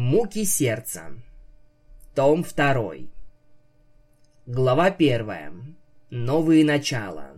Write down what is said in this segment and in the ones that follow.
Муки сердца. Том 2. Глава 1. Новые начала.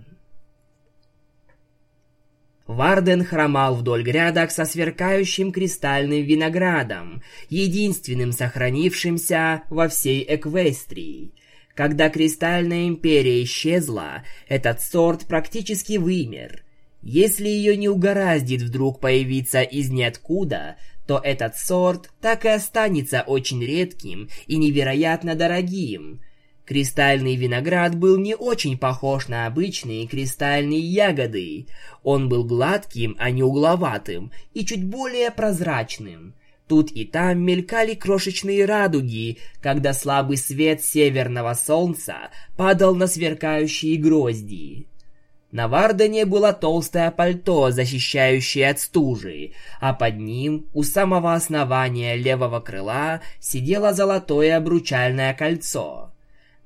Варден хромал вдоль грядок со сверкающим кристальным виноградом, единственным сохранившимся во всей Эквестрии. Когда Кристальная Империя исчезла, этот сорт практически вымер. Если ее не угораздит вдруг появиться из ниоткуда, то этот сорт так и останется очень редким и невероятно дорогим. Кристальный виноград был не очень похож на обычные кристальные ягоды. Он был гладким, а не угловатым, и чуть более прозрачным. Тут и там мелькали крошечные радуги, когда слабый свет северного солнца падал на сверкающие грозди. На Вардене было толстое пальто, защищающее от стужи, а под ним, у самого основания левого крыла, сидело золотое обручальное кольцо.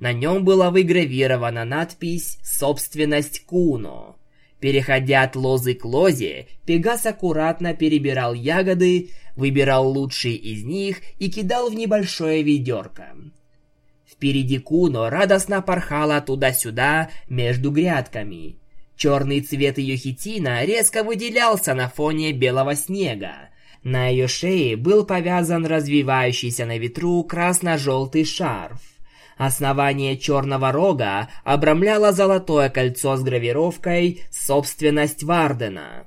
На нем была выгравирована надпись «Собственность Куно». Переходя от лозы к лозе, Пегас аккуратно перебирал ягоды, выбирал лучшие из них и кидал в небольшое ведерко. Впереди Куно радостно порхала туда-сюда между грядками – Черный цвет ее хитина резко выделялся на фоне белого снега. На ее шее был повязан развивающийся на ветру красно-желтый шарф. Основание черного рога обрамляло золотое кольцо с гравировкой «Собственность Вардена».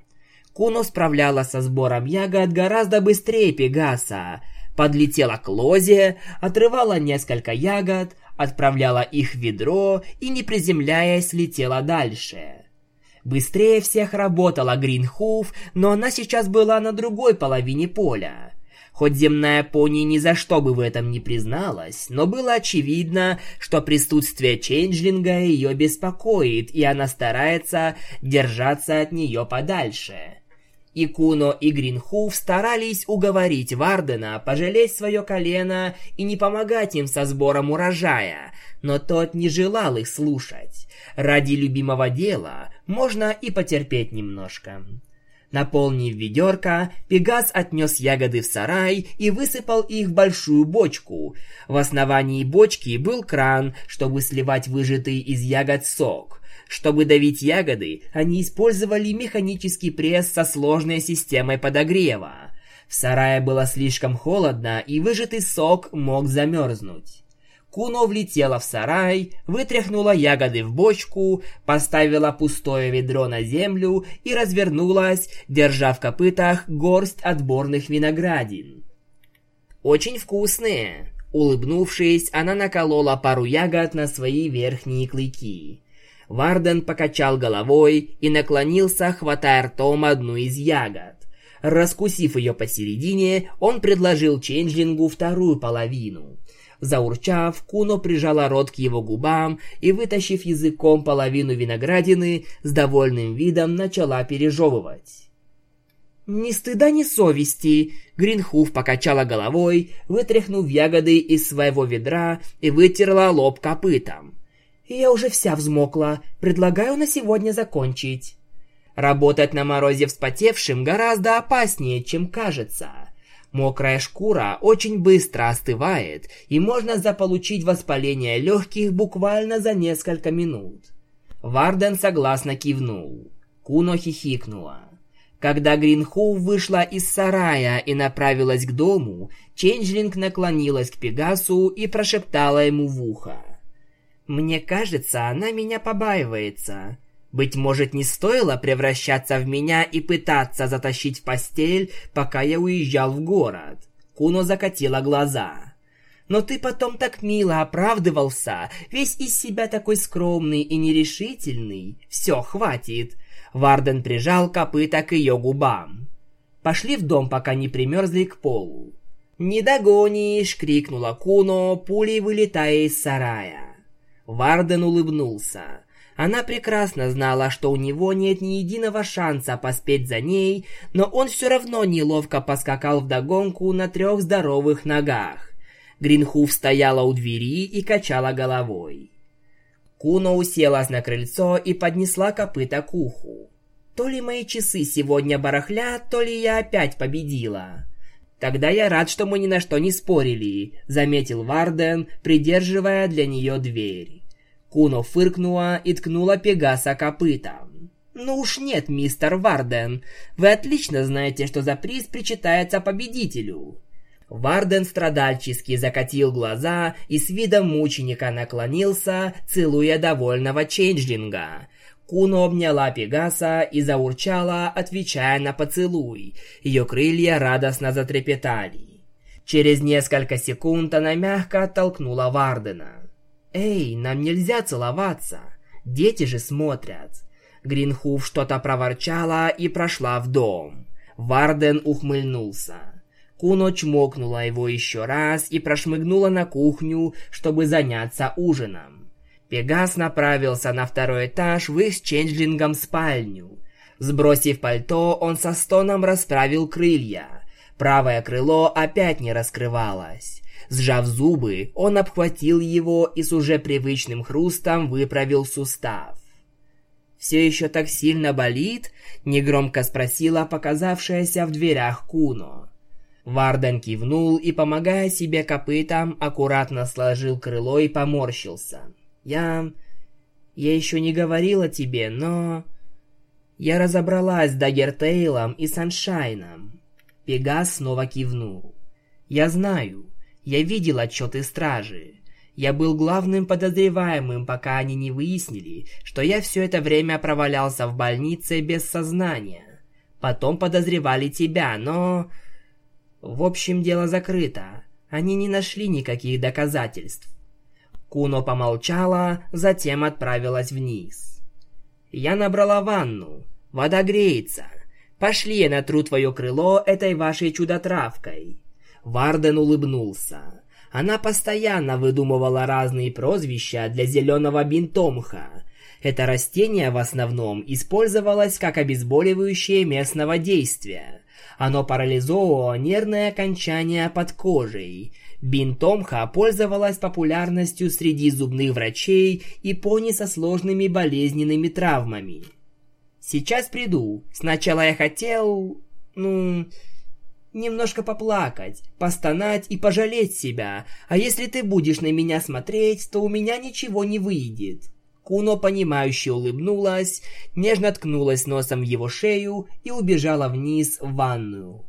Куно справлялась со сбором ягод гораздо быстрее Пегаса. Подлетела к лозе, отрывала несколько ягод, отправляла их в ведро и, не приземляясь, летела дальше. Быстрее всех работала Гринхуф, но она сейчас была на другой половине поля. Хоть земная пони ни за что бы в этом не призналась, но было очевидно, что присутствие Чейнджлинга ее беспокоит, и она старается держаться от нее подальше. И Куно, и Гринхуф старались уговорить Вардена пожалеть свое колено и не помогать им со сбором урожая, но тот не желал их слушать. Ради любимого дела можно и потерпеть немножко. Наполнив ведерко, Пегас отнес ягоды в сарай и высыпал их в большую бочку. В основании бочки был кран, чтобы сливать выжатый из ягод сок. Чтобы давить ягоды, они использовали механический пресс со сложной системой подогрева. В сарае было слишком холодно, и выжатый сок мог замерзнуть. Куно влетела в сарай, вытряхнула ягоды в бочку, поставила пустое ведро на землю и развернулась, держа в копытах горсть отборных виноградин. «Очень вкусные!» Улыбнувшись, она наколола пару ягод на свои верхние клыки. Варден покачал головой и наклонился, хватая ртом одну из ягод. Раскусив ее посередине, он предложил Ченджлингу вторую половину. Заурчав, Куно прижала рот к его губам и, вытащив языком половину виноградины, с довольным видом начала пережевывать. «Ни стыда, ни совести!» Гринхуф покачала головой, вытряхнув ягоды из своего ведра и вытерла лоб копытом. Я уже вся взмокла. Предлагаю на сегодня закончить. Работать на морозе вспотевшим гораздо опаснее, чем кажется. Мокрая шкура очень быстро остывает, и можно заполучить воспаление легких буквально за несколько минут. Варден согласно кивнул. Куно хихикнула. Когда Гринхоу вышла из сарая и направилась к дому, Ченджлинг наклонилась к Пегасу и прошептала ему в ухо. Мне кажется, она меня побаивается. Быть может, не стоило превращаться в меня и пытаться затащить в постель, пока я уезжал в город. Куно закатила глаза. Но ты потом так мило оправдывался, весь из себя такой скромный и нерешительный. Все, хватит. Варден прижал копыта к ее губам. Пошли в дом, пока не примерзли к полу. «Не догонишь!» — крикнула Куно, пулей вылетая из сарая. Варден улыбнулся. Она прекрасно знала, что у него нет ни единого шанса поспеть за ней, но он все равно неловко поскакал вдогонку на трех здоровых ногах. Гринхуф стояла у двери и качала головой. Куно уселась на крыльцо и поднесла копыта к уху. То ли мои часы сегодня барахлят, то ли я опять победила. Тогда я рад, что мы ни на что не спорили, заметил Варден, придерживая для нее дверь. Куно фыркнула и ткнула Пегаса копытом. «Ну уж нет, мистер Варден. Вы отлично знаете, что за приз причитается победителю». Варден страдальчески закатил глаза и с видом мученика наклонился, целуя довольного чейнджлинга. Куно обняла Пегаса и заурчала, отвечая на поцелуй. Ее крылья радостно затрепетали. Через несколько секунд она мягко оттолкнула Вардена. «Эй, нам нельзя целоваться. Дети же смотрят». Гринхуф что-то проворчала и прошла в дом. Варден ухмыльнулся. Куно чмокнула его еще раз и прошмыгнула на кухню, чтобы заняться ужином. Пегас направился на второй этаж в их с Ченджлингом спальню. Сбросив пальто, он со стоном расправил крылья. Правое крыло опять не раскрывалось. Сжав зубы, он обхватил его и с уже привычным хрустом выправил сустав. «Все еще так сильно болит?» – негромко спросила показавшаяся в дверях Куно. Варден кивнул и, помогая себе копытом, аккуратно сложил крыло и поморщился. «Я... я еще не говорила тебе, но...» «Я разобралась с Даггертейлом и Саншайном». Пегас снова кивнул. «Я знаю. Я видел отчеты стражи. Я был главным подозреваемым, пока они не выяснили, что я все это время провалялся в больнице без сознания. Потом подозревали тебя, но... В общем, дело закрыто. Они не нашли никаких доказательств. Куно помолчала, затем отправилась вниз. Я набрала ванну. Вода греется. Пошли, я натру твое крыло этой вашей чудотравкой. Варден улыбнулся. Она постоянно выдумывала разные прозвища для зеленого бинтомха. Это растение в основном использовалось как обезболивающее местного действия. Оно парализовывало нервные окончания под кожей. Бинтомха пользовалась популярностью среди зубных врачей и пони со сложными болезненными травмами. «Сейчас приду. Сначала я хотел... ну...» немножко поплакать, постонать и пожалеть себя, а если ты будешь на меня смотреть, то у меня ничего не выйдет». Куно, понимающе улыбнулась, нежно ткнулась носом в его шею и убежала вниз в ванную.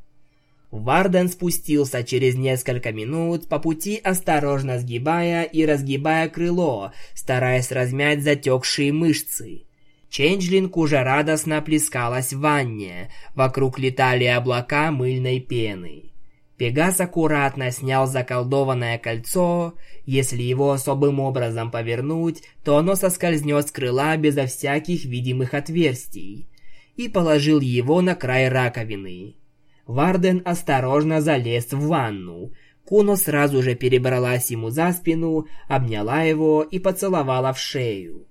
Варден спустился через несколько минут, по пути осторожно сгибая и разгибая крыло, стараясь размять затекшие мышцы. Ченджлинг уже радостно плескалась в ванне. Вокруг летали облака мыльной пены. Пегас аккуратно снял заколдованное кольцо. Если его особым образом повернуть, то оно соскользнет с крыла безо всяких видимых отверстий. И положил его на край раковины. Варден осторожно залез в ванну. Куно сразу же перебралась ему за спину, обняла его и поцеловала в шею.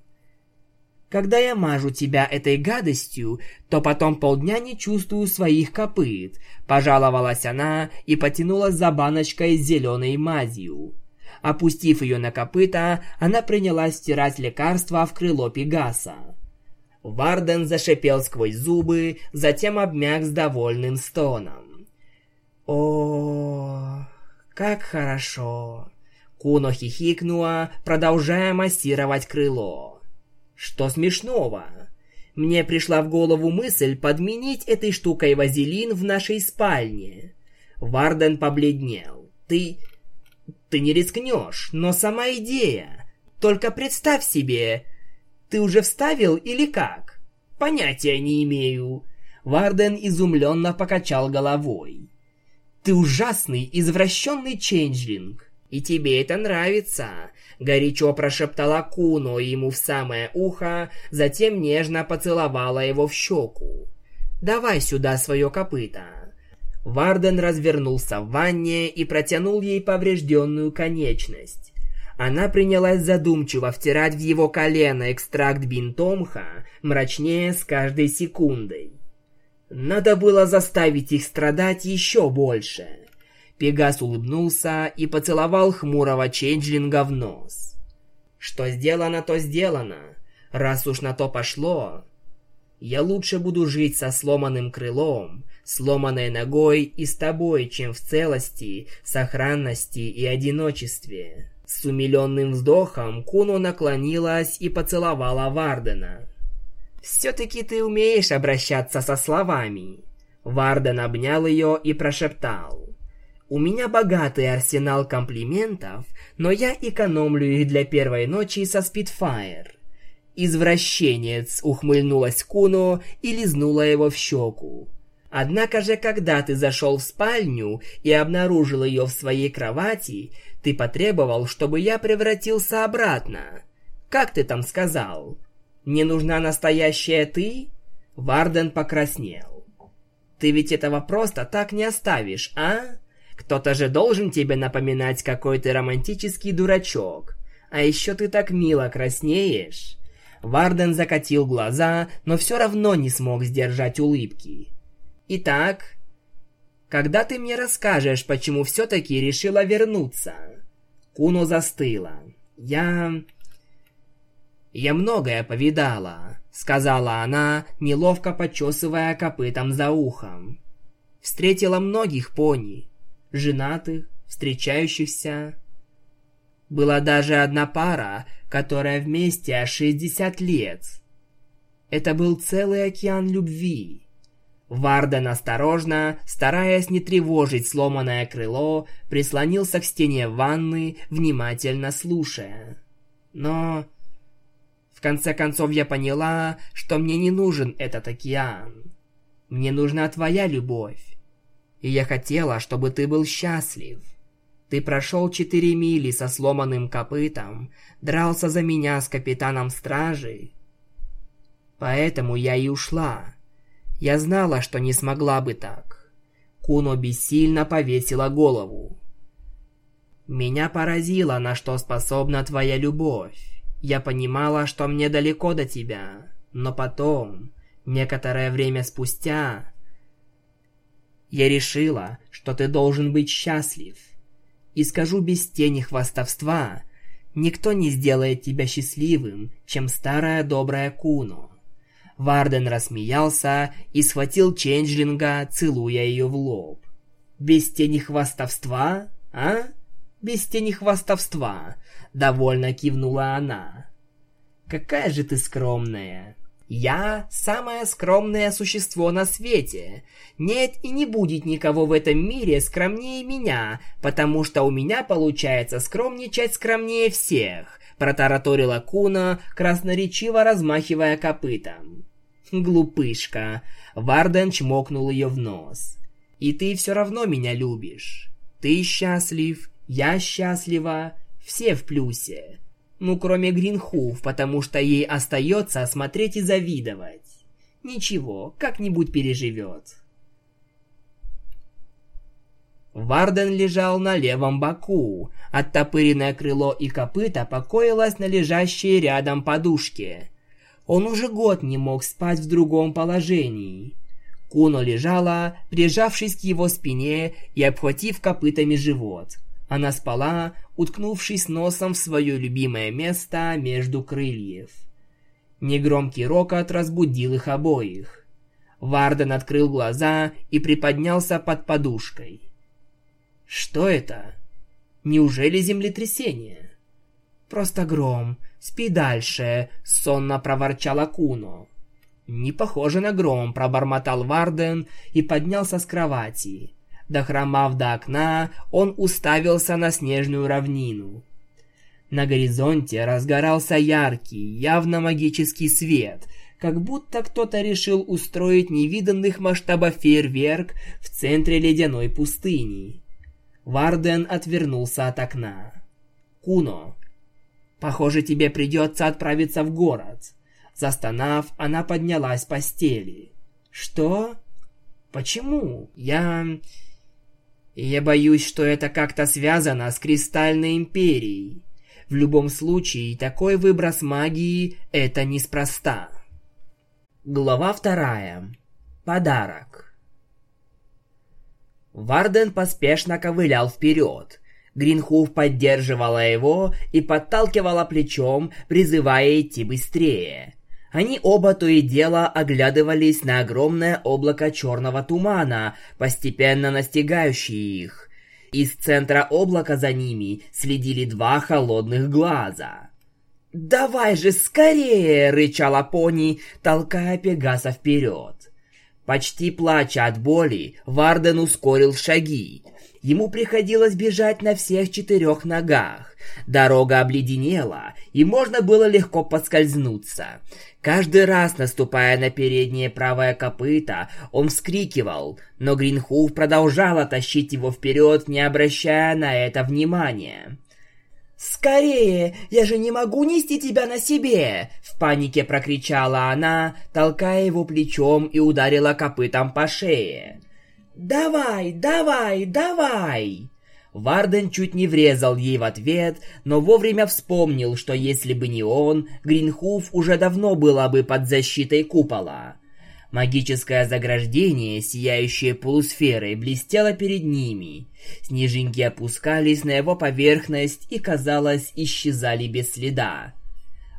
Когда я мажу тебя этой гадостью, то потом полдня не чувствую своих копыт», – пожаловалась она и потянулась за баночкой с зеленой мазью. Опустив ее на копыта, она принялась стирать лекарство в крыло Пегаса. Варден зашипел сквозь зубы, затем обмяк с довольным стоном. «О, как хорошо!» Куно хихикнула, продолжая массировать крыло. Что смешного? Мне пришла в голову мысль подменить этой штукой вазелин в нашей спальне. Варден побледнел. Ты... ты не рискнешь, но сама идея. Только представь себе... Ты уже вставил или как? Понятия не имею. Варден изумленно покачал головой. Ты ужасный, извращенный ченджлинг. И тебе это нравится. Горячо прошептала Куно ему в самое ухо, затем нежно поцеловала его в щеку. «Давай сюда свое копыто». Варден развернулся в ванне и протянул ей поврежденную конечность. Она принялась задумчиво втирать в его колено экстракт бинтомха, мрачнее с каждой секундой. Надо было заставить их страдать еще больше. Пегас улыбнулся и поцеловал хмурого Ченджлинга в нос. «Что сделано, то сделано. Раз уж на то пошло...» Я лучше буду жить со сломанным крылом, сломанной ногой и с тобой, чем в целости, сохранности и одиночестве». С умиленным вздохом Куно наклонилась и поцеловала Вардена. «Все-таки ты умеешь обращаться со словами». Варден обнял ее и прошептал. «У меня богатый арсенал комплиментов, но я экономлю их для первой ночи со Спитфайр». Извращенец ухмыльнулась Куно и лизнула его в щеку. Однако же, когда ты зашел в спальню и обнаружил ее в своей кровати, ты потребовал, чтобы я превратился обратно. Как ты там сказал? Не нужна настоящая ты? Варден покраснел. Ты ведь этого просто так не оставишь, а? Кто-то же должен тебе напоминать, какой ты романтический дурачок. А еще ты так мило краснеешь. Варден закатил глаза, но все равно не смог сдержать улыбки. Итак, когда ты мне расскажешь, почему все-таки решила вернуться? Куно застыла. Я... Я многое повидала, сказала она, неловко почесывая копытом за ухом. Встретила многих пони, женатых, встречающихся. Была даже одна пара, которая вместе аж 60 лет. Это был целый океан любви. Варден осторожно, стараясь не тревожить сломанное крыло, прислонился к стене ванны, внимательно слушая. Но... В конце концов я поняла, что мне не нужен этот океан. Мне нужна твоя любовь. И я хотела, чтобы ты был счастлив. Ты прошел четыре мили со сломанным копытом, дрался за меня с капитаном стражи. Поэтому я и ушла. Я знала, что не смогла бы так. Куно бессильно повесила голову. Меня поразило, на что способна твоя любовь. Я понимала, что мне далеко до тебя, но потом, некоторое время спустя, я решила, что ты должен быть счастлив. И скажу без тени хвастовства, никто не сделает тебя счастливым, чем старая добрая Куно. Варден рассмеялся и схватил Ченджлинга, целуя ее в лоб. «Без тени хвастовства, а? Без тени хвастовства!» — довольно кивнула она. «Какая же ты скромная!» «Я — самое скромное существо на свете. Нет и не будет никого в этом мире скромнее меня, потому что у меня получается скромничать скромнее всех», — протараторила Куна, красноречиво размахивая копытом. «Глупышка!» Варден чмокнул ее в нос. «И ты все равно меня любишь. Ты счастлив, я счастлива, все в плюсе. Ну, кроме Гринхуф, потому что ей остается смотреть и завидовать. Ничего, как-нибудь переживет». Варден лежал на левом боку. Оттопыренное крыло и копыта покоилось на лежащей рядом подушке. Он уже год не мог спать в другом положении. Куно лежала, прижавшись к его спине и обхватив копытами живот. Она спала, уткнувшись носом в свое любимое место между крыльев. Негромкий рокот разбудил их обоих. Варден открыл глаза и приподнялся под подушкой. «Что это? Неужели землетрясение?» «Просто гром. Спи дальше», — сонно проворчала Куно. «Не похоже на гром», — пробормотал Варден и поднялся с кровати. Дохромав до окна, он уставился на снежную равнину. На горизонте разгорался яркий, явно магический свет, как будто кто-то решил устроить невиданных масштабов фейерверк в центре ледяной пустыни. Варден отвернулся от окна. «Куно, Похоже, тебе придется отправиться в город. Застонав, она поднялась с постели. Что? Почему? Я... Я боюсь, что это как-то связано с Кристальной Империей. В любом случае, такой выброс магии — это неспроста. Глава вторая. Подарок. Варден поспешно ковылял вперед, Гринхуф поддерживала его и подталкивала плечом, призывая идти быстрее. Они оба то и дело оглядывались на огромное облако черного тумана, постепенно настигающее их. Из центра облака за ними следили два холодных глаза. «Давай же скорее!» — рычала пони, толкая Пегаса вперед. Почти плача от боли, Варден ускорил шаги. Ему приходилось бежать на всех четырех ногах. Дорога обледенела, и можно было легко подскользнуться. Каждый раз, наступая на переднее правое копыто, он вскрикивал, но Гринхуф продолжала тащить его вперед, не обращая на это внимания. «Скорее! Я же не могу нести тебя на себе!» В панике прокричала она, толкая его плечом и ударила копытом по шее. «Давай, давай, давай!» Варден чуть не врезал ей в ответ, но вовремя вспомнил, что если бы не он, Гринхуф уже давно была бы под защитой купола. Магическое заграждение, сияющее полусферой, блестело перед ними. Снежинки опускались на его поверхность и, казалось, исчезали без следа.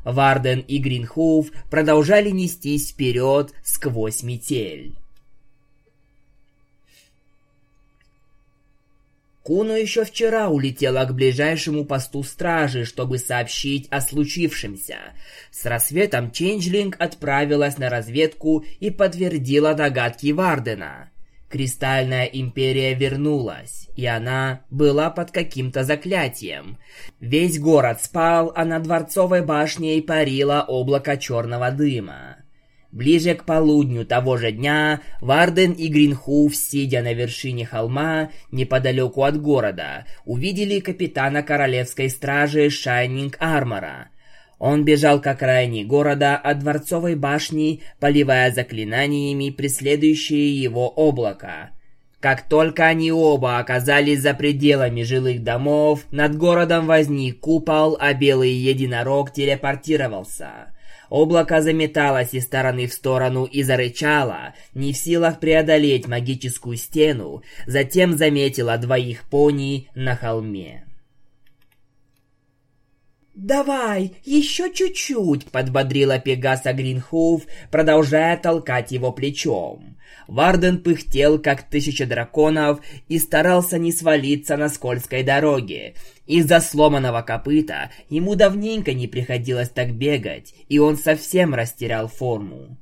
Варден и Гринхуф продолжали нестись вперед сквозь метель. Куно еще вчера улетела к ближайшему посту стражи, чтобы сообщить о случившемся. С рассветом Ченджлинг отправилась на разведку и подтвердила догадки Вардена. Кристальная империя вернулась, и она была под каким-то заклятием. Весь город спал, а над дворцовой башней парило облако черного дыма. Ближе к полудню того же дня Варден и Гринхуф, сидя на вершине холма неподалеку от города, увидели капитана королевской стражи Шайнинг Армора. Он бежал к окраине города от дворцовой башни, поливая заклинаниями преследующие его облако. Как только они оба оказались за пределами жилых домов, над городом возник купол, а белый единорог телепортировался – Облако заметалось из стороны в сторону и зарычало, не в силах преодолеть магическую стену, затем заметила двоих пони на холме. «Давай, еще чуть-чуть!» — подбодрила Пегаса Гринхуф, продолжая толкать его плечом. Варден пыхтел, как тысяча драконов, и старался не свалиться на скользкой дороге. Из-за сломанного копыта ему давненько не приходилось так бегать, и он совсем растерял форму.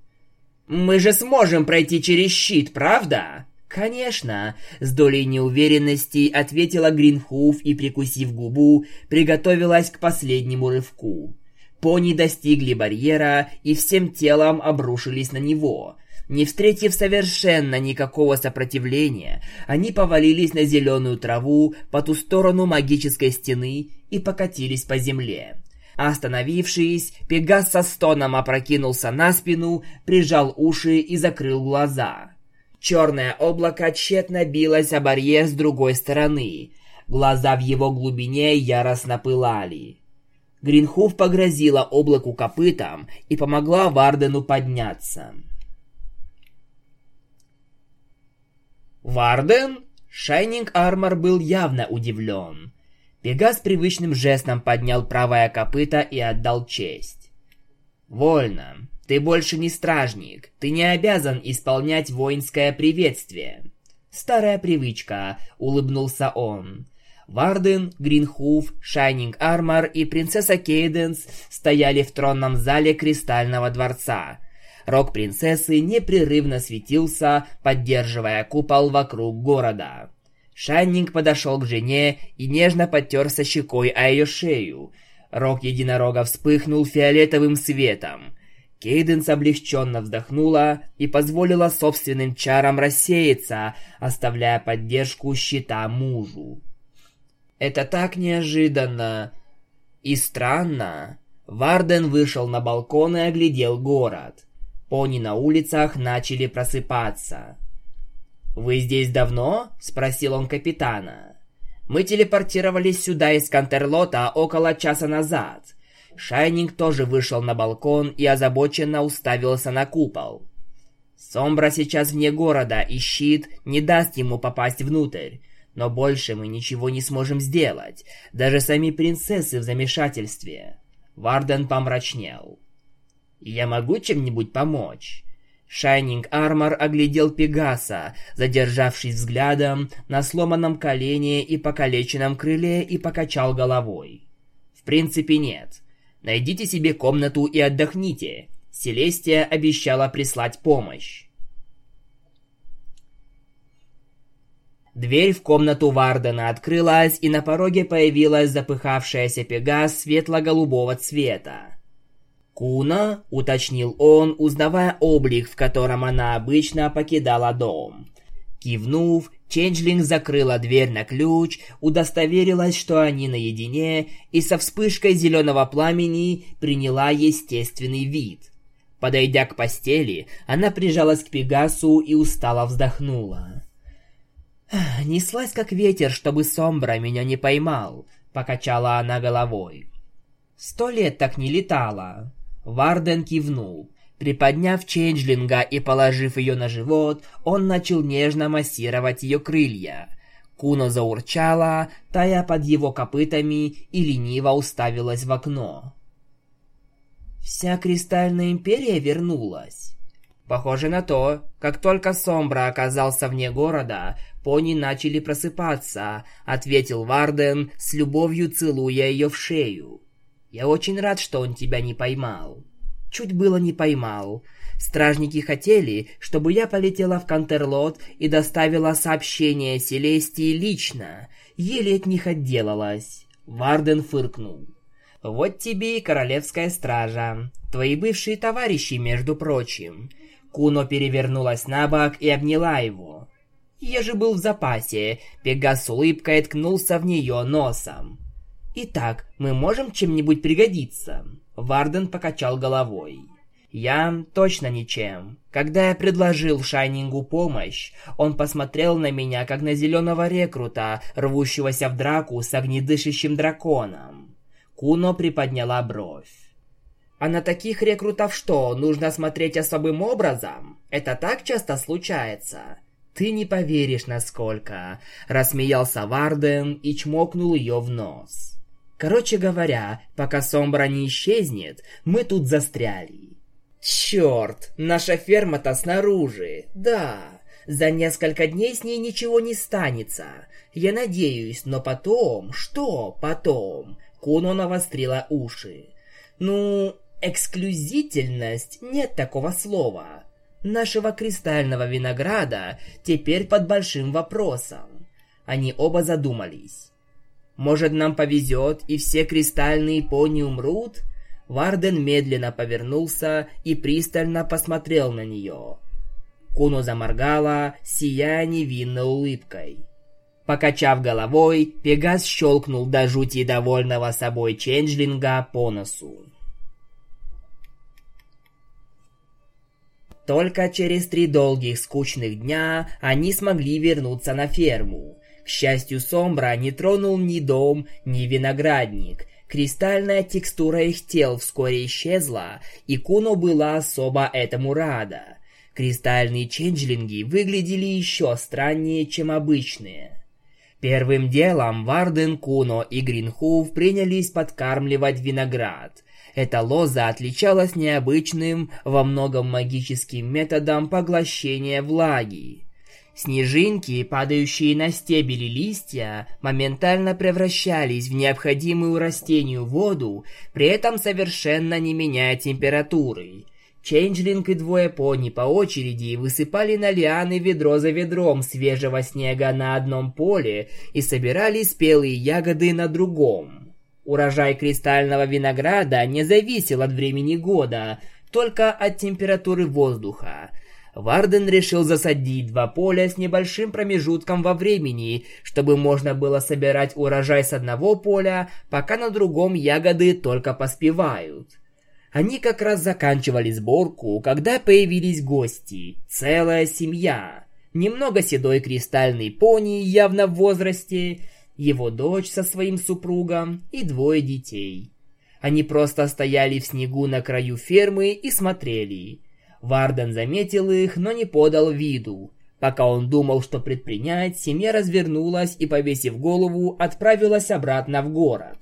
«Мы же сможем пройти через щит, правда?» «Конечно!» — с долей неуверенности ответила Гринхуф и, прикусив губу, приготовилась к последнему рывку. Пони достигли барьера и всем телом обрушились на него — не встретив совершенно никакого сопротивления, они повалились на зеленую траву по ту сторону магической стены и покатились по земле. Остановившись, Пегас со стоном опрокинулся на спину, прижал уши и закрыл глаза. Черное облако тщетно билось о барьер с другой стороны. Глаза в его глубине яростно пылали. Гринхуф погрозила облаку копытом и помогла Вардену подняться. «Варден?» Шайнинг Армор был явно удивлен. Пегас привычным жестом поднял правое копыто и отдал честь. «Вольно. Ты больше не стражник. Ты не обязан исполнять воинское приветствие». «Старая привычка», — улыбнулся он. Варден, Гринхуф, Шайнинг Армор и принцесса Кейденс стояли в тронном зале Кристального дворца — Рог принцессы непрерывно светился, поддерживая купол вокруг города. Шаннинг подошел к жене и нежно подтерся щекой о ее шею. Рог единорога вспыхнул фиолетовым светом. Кейденс облегченно вздохнула и позволила собственным чарам рассеяться, оставляя поддержку щита мужу. «Это так неожиданно и странно!» Варден вышел на балкон и оглядел город. Пони на улицах начали просыпаться. «Вы здесь давно?» – спросил он капитана. «Мы телепортировались сюда из Кантерлота около часа назад». Шайнинг тоже вышел на балкон и озабоченно уставился на купол. Сомбра сейчас вне города, и щит не даст ему попасть внутрь. Но больше мы ничего не сможем сделать. Даже сами принцессы в замешательстве. Варден помрачнел. Я могу чем-нибудь помочь?» Шайнинг Армор оглядел Пегаса, задержавшись взглядом на сломанном колене и покалеченном крыле и покачал головой. «В принципе, нет. Найдите себе комнату и отдохните. Селестия обещала прислать помощь». Дверь в комнату Вардена открылась, и на пороге появилась запыхавшаяся Пегас светло-голубого цвета. «Куна?» — уточнил он, узнавая облик, в котором она обычно покидала дом. Кивнув, Ченджлинг закрыла дверь на ключ, удостоверилась, что они наедине, и со вспышкой зеленого пламени приняла естественный вид. Подойдя к постели, она прижалась к Пегасу и устало вздохнула. «Неслась как ветер, чтобы Сомбра меня не поймал», — покачала она головой. «Сто лет так не летала». Варден кивнул. Приподняв Ченджлинга и положив ее на живот, он начал нежно массировать ее крылья. Куно заурчала, тая под его копытами, и лениво уставилась в окно. Вся Кристальная Империя вернулась. Похоже на то, как только Сомбра оказался вне города, пони начали просыпаться, ответил Варден, с любовью целуя ее в шею. Я очень рад, что он тебя не поймал. Чуть было не поймал. Стражники хотели, чтобы я полетела в Кантерлот и доставила сообщение Селестии лично. Еле от них отделалась. Варден фыркнул. Вот тебе и королевская стража. Твои бывшие товарищи, между прочим. Куно перевернулась на бок и обняла его. Я же был в запасе. Пегас улыбкой ткнулся в нее носом. «Итак, мы можем чем-нибудь пригодиться?» Варден покачал головой. «Я точно ничем. Когда я предложил Шайнингу помощь, он посмотрел на меня, как на зеленого рекрута, рвущегося в драку с огнедышащим драконом». Куно приподняла бровь. «А на таких рекрутов что, нужно смотреть особым образом? Это так часто случается?» «Ты не поверишь, насколько!» – рассмеялся Варден и чмокнул ее в нос. Короче говоря, пока Сомбра не исчезнет, мы тут застряли. Черт, наша ферма-то снаружи. Да, за несколько дней с ней ничего не станется. Я надеюсь, но потом... Что потом? Куно навострила уши. Ну, эксклюзительность, нет такого слова. Нашего кристального винограда теперь под большим вопросом. Они оба задумались. Может, нам повезет, и все кристальные пони умрут?» Варден медленно повернулся и пристально посмотрел на нее. Куно заморгала, сияя невинной улыбкой. Покачав головой, Пегас щелкнул до жути довольного собой Ченджлинга по носу. Только через три долгих скучных дня они смогли вернуться на ферму. К счастью, Сомбра не тронул ни дом, ни виноградник. Кристальная текстура их тел вскоре исчезла, и Куно была особо этому рада. Кристальные ченджлинги выглядели еще страннее, чем обычные. Первым делом Варден, Куно и Гринхув принялись подкармливать виноград. Эта лоза отличалась необычным, во многом магическим методом поглощения влаги. Снежинки, падающие на стебели листья, моментально превращались в необходимую растению воду, при этом совершенно не меняя температуры. Чейнджлинг и двое пони по очереди высыпали на лианы ведро за ведром свежего снега на одном поле и собирали спелые ягоды на другом. Урожай кристального винограда не зависел от времени года, только от температуры воздуха – Варден решил засадить два поля с небольшим промежутком во времени, чтобы можно было собирать урожай с одного поля, пока на другом ягоды только поспевают. Они как раз заканчивали сборку, когда появились гости, целая семья. Немного седой кристальный пони, явно в возрасте, его дочь со своим супругом и двое детей. Они просто стояли в снегу на краю фермы и смотрели – Варден заметил их, но не подал виду. Пока он думал, что предпринять, семья развернулась и, повесив голову, отправилась обратно в город.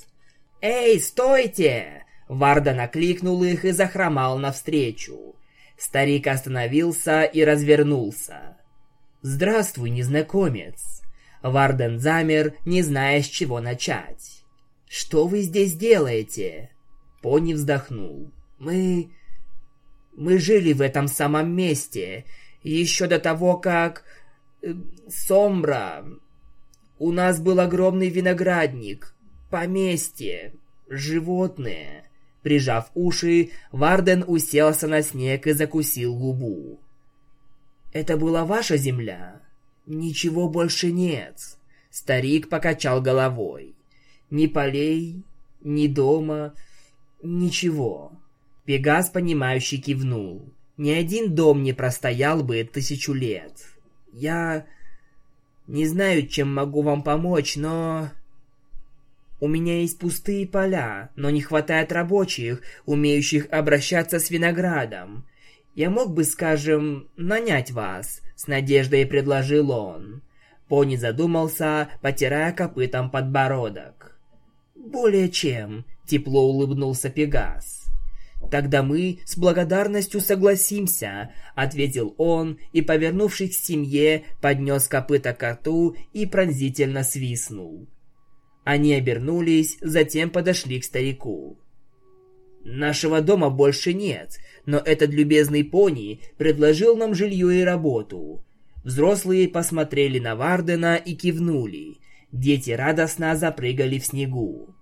«Эй, стойте!» Варда накликнул их и захромал навстречу. Старик остановился и развернулся. «Здравствуй, незнакомец!» Варден замер, не зная, с чего начать. «Что вы здесь делаете?» Пони вздохнул. «Мы... мы жили в этом самом месте, еще до того, как... Э, Сомбра... У нас был огромный виноградник, поместье, животные...» Прижав уши, Варден уселся на снег и закусил губу. «Это была ваша земля?» «Ничего больше нет». Старик покачал головой. «Ни полей, ни дома, ничего». Пегас, понимающий, кивнул. «Ни один дом не простоял бы тысячу лет. Я не знаю, чем могу вам помочь, но...» У меня есть пустые поля, но не хватает рабочих, умеющих обращаться с виноградом. Я мог бы, скажем, нанять вас, с надеждой предложил он. Пони задумался, потирая копытом подбородок. Более чем, тепло улыбнулся Пегас. Тогда мы с благодарностью согласимся, ответил он и, повернувшись к семье, поднес копыта к рту и пронзительно свистнул. Они обернулись, затем подошли к старику. «Нашего дома больше нет, но этот любезный пони предложил нам жилье и работу». Взрослые посмотрели на Вардена и кивнули. Дети радостно запрыгали в снегу.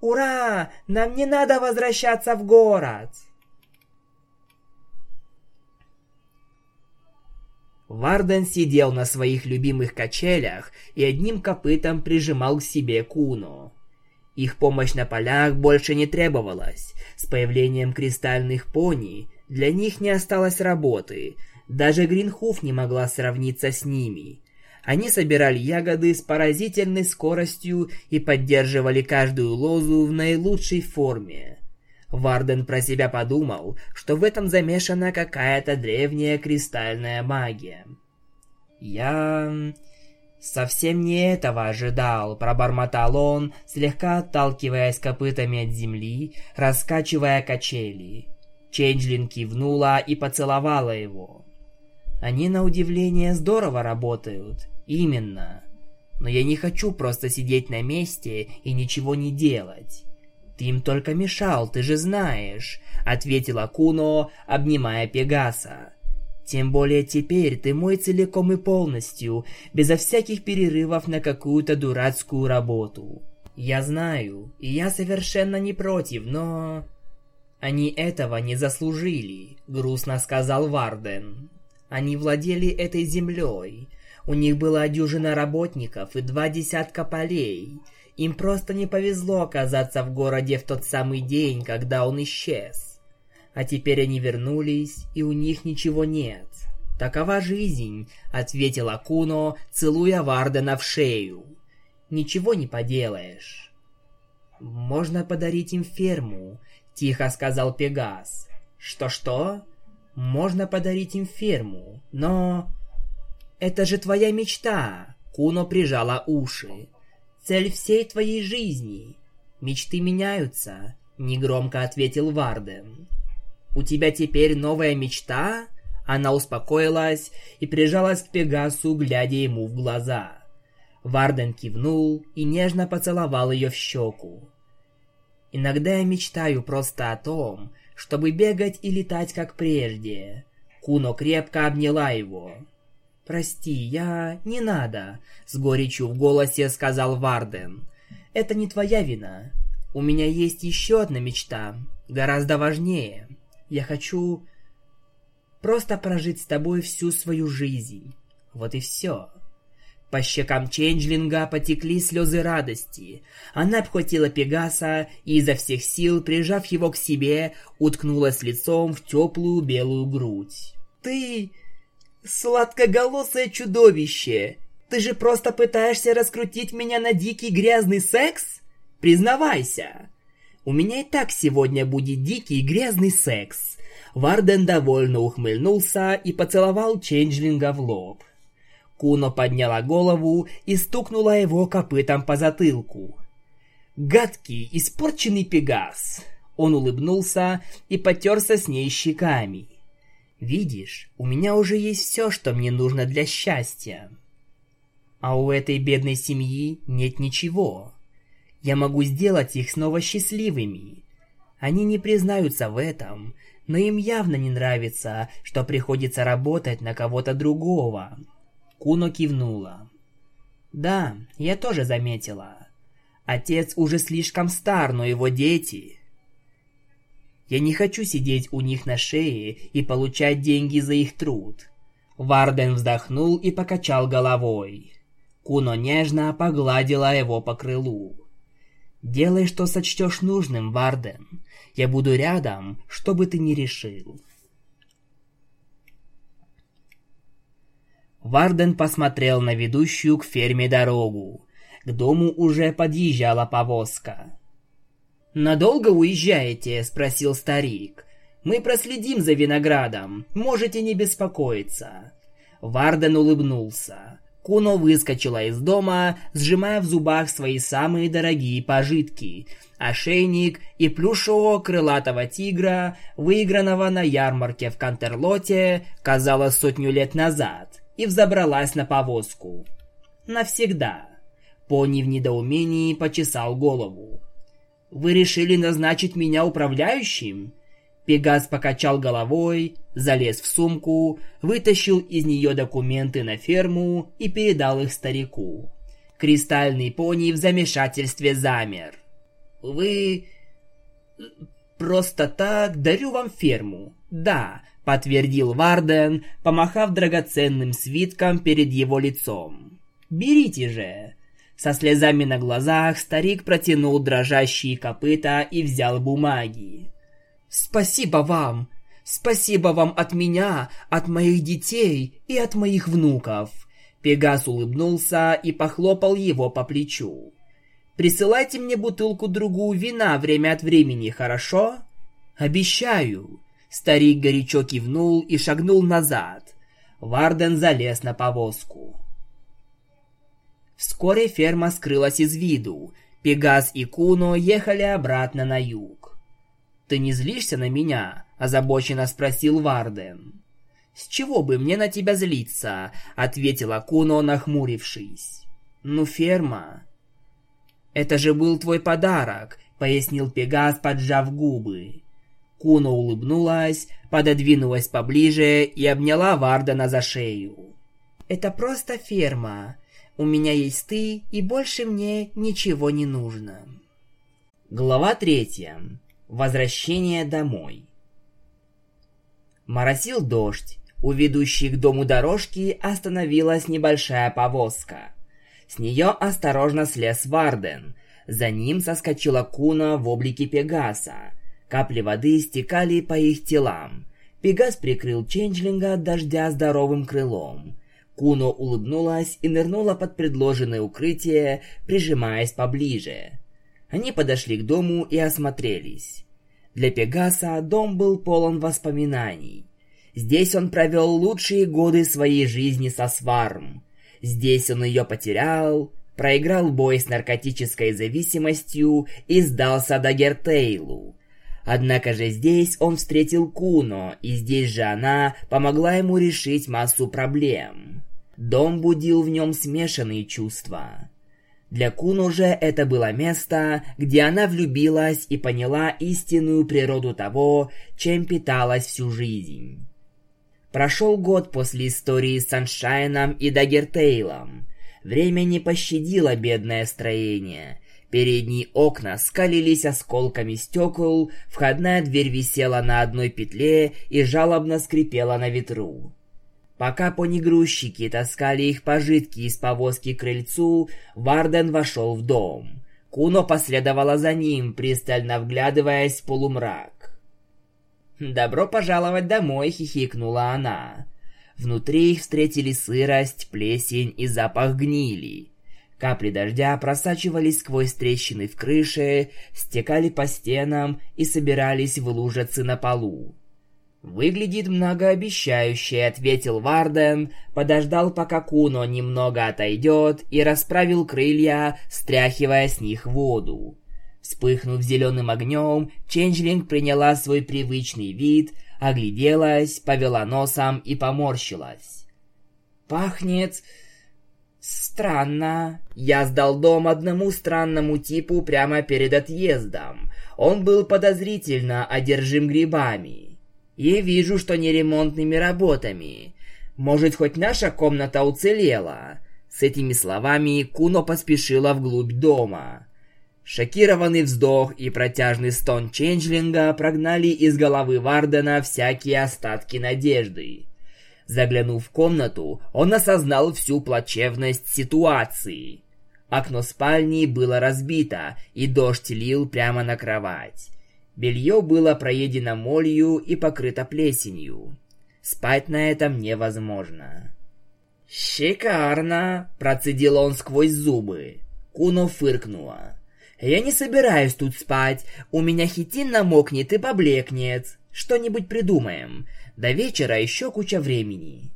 «Ура! Нам не надо возвращаться в город!» Варден сидел на своих любимых качелях и одним копытом прижимал к себе Куно. Их помощь на полях больше не требовалась. С появлением кристальных пони для них не осталось работы. Даже Гринхуф не могла сравниться с ними. Они собирали ягоды с поразительной скоростью и поддерживали каждую лозу в наилучшей форме. Варден про себя подумал, что в этом замешана какая-то древняя кристальная магия. «Я... совсем не этого ожидал», — пробормотал он, слегка отталкиваясь копытами от земли, раскачивая качели. Ченджлин кивнула и поцеловала его. «Они, на удивление, здорово работают. Именно. Но я не хочу просто сидеть на месте и ничего не делать. «Ты им только мешал, ты же знаешь», — ответила Куно, обнимая Пегаса. «Тем более теперь ты мой целиком и полностью, безо всяких перерывов на какую-то дурацкую работу. Я знаю, и я совершенно не против, но...» «Они этого не заслужили», — грустно сказал Варден. «Они владели этой землей. У них была дюжина работников и два десятка полей. Им просто не повезло оказаться в городе в тот самый день, когда он исчез. А теперь они вернулись, и у них ничего нет. «Такова жизнь», — ответила Куно, целуя Вардена в шею. «Ничего не поделаешь». «Можно подарить им ферму», — тихо сказал Пегас. «Что-что?» «Можно подарить им ферму, но...» «Это же твоя мечта!» Куно прижала уши цель всей твоей жизни. Мечты меняются, негромко ответил Варден. У тебя теперь новая мечта? Она успокоилась и прижалась к Пегасу, глядя ему в глаза. Варден кивнул и нежно поцеловал ее в щеку. Иногда я мечтаю просто о том, чтобы бегать и летать как прежде. Куно крепко обняла его. «Прости, я... не надо», — с горечью в голосе сказал Варден. «Это не твоя вина. У меня есть еще одна мечта, гораздо важнее. Я хочу просто прожить с тобой всю свою жизнь. Вот и все». По щекам Ченджлинга потекли слезы радости. Она обхватила Пегаса и изо всех сил, прижав его к себе, уткнулась лицом в теплую белую грудь. «Ты... «Сладкоголосое чудовище! Ты же просто пытаешься раскрутить меня на дикий грязный секс? Признавайся!» «У меня и так сегодня будет дикий грязный секс!» Варден довольно ухмыльнулся и поцеловал Ченджлинга в лоб. Куно подняла голову и стукнула его копытом по затылку. Гадкий, испорченный Пегас. Он улыбнулся и потерся с ней щеками. Видишь, у меня уже есть все, что мне нужно для счастья. А у этой бедной семьи нет ничего. Я могу сделать их снова счастливыми. Они не признаются в этом, но им явно не нравится, что приходится работать на кого-то другого. Куно кивнула. Да, я тоже заметила. Отец уже слишком стар, но его дети... Я не хочу сидеть у них на шее и получать деньги за их труд. Варден вздохнул и покачал головой. Куно нежно погладила его по крылу. «Делай, что сочтешь нужным, Варден. Я буду рядом, что бы ты ни решил». Варден посмотрел на ведущую к ферме дорогу. К дому уже подъезжала повозка. «Надолго уезжаете?» – спросил старик. «Мы проследим за виноградом, можете не беспокоиться». Варден улыбнулся. Куно выскочила из дома, сжимая в зубах свои самые дорогие пожитки – ошейник и плюшевого крылатого тигра, выигранного на ярмарке в Кантерлоте, казалось, сотню лет назад, и взобралась на повозку. Навсегда. Пони в недоумении почесал голову. «Вы решили назначить меня управляющим?» Пегас покачал головой, залез в сумку, вытащил из нее документы на ферму и передал их старику. Кристальный пони в замешательстве замер. «Вы... просто так дарю вам ферму?» «Да», — подтвердил Варден, помахав драгоценным свитком перед его лицом. «Берите же!» Со слезами на глазах старик протянул дрожащие копыта и взял бумаги. «Спасибо вам! Спасибо вам от меня, от моих детей и от моих внуков!» Пегас улыбнулся и похлопал его по плечу. «Присылайте мне бутылку-другую вина время от времени, хорошо?» «Обещаю!» Старик горячо кивнул и шагнул назад. Варден залез на повозку. Вскоре ферма скрылась из виду. Пегас и Куно ехали обратно на юг. «Ты не злишься на меня?» – озабоченно спросил Варден. «С чего бы мне на тебя злиться?» – ответила Куно, нахмурившись. «Ну, ферма...» «Это же был твой подарок», — пояснил Пегас, поджав губы. Куно улыбнулась, пододвинулась поближе и обняла Вардена за шею. «Это просто ферма. У меня есть ты, и больше мне ничего не нужно». Глава третья. Возвращение домой. Моросил дождь. У ведущей к дому дорожки остановилась небольшая повозка. С нее осторожно слез Варден. За ним соскочила Куна в облике Пегаса. Капли воды стекали по их телам. Пегас прикрыл Ченджлинга от дождя здоровым крылом. Куно улыбнулась и нырнула под предложенное укрытие, прижимаясь поближе. Они подошли к дому и осмотрелись. Для Пегаса дом был полон воспоминаний. Здесь он провел лучшие годы своей жизни со Сварм. Здесь он ее потерял, проиграл бой с наркотической зависимостью и сдался Дагертейлу. Однако же здесь он встретил Куно, и здесь же она помогла ему решить массу проблем. Дом будил в нем смешанные чувства. Для Кун уже это было место, где она влюбилась и поняла истинную природу того, чем питалась всю жизнь. Прошел год после истории с Саншайном и Даггертейлом. Время не пощадило бедное строение. Передние окна скалились осколками стекол, входная дверь висела на одной петле и жалобно скрипела на ветру. Пока понегрузчики таскали их пожитки из повозки к крыльцу, Варден вошел в дом. Куно последовала за ним, пристально вглядываясь в полумрак. «Добро пожаловать домой!» — хихикнула она. Внутри их встретили сырость, плесень и запах гнили. Капли дождя просачивались сквозь трещины в крыше, стекали по стенам и собирались в лужицы на полу. «Выглядит многообещающе», — ответил Варден, подождал, пока Куно немного отойдет и расправил крылья, стряхивая с них воду. Вспыхнув зеленым огнем, Ченджлинг приняла свой привычный вид, огляделась, повела носом и поморщилась. «Пахнет... странно». Я сдал дом одному странному типу прямо перед отъездом. Он был подозрительно одержим грибами. И вижу, что не ремонтными работами. Может, хоть наша комната уцелела?» С этими словами Куно поспешила вглубь дома. Шокированный вздох и протяжный стон Ченджлинга прогнали из головы Вардена всякие остатки надежды. Заглянув в комнату, он осознал всю плачевность ситуации. Окно спальни было разбито, и дождь лил прямо на кровать. Белье было проедено молью и покрыто плесенью. Спать на этом невозможно. «Шикарно!» – процедил он сквозь зубы. Куно фыркнула. «Я не собираюсь тут спать. У меня хитин намокнет и поблекнет. Что-нибудь придумаем. До вечера еще куча времени».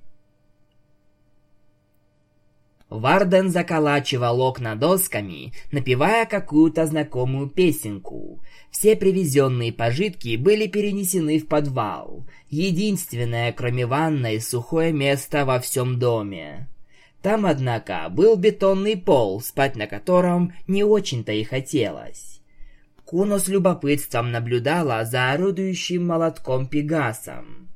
Варден заколачивал окна досками, напевая какую-то знакомую песенку. Все привезенные пожитки были перенесены в подвал. Единственное, кроме ванной, сухое место во всем доме. Там, однако, был бетонный пол, спать на котором не очень-то и хотелось. Куно с любопытством наблюдала за орудующим молотком Пегасом.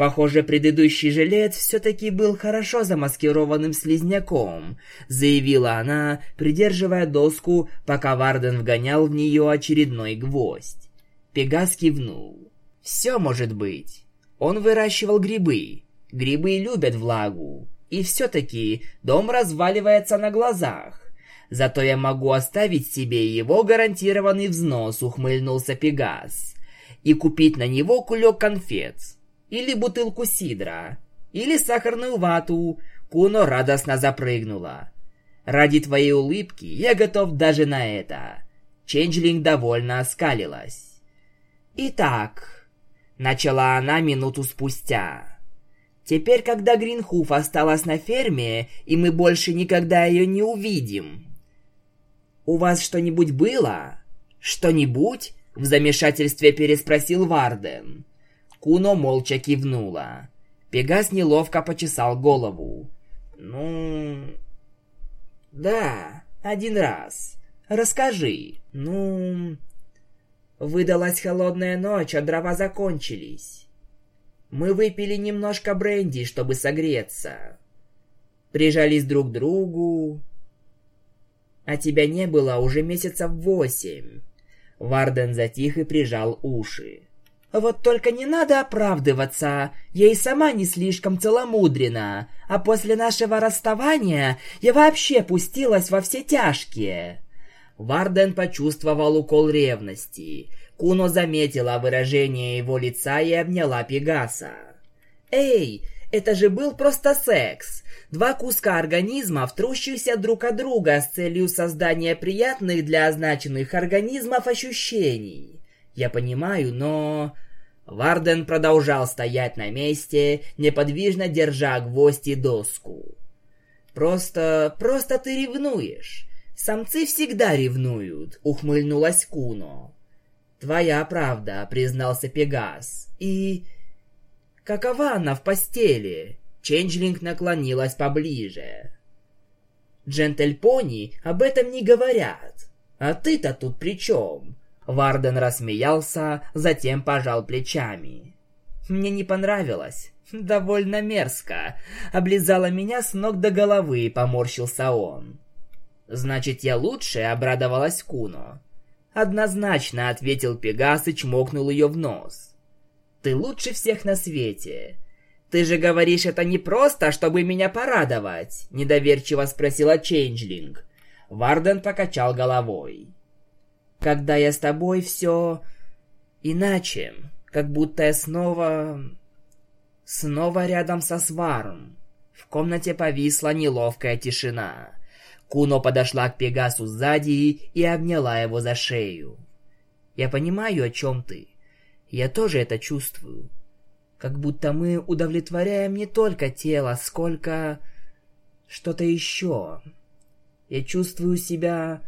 Похоже, предыдущий жилец все-таки был хорошо замаскированным слизняком, заявила она, придерживая доску, пока Варден вгонял в нее очередной гвоздь. Пегас кивнул. «Все может быть. Он выращивал грибы. Грибы любят влагу. И все-таки дом разваливается на глазах. Зато я могу оставить себе его гарантированный взнос, ухмыльнулся Пегас. И купить на него кулек конфет. Или бутылку сидра. Или сахарную вату. Куно радостно запрыгнула. Ради твоей улыбки я готов даже на это. Ченджлинг довольно оскалилась. Итак, начала она минуту спустя. Теперь, когда Гринхуф осталась на ферме, и мы больше никогда ее не увидим. У вас что-нибудь было? Что-нибудь? В замешательстве переспросил Варден. Куно молча кивнула. Пегас неловко почесал голову. Ну... Да, один раз. Расскажи. Ну... Выдалась холодная ночь, а дрова закончились. Мы выпили немножко бренди, чтобы согреться. Прижались друг к другу. А тебя не было уже месяцев восемь. Варден затих и прижал уши. Вот только не надо оправдываться. Я и сама не слишком целомудрена, а после нашего расставания я вообще пустилась во все тяжкие. Варден почувствовал укол ревности. Куно заметила выражение его лица и обняла Пегаса. «Эй, это же был просто секс! Два куска организмов, трущихся друг от друга с целью создания приятных для означенных организмов ощущений. Я понимаю, но...» Варден продолжал стоять на месте, неподвижно держа гвоздь и доску. «Просто... просто ты ревнуешь. Самцы всегда ревнуют», — ухмыльнулась Куно. «Твоя правда», — признался Пегас. «И... какова она в постели?» Ченджлинг наклонилась поближе. «Джентельпони об этом не говорят. А ты-то тут при чем?» Варден рассмеялся, затем пожал плечами. «Мне не понравилось. Довольно мерзко. Облизала меня с ног до головы, поморщился он. «Значит, я лучше?» — обрадовалась Куно. Однозначно ответил Пегас и чмокнул ее в нос. Ты лучше всех на свете. Ты же говоришь это не просто, чтобы меня порадовать, недоверчиво спросила Чейнджлинг. Варден покачал головой. Когда я с тобой все иначе, как будто я снова снова рядом со Сваром. В комнате повисла неловкая тишина. Куно подошла к Пегасу сзади и обняла его за шею. «Я понимаю, о чем ты. Я тоже это чувствую. Как будто мы удовлетворяем не только тело, сколько... что-то еще. Я чувствую себя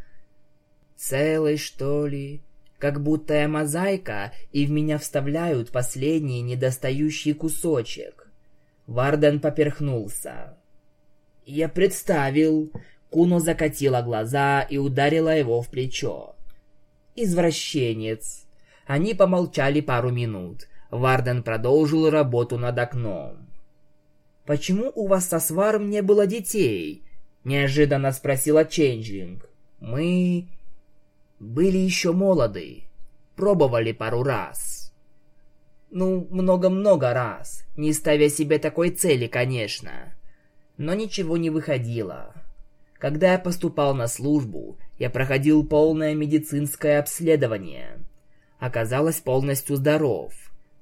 Целый, что ли? Как будто я мозаика, и в меня вставляют последний недостающий кусочек. Варден поперхнулся. Я представил. Куно закатила глаза и ударила его в плечо. Извращенец. Они помолчали пару минут. Варден продолжил работу над окном. «Почему у вас со Сваром не было детей?» – неожиданно спросила Ченджлинг. «Мы были еще молоды. Пробовали пару раз. Ну, много-много раз, не ставя себе такой цели, конечно. Но ничего не выходило. Когда я поступал на службу, я проходил полное медицинское обследование. Оказалось полностью здоров.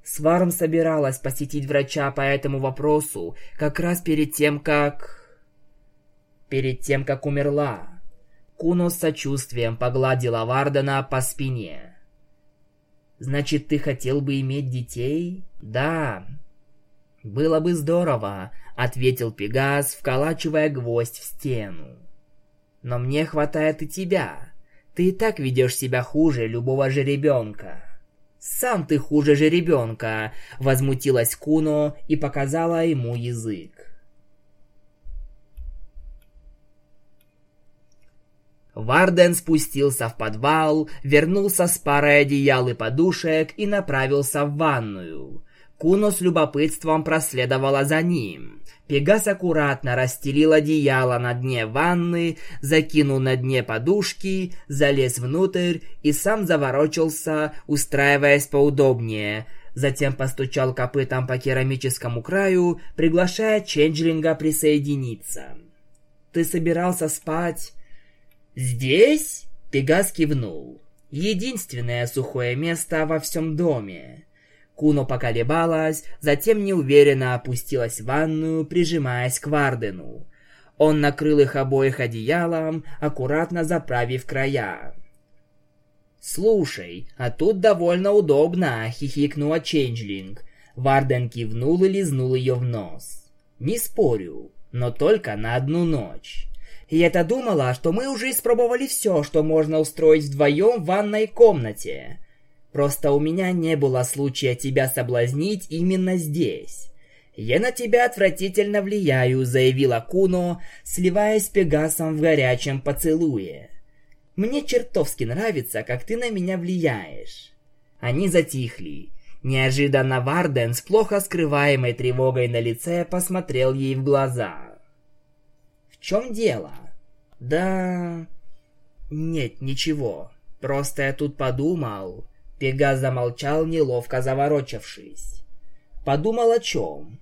Сварм собиралась посетить врача по этому вопросу как раз перед тем, как... Перед тем, как умерла. Куно с сочувствием погладила Вардена по спине. «Значит, ты хотел бы иметь детей?» «Да». «Было бы здорово», — ответил Пегас, вколачивая гвоздь в стену. «Но мне хватает и тебя. Ты и так ведешь себя хуже любого жеребенка». «Сам ты хуже жеребенка!» — возмутилась Куно и показала ему язык. Варден спустился в подвал, вернулся с парой одеял и подушек и направился в ванную. Куно с любопытством проследовала за ним. Пегас аккуратно расстелил одеяло на дне ванны, закинул на дне подушки, залез внутрь и сам заворочился, устраиваясь поудобнее. Затем постучал копытом по керамическому краю, приглашая Ченджлинга присоединиться. «Ты собирался спать?» «Здесь?» — Пегас кивнул. «Единственное сухое место во всем доме». Куно поколебалась, затем неуверенно опустилась в ванную, прижимаясь к Вардену. Он накрыл их обоих одеялом, аккуратно заправив края. «Слушай, а тут довольно удобно», — хихикнула Ченджлинг. Варден кивнул и лизнул ее в нос. «Не спорю, но только на одну ночь». Я-то думала, что мы уже испробовали все, что можно устроить вдвоем в ванной комнате. Просто у меня не было случая тебя соблазнить именно здесь. Я на тебя отвратительно влияю, заявила Куно, сливаясь с Пегасом в горячем поцелуе. Мне чертовски нравится, как ты на меня влияешь. Они затихли. Неожиданно Варден с плохо скрываемой тревогой на лице посмотрел ей в глаза чем дело?» «Да...» «Нет, ничего. Просто я тут подумал...» Пегас замолчал, неловко заворочавшись. «Подумал о чем?»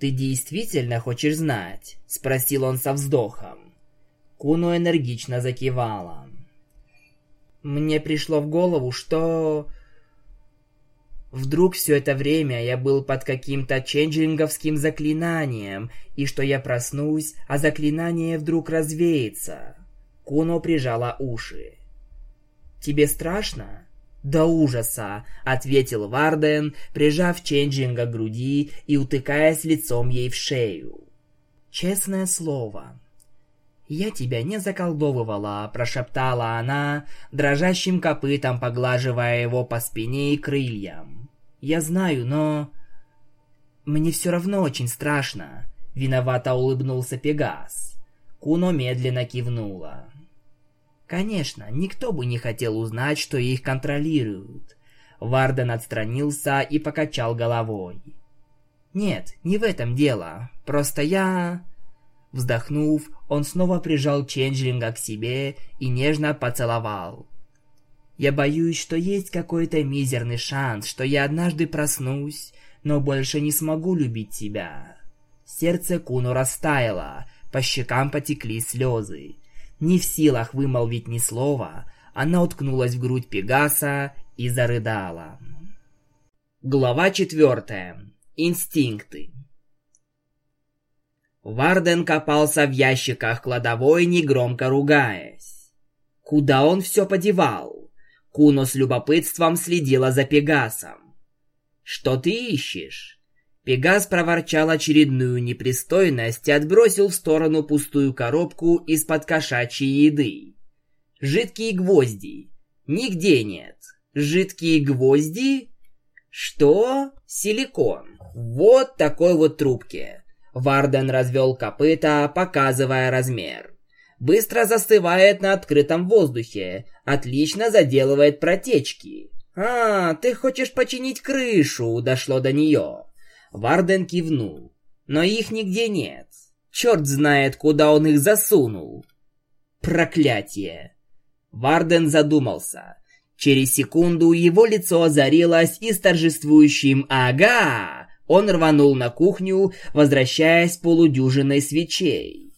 «Ты действительно хочешь знать?» — спросил он со вздохом. Куно энергично закивала. «Мне пришло в голову, что...» Вдруг все это время я был под каким-то ченджлинговским заклинанием, и что я проснусь, а заклинание вдруг развеется. Куно прижала уши. «Тебе страшно?» «До ужаса», — ответил Варден, прижав Ченджинга к груди и утыкаясь лицом ей в шею. «Честное слово». «Я тебя не заколдовывала», — прошептала она, дрожащим копытом поглаживая его по спине и крыльям. Я знаю, но... Мне все равно очень страшно. Виновато улыбнулся Пегас. Куно медленно кивнула. Конечно, никто бы не хотел узнать, что их контролируют. Варден отстранился и покачал головой. «Нет, не в этом дело. Просто я...» Вздохнув, он снова прижал Ченджлинга к себе и нежно поцеловал. Я боюсь, что есть какой-то мизерный шанс, что я однажды проснусь, но больше не смогу любить тебя. Сердце Куну растаяло, по щекам потекли слезы. Не в силах вымолвить ни слова, она уткнулась в грудь Пегаса и зарыдала. Глава четвертая. Инстинкты. Варден копался в ящиках кладовой, негромко ругаясь. Куда он все подевал? Куно с любопытством следила за Пегасом. «Что ты ищешь?» Пегас проворчал очередную непристойность и отбросил в сторону пустую коробку из-под кошачьей еды. Жидкие гвозди. Нигде нет. Жидкие гвозди? Что? Силикон. Вот такой вот трубке. Варден развел копыта, показывая размер. Быстро застывает на открытом воздухе. Отлично заделывает протечки. «А, ты хочешь починить крышу?» Дошло до нее. Варден кивнул. «Но их нигде нет. Черт знает, куда он их засунул. Проклятие!» Варден задумался. Через секунду его лицо озарилось и с торжествующим «Ага!» он рванул на кухню, возвращаясь полудюжиной свечей.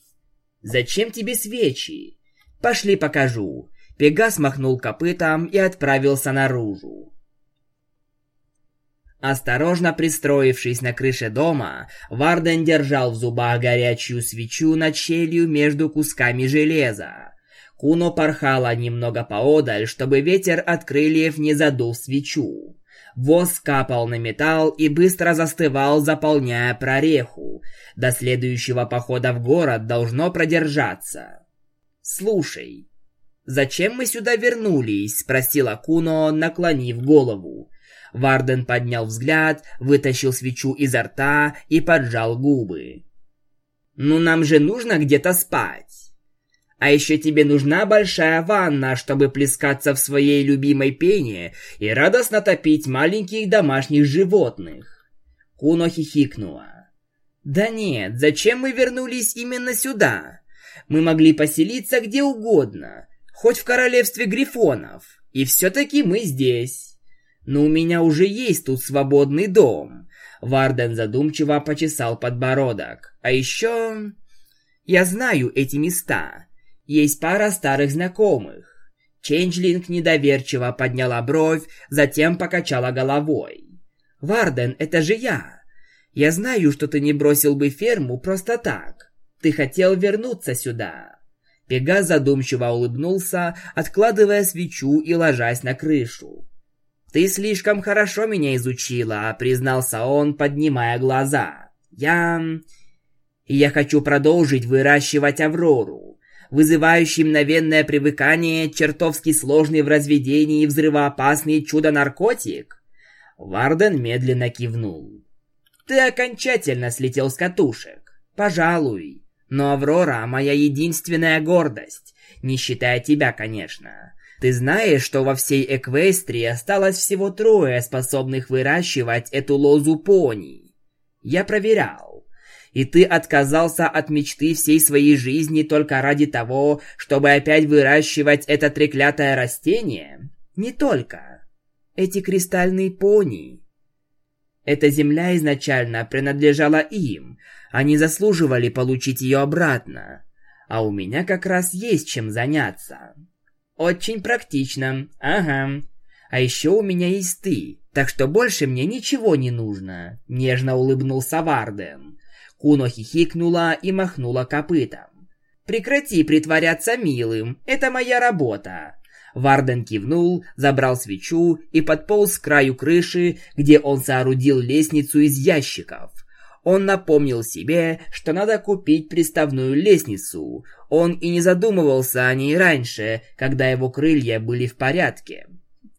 «Зачем тебе свечи?» «Пошли покажу». Пегас махнул копытом и отправился наружу. Осторожно пристроившись на крыше дома, Варден держал в зубах горячую свечу над щелью между кусками железа. Куно порхала немного поодаль, чтобы ветер от крыльев не задул свечу. Воск капал на металл и быстро застывал, заполняя прореху. До следующего похода в город должно продержаться. «Слушай, зачем мы сюда вернулись?» — спросила Куно, наклонив голову. Варден поднял взгляд, вытащил свечу изо рта и поджал губы. «Ну нам же нужно где-то спать!» А еще тебе нужна большая ванна, чтобы плескаться в своей любимой пене и радостно топить маленьких домашних животных. Куно хихикнула. Да нет, зачем мы вернулись именно сюда? Мы могли поселиться где угодно, хоть в королевстве грифонов. И все-таки мы здесь. Но у меня уже есть тут свободный дом. Варден задумчиво почесал подбородок. А еще... Я знаю эти места. Есть пара старых знакомых. Ченджлинг недоверчиво подняла бровь, затем покачала головой. «Варден, это же я! Я знаю, что ты не бросил бы ферму просто так. Ты хотел вернуться сюда». Пегас задумчиво улыбнулся, откладывая свечу и ложась на крышу. «Ты слишком хорошо меня изучила», — признался он, поднимая глаза. «Я... я хочу продолжить выращивать Аврору вызывающий мгновенное привыкание, чертовски сложный в разведении и взрывоопасный чудо-наркотик? Варден медленно кивнул. Ты окончательно слетел с катушек. Пожалуй. Но Аврора — моя единственная гордость. Не считая тебя, конечно. Ты знаешь, что во всей Эквестрии осталось всего трое, способных выращивать эту лозу пони? Я проверял и ты отказался от мечты всей своей жизни только ради того, чтобы опять выращивать это треклятое растение? Не только. Эти кристальные пони. Эта земля изначально принадлежала им. Они заслуживали получить ее обратно. А у меня как раз есть чем заняться. Очень практично. Ага. А еще у меня есть ты, так что больше мне ничего не нужно. Нежно улыбнулся Варден. Куно хихикнула и махнула копытом. «Прекрати притворяться милым, это моя работа!» Варден кивнул, забрал свечу и подполз к краю крыши, где он соорудил лестницу из ящиков. Он напомнил себе, что надо купить приставную лестницу. Он и не задумывался о ней раньше, когда его крылья были в порядке.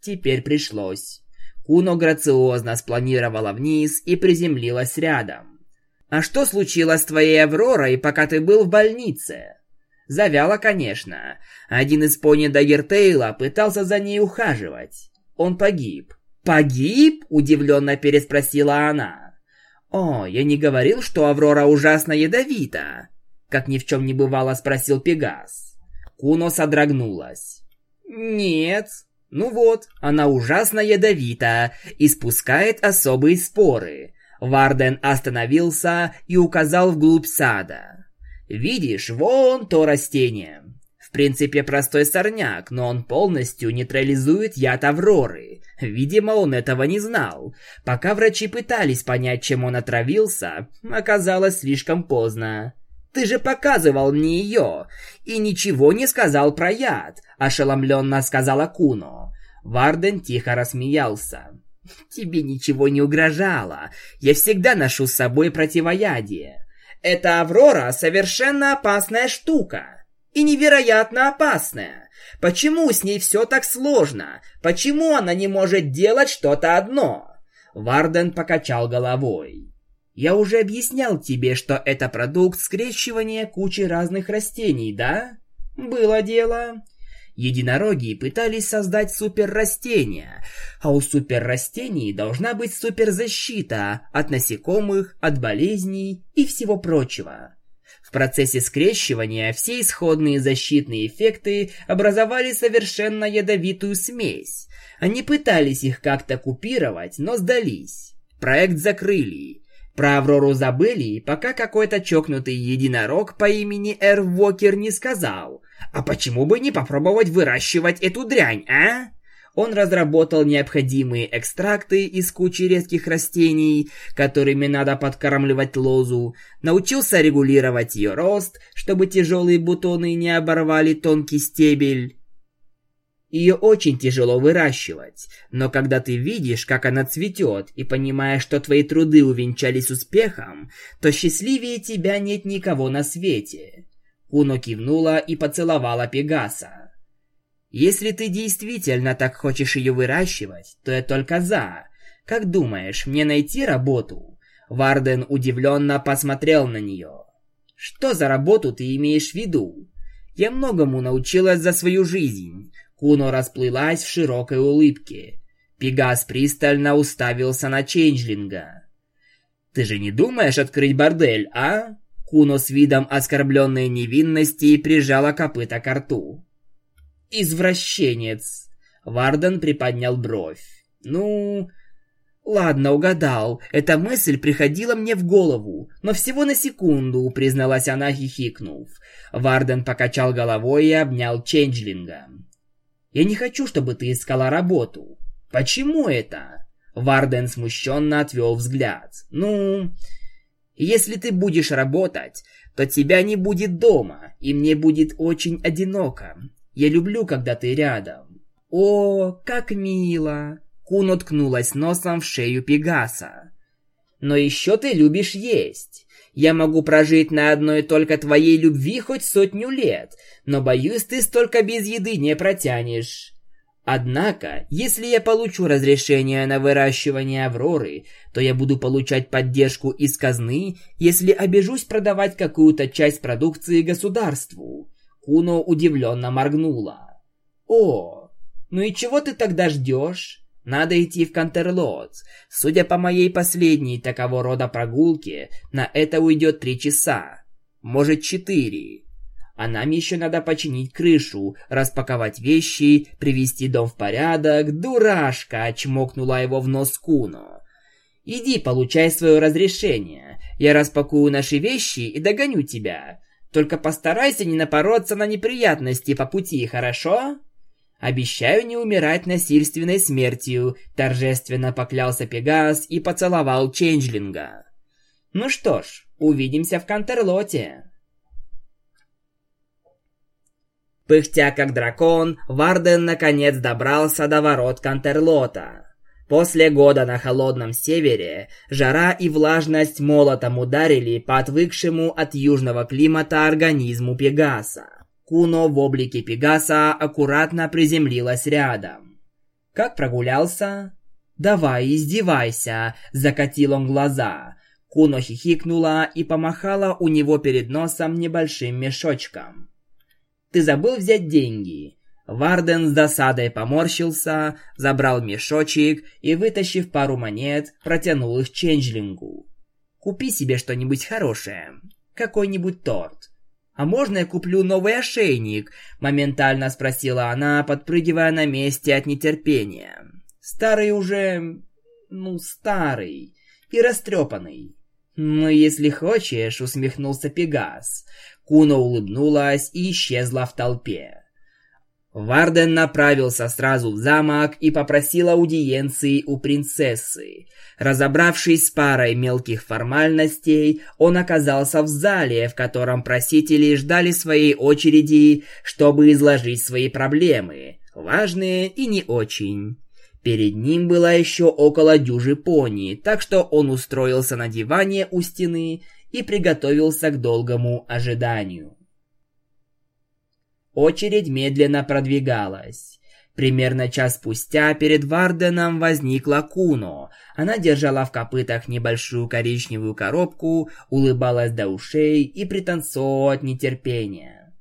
Теперь пришлось. Куно грациозно спланировала вниз и приземлилась рядом. А что случилось с твоей Авророй, пока ты был в больнице? Завяло, конечно. Один из пони Даггертейла пытался за ней ухаживать. Он погиб. «Погиб?» – удивленно переспросила она. «О, я не говорил, что Аврора ужасно ядовита?» Как ни в чем не бывало, спросил Пегас. Куно содрогнулась. «Нет. Ну вот, она ужасно ядовита и спускает особые споры. Варден остановился и указал вглубь сада. «Видишь, вон то растение. В принципе, простой сорняк, но он полностью нейтрализует яд Авроры. Видимо, он этого не знал. Пока врачи пытались понять, чем он отравился, оказалось слишком поздно. Ты же показывал мне ее и ничего не сказал про яд», – ошеломленно сказала Куно. Варден тихо рассмеялся. Тебе ничего не угрожало. Я всегда ношу с собой противоядие. Эта Аврора совершенно опасная штука. И невероятно опасная. Почему с ней все так сложно? Почему она не может делать что-то одно? Варден покачал головой. Я уже объяснял тебе, что это продукт скрещивания кучи разных растений, да? Было дело. Единороги пытались создать суперрастения, а у суперрастений должна быть суперзащита от насекомых, от болезней и всего прочего. В процессе скрещивания все исходные защитные эффекты образовали совершенно ядовитую смесь. Они пытались их как-то купировать, но сдались. Проект закрыли. Про Аврору забыли, пока какой-то чокнутый единорог по имени Эр Вокер не сказал, а почему бы не попробовать выращивать эту дрянь, а? Он разработал необходимые экстракты из кучи редких растений, которыми надо подкармливать лозу, научился регулировать ее рост, чтобы тяжелые бутоны не оборвали тонкий стебель. Ее очень тяжело выращивать, но когда ты видишь, как она цветет, и понимаешь, что твои труды увенчались успехом, то счастливее тебя нет никого на свете. Куно кивнула и поцеловала Пегаса. «Если ты действительно так хочешь ее выращивать, то я только за. Как думаешь, мне найти работу?» Варден удивленно посмотрел на нее. «Что за работу ты имеешь в виду?» «Я многому научилась за свою жизнь». Куно расплылась в широкой улыбке. Пегас пристально уставился на Чейнджлинга. «Ты же не думаешь открыть бордель, а?» Куно с видом оскорбленной невинности прижала копыта к рту. «Извращенец!» Варден приподнял бровь. «Ну...» «Ладно, угадал. Эта мысль приходила мне в голову, но всего на секунду», — призналась она, хихикнув. Варден покачал головой и обнял Ченджлинга. «Я не хочу, чтобы ты искала работу». «Почему это?» Варден смущенно отвел взгляд. «Ну...» Если ты будешь работать, то тебя не будет дома, и мне будет очень одиноко. Я люблю, когда ты рядом. О, как мило. Кун уткнулась носом в шею Пегаса. Но еще ты любишь есть. Я могу прожить на одной только твоей любви хоть сотню лет, но боюсь, ты столько без еды не протянешь. Однако, если я получу разрешение на выращивание Авроры, то я буду получать поддержку из казны, если обижусь продавать какую-то часть продукции государству. Куно удивленно моргнула. О, ну и чего ты тогда ждешь? Надо идти в Кантерлот. Судя по моей последней такового рода прогулке, на это уйдет три часа. Может, четыре. А нам еще надо починить крышу, распаковать вещи, привести дом в порядок. Дурашка!» — чмокнула его в нос Куно. «Иди, получай свое разрешение. Я распакую наши вещи и догоню тебя. Только постарайся не напороться на неприятности по пути, хорошо?» «Обещаю не умирать насильственной смертью», — торжественно поклялся Пегас и поцеловал Ченджлинга. «Ну что ж, увидимся в Кантерлоте». Пыхтя как дракон, Варден наконец добрался до ворот Кантерлота. После года на холодном севере жара и влажность молотом ударили по отвыкшему от южного климата организму Пегаса. Куно в облике Пегаса аккуратно приземлилась рядом. «Как прогулялся?» «Давай, издевайся!» – закатил он глаза. Куно хихикнула и помахала у него перед носом небольшим мешочком. Ты забыл взять деньги». Варден с досадой поморщился, забрал мешочек и, вытащив пару монет, протянул их Ченджлингу. «Купи себе что-нибудь хорошее. Какой-нибудь торт». «А можно я куплю новый ошейник?» – моментально спросила она, подпрыгивая на месте от нетерпения. «Старый уже... ну, старый и растрепанный». «Ну, если хочешь», — усмехнулся Пегас. Куна улыбнулась и исчезла в толпе. Варден направился сразу в замок и попросил аудиенции у принцессы. Разобравшись с парой мелких формальностей, он оказался в зале, в котором просители ждали своей очереди, чтобы изложить свои проблемы, важные и не очень. Перед ним было еще около дюжи пони, так что он устроился на диване у стены и приготовился к долгому ожиданию. Очередь медленно продвигалась. Примерно час спустя перед Варденом возникла Куно. Она держала в копытах небольшую коричневую коробку, улыбалась до ушей и пританцовывала от нетерпения.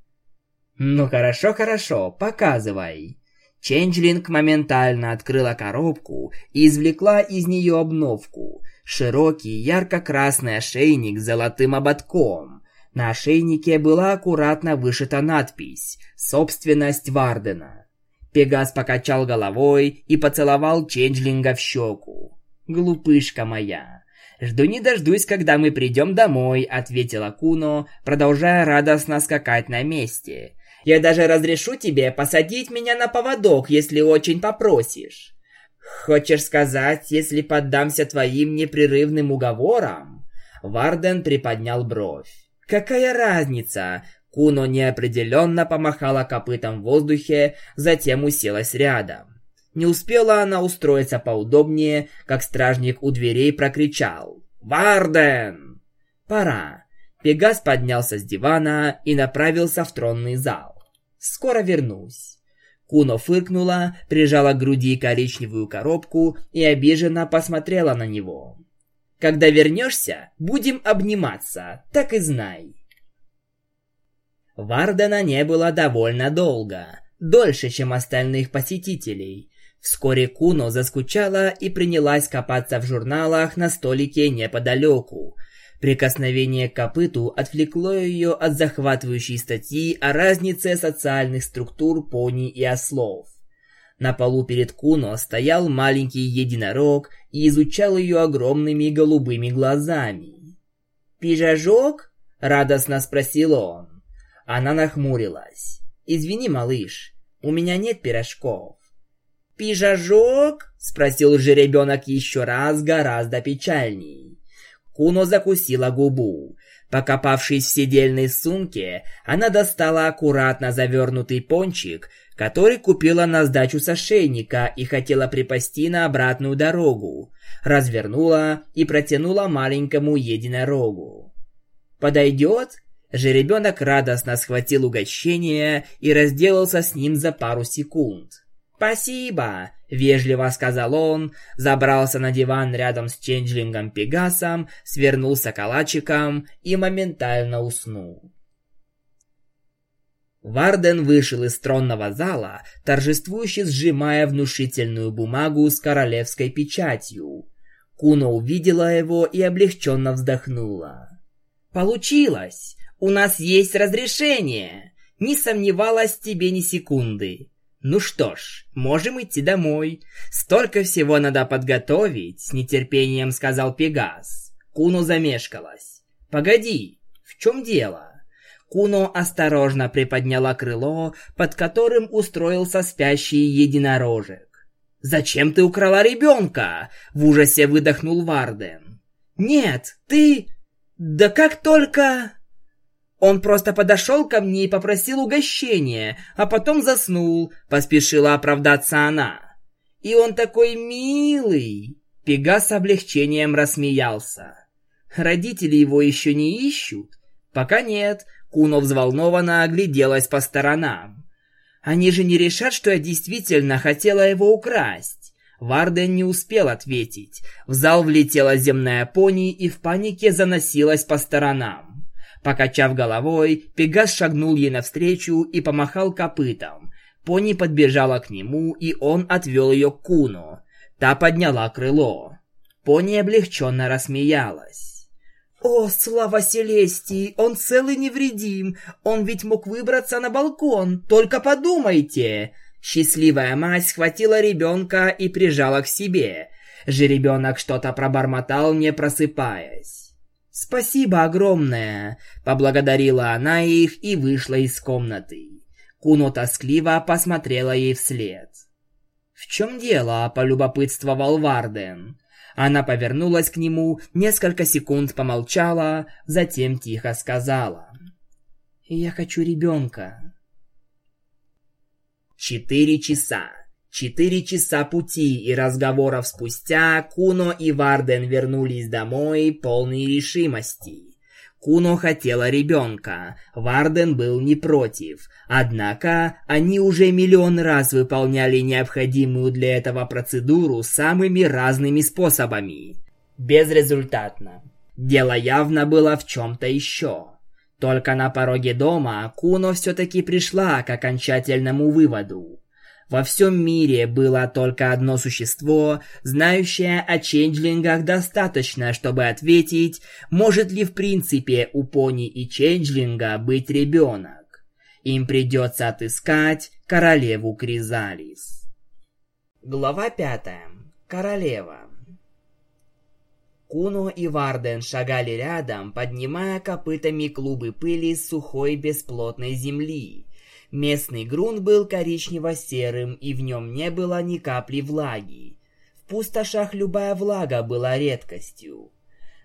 «Ну хорошо, хорошо, показывай». Ченджлинг моментально открыла коробку и извлекла из нее обновку. Широкий ярко-красный ошейник с золотым ободком. На ошейнике была аккуратно вышита надпись «Собственность Вардена». Пегас покачал головой и поцеловал Ченджлинга в щеку. «Глупышка моя!» «Жду не дождусь, когда мы придем домой», — ответила Куно, продолжая радостно скакать на месте. «Я даже разрешу тебе посадить меня на поводок, если очень попросишь». «Хочешь сказать, если поддамся твоим непрерывным уговорам?» Варден приподнял бровь. «Какая разница? Куно неопределенно помахала копытом в воздухе, затем уселась рядом. Не успела она устроиться поудобнее, как стражник у дверей прокричал «Варден!» «Пора!» Пегас поднялся с дивана и направился в тронный зал. «Скоро вернусь». Куно фыркнула, прижала к груди коричневую коробку и обиженно посмотрела на него. «Когда вернешься, будем обниматься, так и знай». Вардена не было довольно долго, дольше, чем остальных посетителей. Вскоре Куно заскучала и принялась копаться в журналах на столике неподалеку. Прикосновение к копыту отвлекло ее от захватывающей статьи о разнице социальных структур пони и ослов. На полу перед Куно стоял маленький единорог и изучал ее огромными голубыми глазами. «Пижажок?» — радостно спросил он. Она нахмурилась. «Извини, малыш, у меня нет пирожков». «Пижажок?» — спросил же ребенок еще раз гораздо печальней. Куно закусила губу. Покопавшись в сидельной сумке, она достала аккуратно завернутый пончик, который купила на сдачу с ошейника и хотела припасти на обратную дорогу. Развернула и протянула маленькому единорогу. «Подойдет?» Жеребенок радостно схватил угощение и разделался с ним за пару секунд. «Спасибо!» – вежливо сказал он, забрался на диван рядом с Ченджлингом Пегасом, свернулся калачиком и моментально уснул. Варден вышел из тронного зала, торжествующе сжимая внушительную бумагу с королевской печатью. Куно увидела его и облегченно вздохнула. «Получилось! У нас есть разрешение. Не сомневалась тебе ни секунды. Ну что ж, можем идти домой. Столько всего надо подготовить, с нетерпением сказал Пегас. Куно замешкалась. Погоди, в чем дело? Куно осторожно приподняла крыло, под которым устроился спящий единорожек. «Зачем ты украла ребенка?» — в ужасе выдохнул Варден. «Нет, ты...» «Да как только...» Он просто подошел ко мне и попросил угощения, а потом заснул, поспешила оправдаться она. И он такой милый. Пегас с облегчением рассмеялся. Родители его еще не ищут? Пока нет. Куно взволнованно огляделась по сторонам. Они же не решат, что я действительно хотела его украсть. Варден не успел ответить. В зал влетела земная пони и в панике заносилась по сторонам. Покачав головой, Пегас шагнул ей навстречу и помахал копытом. Пони подбежала к нему, и он отвел ее к Куну. Та подняла крыло. Пони облегченно рассмеялась. «О, слава Селестии! Он целый невредим! Он ведь мог выбраться на балкон! Только подумайте!» Счастливая мать схватила ребенка и прижала к себе. Жеребенок что-то пробормотал, не просыпаясь. «Спасибо огромное!» – поблагодарила она их и вышла из комнаты. Куно тоскливо посмотрела ей вслед. «В чем дело?» – полюбопытствовал Варден. Она повернулась к нему, несколько секунд помолчала, затем тихо сказала. «Я хочу ребенка». Четыре часа. Четыре часа пути и разговоров спустя Куно и Варден вернулись домой полные решимости. Куно хотела ребенка, Варден был не против. Однако они уже миллион раз выполняли необходимую для этого процедуру самыми разными способами. Безрезультатно. Дело явно было в чем-то еще. Только на пороге дома Куно все-таки пришла к окончательному выводу. Во всем мире было только одно существо, знающее о ченджлингах достаточно, чтобы ответить, может ли в принципе у пони и ченджлинга быть ребенок. Им придется отыскать королеву Кризалис. Глава пятая. Королева. Куно и Варден шагали рядом, поднимая копытами клубы пыли с сухой бесплотной земли, Местный грунт был коричнево-серым, и в нем не было ни капли влаги. В пустошах любая влага была редкостью.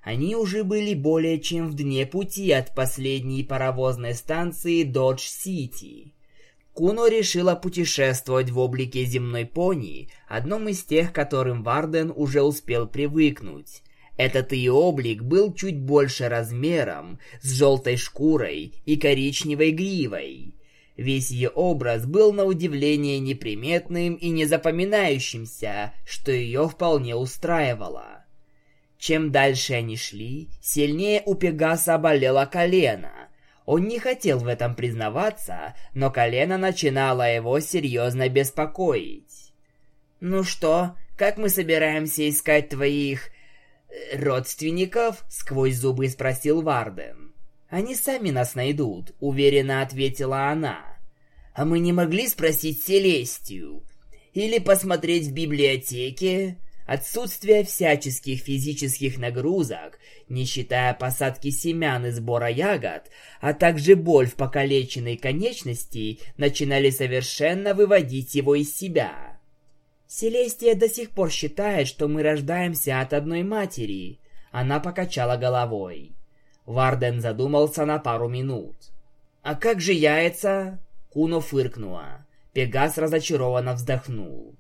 Они уже были более чем в дне пути от последней паровозной станции Додж-Сити. Куно решила путешествовать в облике земной пони, одном из тех, которым Варден уже успел привыкнуть. Этот ее облик был чуть больше размером, с желтой шкурой и коричневой гривой. Весь ее образ был на удивление неприметным и незапоминающимся, что ее вполне устраивало. Чем дальше они шли, сильнее у Пегаса болело колено. Он не хотел в этом признаваться, но колено начинало его серьезно беспокоить. «Ну что, как мы собираемся искать твоих... Э, родственников?» — сквозь зубы спросил Варден. «Они сами нас найдут», — уверенно ответила она. «А мы не могли спросить Селестию? Или посмотреть в библиотеке?» Отсутствие всяческих физических нагрузок, не считая посадки семян и сбора ягод, а также боль в покалеченной конечности, начинали совершенно выводить его из себя. Селестия до сих пор считает, что мы рождаемся от одной матери. Она покачала головой. Варден задумался на пару минут. «А как же яйца?» Куно фыркнула. Пегас разочарованно вздохнул.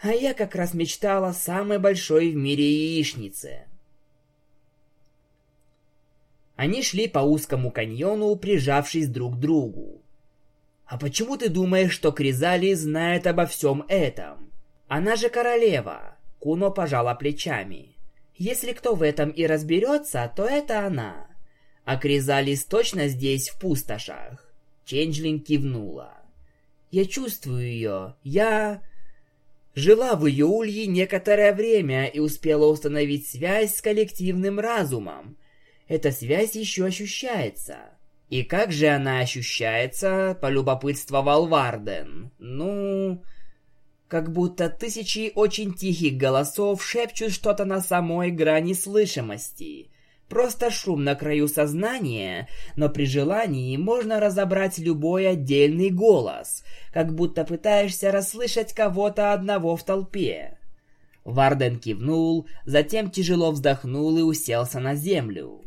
«А я как раз мечтала о самой большой в мире яичнице». Они шли по узкому каньону, прижавшись друг к другу. «А почему ты думаешь, что Кризали знает обо всем этом? Она же королева!» Куно пожала плечами. Если кто в этом и разберется, то это она. А Кризалис точно здесь, в пустошах? Ченджлин кивнула. Я чувствую ее. Я... Жила в Июлье некоторое время и успела установить связь с коллективным разумом. Эта связь еще ощущается. И как же она ощущается, полюбопытствовал Варден. Ну... Как будто тысячи очень тихих голосов шепчут что-то на самой грани слышимости. Просто шум на краю сознания, но при желании можно разобрать любой отдельный голос, как будто пытаешься расслышать кого-то одного в толпе. Варден кивнул, затем тяжело вздохнул и уселся на землю.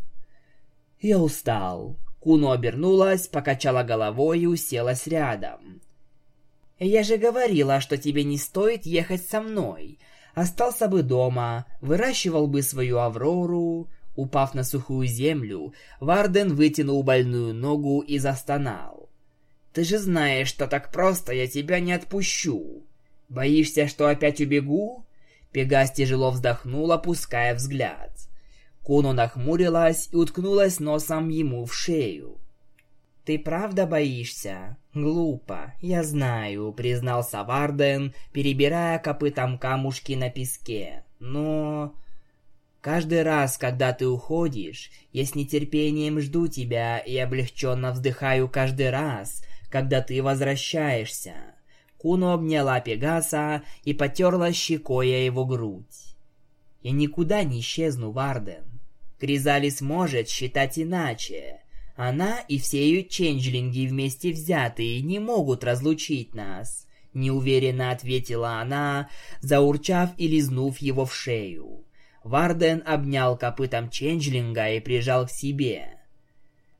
«Я устал». Куно обернулась, покачала головой и уселась рядом. Я же говорила, что тебе не стоит ехать со мной. Остался бы дома, выращивал бы свою Аврору. Упав на сухую землю, Варден вытянул больную ногу и застонал. Ты же знаешь, что так просто я тебя не отпущу. Боишься, что опять убегу? Пегас тяжело вздохнул, опуская взгляд. Куно нахмурилась и уткнулась носом ему в шею. «Ты правда боишься?» «Глупо, я знаю», — признался Варден, перебирая копытом камушки на песке. «Но...» «Каждый раз, когда ты уходишь, я с нетерпением жду тебя и облегченно вздыхаю каждый раз, когда ты возвращаешься». Куно обняла Пегаса и потерла щекой его грудь. «Я никуда не исчезну, Варден. Кризалис может считать иначе. Она и все ее ченджлинги вместе взятые не могут разлучить нас. Неуверенно ответила она, заурчав и лизнув его в шею. Варден обнял копытом ченджлинга и прижал к себе.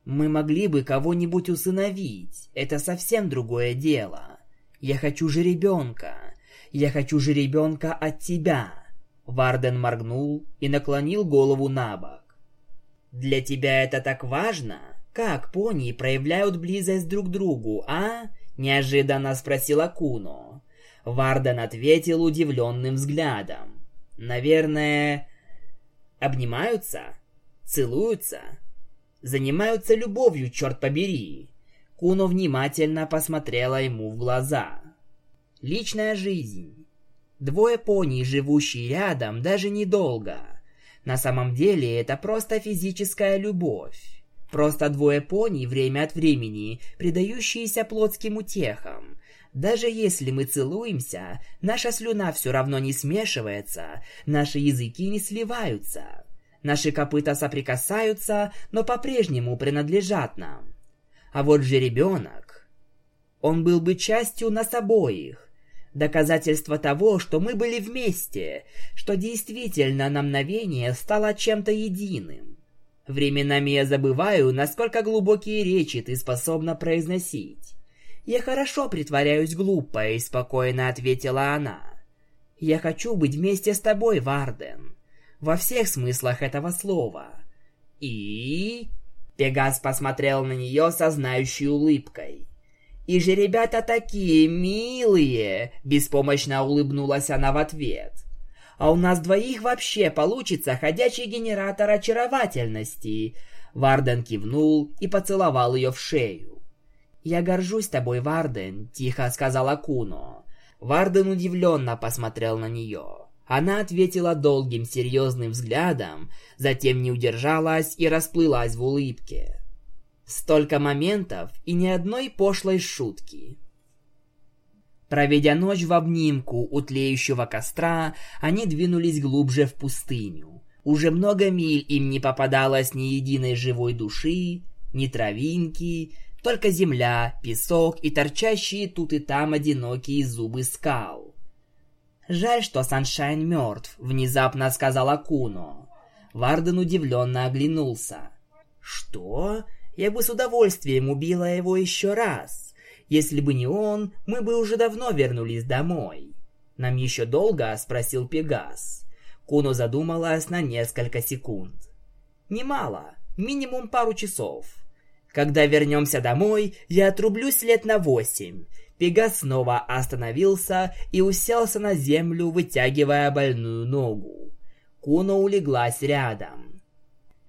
«Мы могли бы кого-нибудь усыновить. Это совсем другое дело. Я хочу же ребенка. Я хочу же ребенка от тебя». Варден моргнул и наклонил голову на бок. Для тебя это так важно? Как пони проявляют близость друг к другу, а? Неожиданно спросила Куно. Варден ответил удивленным взглядом. Наверное, обнимаются, целуются, занимаются любовью, черт побери. Куно внимательно посмотрела ему в глаза. Личная жизнь. Двое пони, живущие рядом, даже недолго. На самом деле это просто физическая любовь. Просто двое пони время от времени, предающиеся плотским утехам. Даже если мы целуемся, наша слюна все равно не смешивается, наши языки не сливаются. Наши копыта соприкасаются, но по-прежнему принадлежат нам. А вот же ребенок. Он был бы частью нас обоих. Доказательство того, что мы были вместе, что действительно на мгновение стало чем-то единым. Временами я забываю, насколько глубокие речи ты способна произносить. Я хорошо притворяюсь глупой, спокойно ответила она. Я хочу быть вместе с тобой, Варден. Во всех смыслах этого слова. И... Пегас посмотрел на нее со знающей улыбкой. И же ребята такие милые!» – беспомощно улыбнулась она в ответ. «А у нас двоих вообще получится ходячий генератор очаровательности!» Варден кивнул и поцеловал ее в шею. «Я горжусь тобой, Варден», – тихо сказала Куно. Варден удивленно посмотрел на нее. Она ответила долгим серьезным взглядом, затем не удержалась и расплылась в улыбке. Столько моментов и ни одной пошлой шутки. Проведя ночь в обнимку у тлеющего костра, они двинулись глубже в пустыню. Уже много миль им не попадалось ни единой живой души, ни травинки, только земля, песок и торчащие тут и там одинокие зубы скал. «Жаль, что Саншайн мертв», — внезапно сказала Куно. Варден удивленно оглянулся. «Что? Я бы с удовольствием убила его еще раз. Если бы не он, мы бы уже давно вернулись домой. Нам еще долго?» – спросил Пегас. Куно задумалась на несколько секунд. «Немало. Минимум пару часов. Когда вернемся домой, я отрублюсь лет на восемь». Пегас снова остановился и уселся на землю, вытягивая больную ногу. Куно улеглась рядом.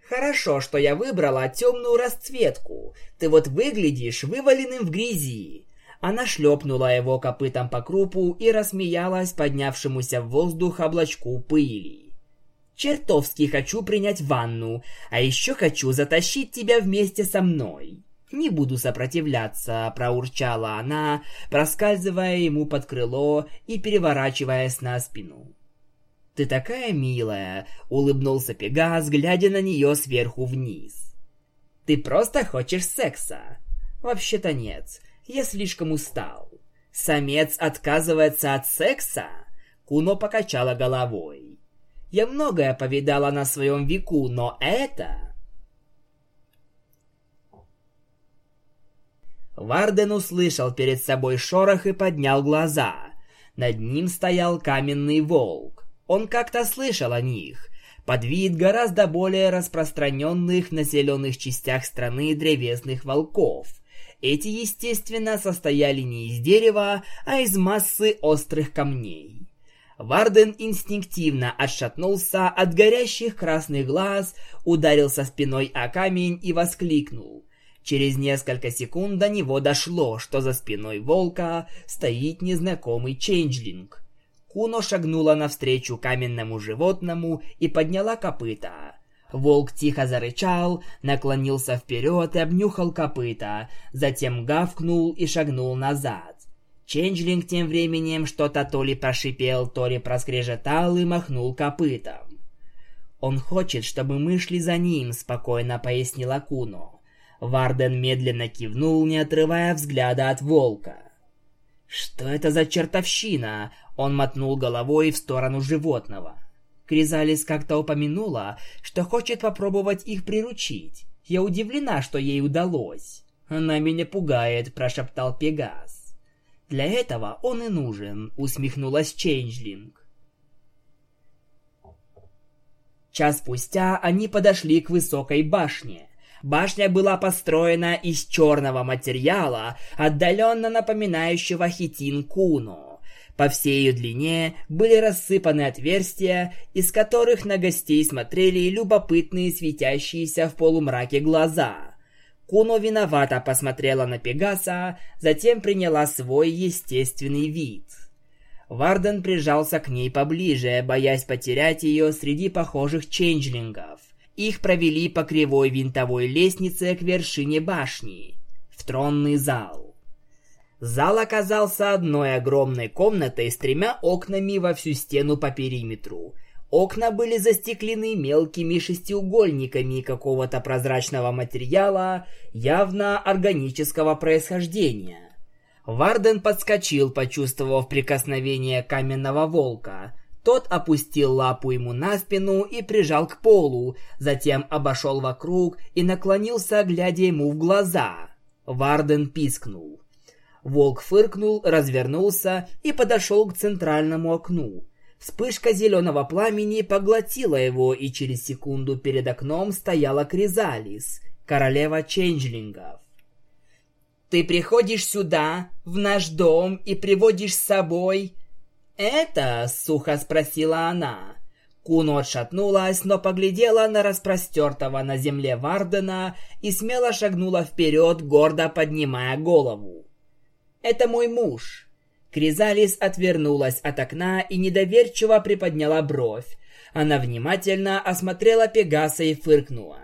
Хорошо, что я выбрала темную расцветку. Ты вот выглядишь вываленным в грязи. Она шлепнула его копытом по крупу и рассмеялась поднявшемуся в воздух облачку пыли. «Чертовски хочу принять ванну, а еще хочу затащить тебя вместе со мной». «Не буду сопротивляться», — проурчала она, проскальзывая ему под крыло и переворачиваясь на спину. «Ты такая милая!» — улыбнулся Пегас, глядя на нее сверху вниз. «Ты просто хочешь секса?» «Вообще-то нет. Я слишком устал». «Самец отказывается от секса?» Куно покачала головой. «Я многое повидала на своем веку, но это...» Варден услышал перед собой шорох и поднял глаза. Над ним стоял каменный волк. Он как-то слышал о них. Под вид гораздо более распространенных в населенных частях страны древесных волков. Эти, естественно, состояли не из дерева, а из массы острых камней. Варден инстинктивно отшатнулся от горящих красных глаз, ударился спиной о камень и воскликнул. Через несколько секунд до него дошло, что за спиной волка стоит незнакомый чейнджлинг. Куно шагнула навстречу каменному животному и подняла копыта. Волк тихо зарычал, наклонился вперед и обнюхал копыта, затем гавкнул и шагнул назад. Ченджлинг тем временем что-то то ли прошипел, то ли проскрежетал и махнул копытом. «Он хочет, чтобы мы шли за ним», — спокойно пояснила Куно. Варден медленно кивнул, не отрывая взгляда от волка. «Что это за чертовщина?» Он мотнул головой в сторону животного. Кризалис как-то упомянула, что хочет попробовать их приручить. Я удивлена, что ей удалось. «Она меня пугает», – прошептал Пегас. «Для этого он и нужен», – усмехнулась Чейнджлинг. Час спустя они подошли к высокой башне. Башня была построена из черного материала, отдаленно напоминающего хитин куно. По всей ее длине были рассыпаны отверстия, из которых на гостей смотрели любопытные светящиеся в полумраке глаза. Куно виновато посмотрела на Пегаса, затем приняла свой естественный вид. Варден прижался к ней поближе, боясь потерять ее среди похожих ченджлингов. Их провели по кривой винтовой лестнице к вершине башни, в тронный зал. Зал оказался одной огромной комнатой с тремя окнами во всю стену по периметру. Окна были застеклены мелкими шестиугольниками какого-то прозрачного материала, явно органического происхождения. Варден подскочил, почувствовав прикосновение каменного волка. Тот опустил лапу ему на спину и прижал к полу, затем обошел вокруг и наклонился, глядя ему в глаза. Варден пискнул. Волк фыркнул, развернулся и подошел к центральному окну. Вспышка зеленого пламени поглотила его, и через секунду перед окном стояла Кризалис, королева ченджлингов. «Ты приходишь сюда, в наш дом, и приводишь с собой «Это?» — сухо спросила она. Куно отшатнулась, но поглядела на распростертого на земле Вардена и смело шагнула вперед, гордо поднимая голову. «Это мой муж». Кризалис отвернулась от окна и недоверчиво приподняла бровь. Она внимательно осмотрела Пегаса и фыркнула.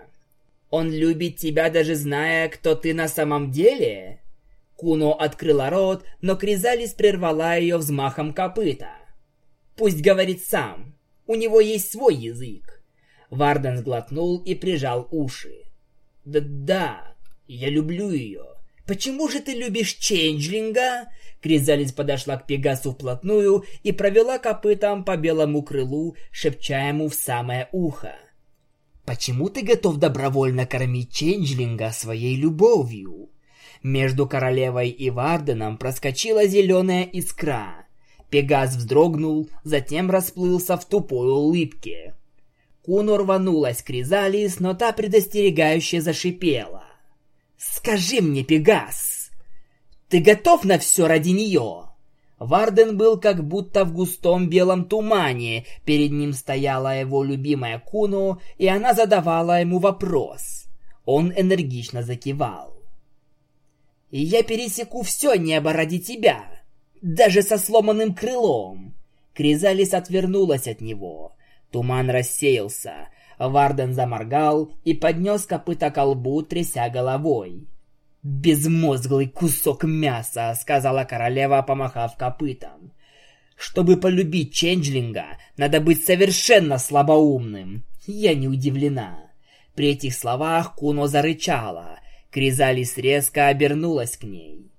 «Он любит тебя, даже зная, кто ты на самом деле?» Куно открыла рот, но Кризалис прервала ее взмахом копыта. «Пусть говорит сам. У него есть свой язык». Варден сглотнул и прижал уши. «Да-да, я люблю ее. Почему же ты любишь Ченджлинга?» Кризалис подошла к Пегасу вплотную и провела копытом по белому крылу, шепча ему в самое ухо. «Почему ты готов добровольно кормить Ченджлинга своей любовью?» Между королевой и Варденом проскочила зеленая искра. Пегас вздрогнул, затем расплылся в тупой улыбке. Куну рванулась Кризалис, но та предостерегающе зашипела. «Скажи мне, Пегас, ты готов на все ради нее?» Варден был как будто в густом белом тумане, перед ним стояла его любимая Куну, и она задавала ему вопрос. Он энергично закивал я пересеку все небо ради тебя, даже со сломанным крылом. Кризалис отвернулась от него. Туман рассеялся. Варден заморгал и поднес копыта к лбу, тряся головой. «Безмозглый кусок мяса», — сказала королева, помахав копытом. «Чтобы полюбить Ченджлинга, надо быть совершенно слабоумным. Я не удивлена». При этих словах Куно зарычала — Кризалис резко обернулась к ней.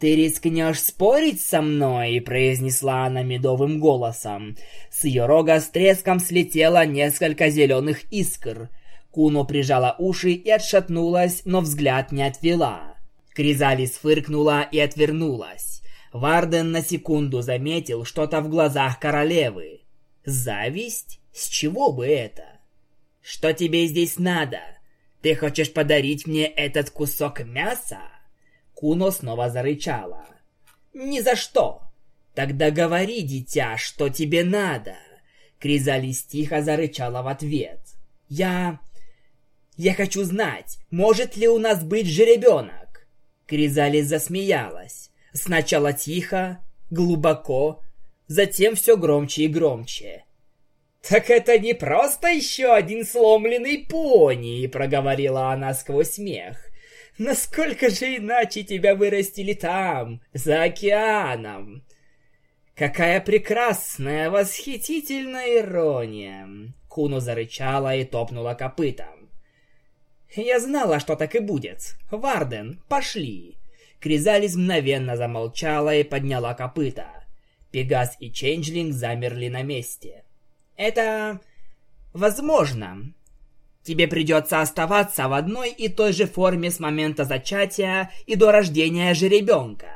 «Ты рискнешь спорить со мной?» – произнесла она медовым голосом. С ее рога с треском слетело несколько зеленых искр. Куно прижала уши и отшатнулась, но взгляд не отвела. Кризалис фыркнула и отвернулась. Варден на секунду заметил что-то в глазах королевы. «Зависть? С чего бы это?» «Что тебе здесь надо?» Ты хочешь подарить мне этот кусок мяса?» Куно снова зарычала. «Ни за что!» «Тогда говори, дитя, что тебе надо!» Кризалис тихо зарычала в ответ. «Я... я хочу знать, может ли у нас быть жеребенок?» Кризалис засмеялась. Сначала тихо, глубоко, затем все громче и громче. «Так это не просто еще один сломленный пони», — проговорила она сквозь смех. «Насколько же иначе тебя вырастили там, за океаном?» «Какая прекрасная, восхитительная ирония!» Куну зарычала и топнула копытом. «Я знала, что так и будет. Варден, пошли!» Кризалис мгновенно замолчала и подняла копыта. Пегас и Ченджлинг замерли на месте. Это... возможно. Тебе придется оставаться в одной и той же форме с момента зачатия и до рождения жеребенка.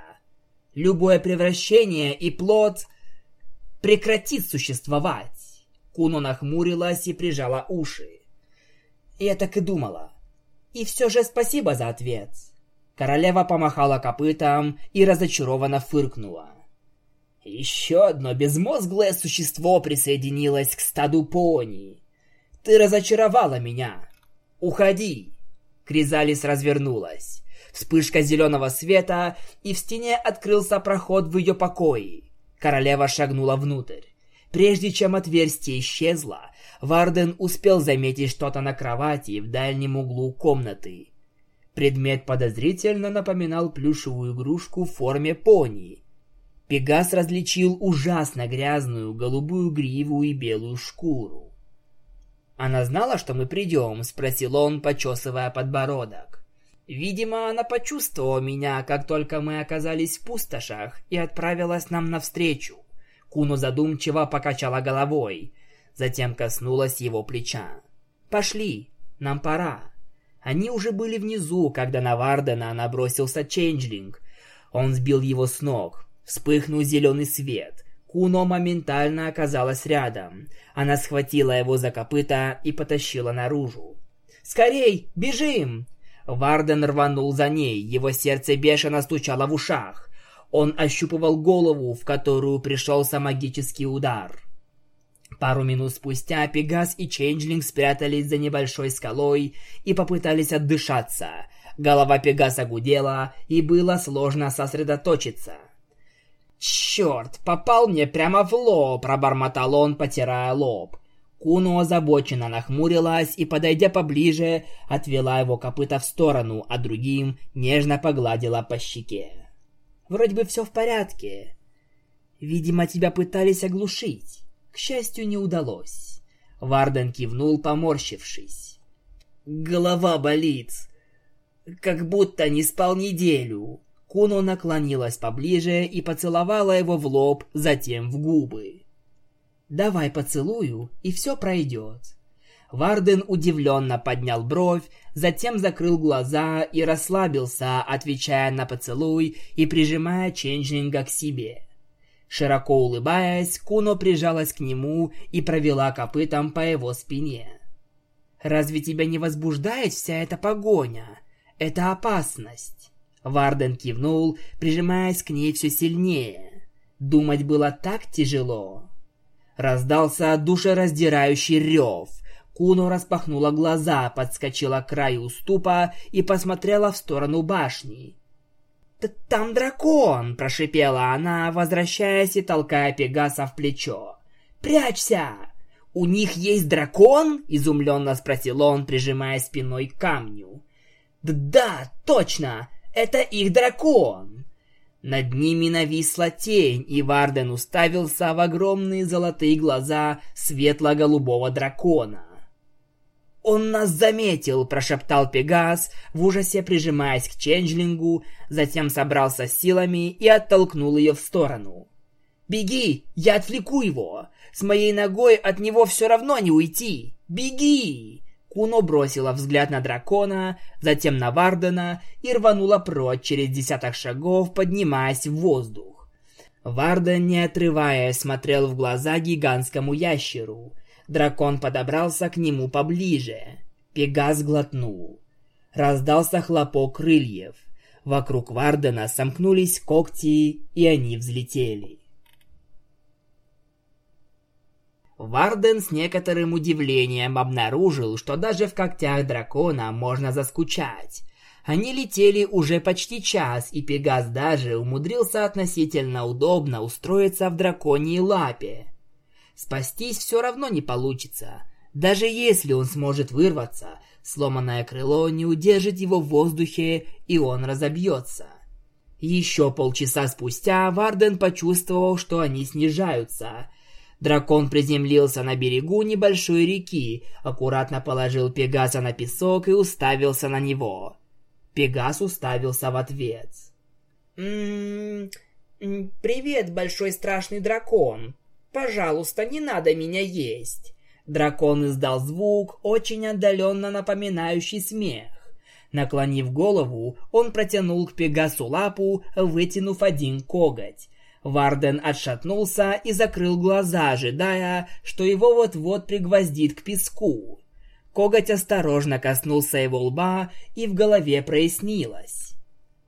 Любое превращение и плод прекратит существовать. Куно нахмурилась и прижала уши. Я так и думала. И все же спасибо за ответ. Королева помахала копытом и разочарованно фыркнула. Еще одно безмозглое существо присоединилось к стаду пони. Ты разочаровала меня. Уходи. Кризалис развернулась. Вспышка зеленого света, и в стене открылся проход в ее покои. Королева шагнула внутрь. Прежде чем отверстие исчезло, Варден успел заметить что-то на кровати в дальнем углу комнаты. Предмет подозрительно напоминал плюшевую игрушку в форме пони. Пегас различил ужасно грязную голубую гриву и белую шкуру. «Она знала, что мы придем?» – спросил он, почесывая подбородок. «Видимо, она почувствовала меня, как только мы оказались в пустошах, и отправилась нам навстречу». Куну задумчиво покачала головой, затем коснулась его плеча. «Пошли, нам пора». Они уже были внизу, когда на Вардена набросился Ченджлинг. Он сбил его с ног. Вспыхнул зеленый свет. Куно моментально оказалась рядом. Она схватила его за копыта и потащила наружу. «Скорей, бежим!» Варден рванул за ней, его сердце бешено стучало в ушах. Он ощупывал голову, в которую пришелся магический удар. Пару минут спустя Пегас и Чейнджлинг спрятались за небольшой скалой и попытались отдышаться. Голова Пегаса гудела, и было сложно сосредоточиться. «Черт, попал мне прямо в лоб!» – пробормотал он, потирая лоб. Куно озабоченно нахмурилась и, подойдя поближе, отвела его копыта в сторону, а другим нежно погладила по щеке. Вроде бы все в порядке. Видимо, тебя пытались оглушить. К счастью, не удалось. Варден кивнул, поморщившись. Голова болит. Как будто не спал неделю. Куно наклонилась поближе и поцеловала его в лоб, затем в губы. «Давай поцелую, и все пройдет». Варден удивленно поднял бровь, затем закрыл глаза и расслабился, отвечая на поцелуй и прижимая Ченджлинга к себе. Широко улыбаясь, Куно прижалась к нему и провела копытом по его спине. «Разве тебя не возбуждает вся эта погоня? Это опасность!» Варден кивнул, прижимаясь к ней все сильнее. Думать было так тяжело. Раздался душераздирающий рев – Куно распахнула глаза, подскочила к краю уступа и посмотрела в сторону башни. «Там дракон!» – прошипела она, возвращаясь и толкая Пегаса в плечо. «Прячься!» «У них есть дракон?» – изумленно спросил он, прижимая спиной к камню. «Да, точно! Это их дракон!» Над ними нависла тень, и Варден уставился в огромные золотые глаза светло-голубого дракона. «Он нас заметил!» – прошептал Пегас, в ужасе прижимаясь к Ченджлингу, затем собрался силами и оттолкнул ее в сторону. «Беги! Я отвлеку его! С моей ногой от него все равно не уйти! Беги!» Куно бросила взгляд на дракона, затем на Вардена и рванула прочь через десяток шагов, поднимаясь в воздух. Варден, не отрываясь, смотрел в глаза гигантскому ящеру – Дракон подобрался к нему поближе. Пегас глотнул. Раздался хлопок крыльев. Вокруг Вардена сомкнулись когти, и они взлетели. Варден с некоторым удивлением обнаружил, что даже в когтях дракона можно заскучать. Они летели уже почти час, и Пегас даже умудрился относительно удобно устроиться в драконьей лапе. Спастись все равно не получится. Даже если он сможет вырваться, сломанное крыло не удержит его в воздухе, и он разобьется. Еще полчаса спустя Варден почувствовал, что они снижаются. Дракон приземлился на берегу небольшой реки, аккуратно положил Пегаса на песок и уставился на него. Пегас уставился в ответ. «М -м, «Привет, большой страшный дракон!» Пожалуйста, не надо меня есть. Дракон издал звук, очень отдаленно напоминающий смех. Наклонив голову, он протянул к Пегасу лапу, вытянув один коготь. Варден отшатнулся и закрыл глаза, ожидая, что его вот-вот пригвоздит к песку. Коготь осторожно коснулся его лба, и в голове прояснилось.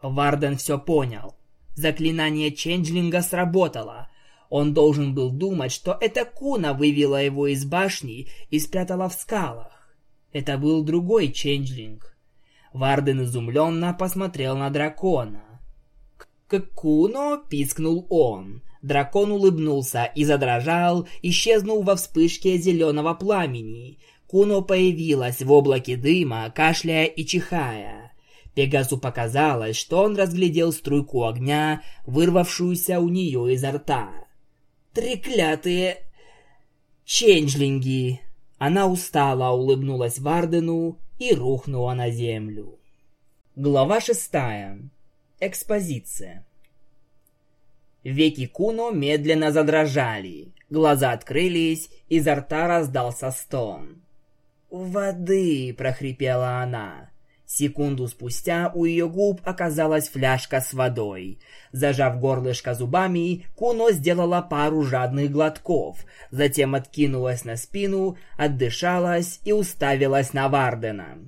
Варден все понял. Заклинание Ченджлинга сработало. Он должен был думать, что это Куна вывела его из башни и спрятала в скалах. Это был другой Ченджлинг. Варден изумленно посмотрел на дракона. «Куно!» — пискнул он. Дракон улыбнулся и задрожал, исчезнув во вспышке зеленого пламени. Куно появилась в облаке дыма, кашляя и чихая. Пегасу показалось, что он разглядел струйку огня, вырвавшуюся у нее изо рта. «Треклятые ченджлинги!» Она устала, улыбнулась Вардену и рухнула на землю. Глава шестая. Экспозиция. Веки Куно медленно задрожали, глаза открылись, изо рта раздался стон. «Воды!» – прохрипела она. Секунду спустя у ее губ оказалась фляжка с водой. Зажав горлышко зубами, Куно сделала пару жадных глотков, затем откинулась на спину, отдышалась и уставилась на Вардена.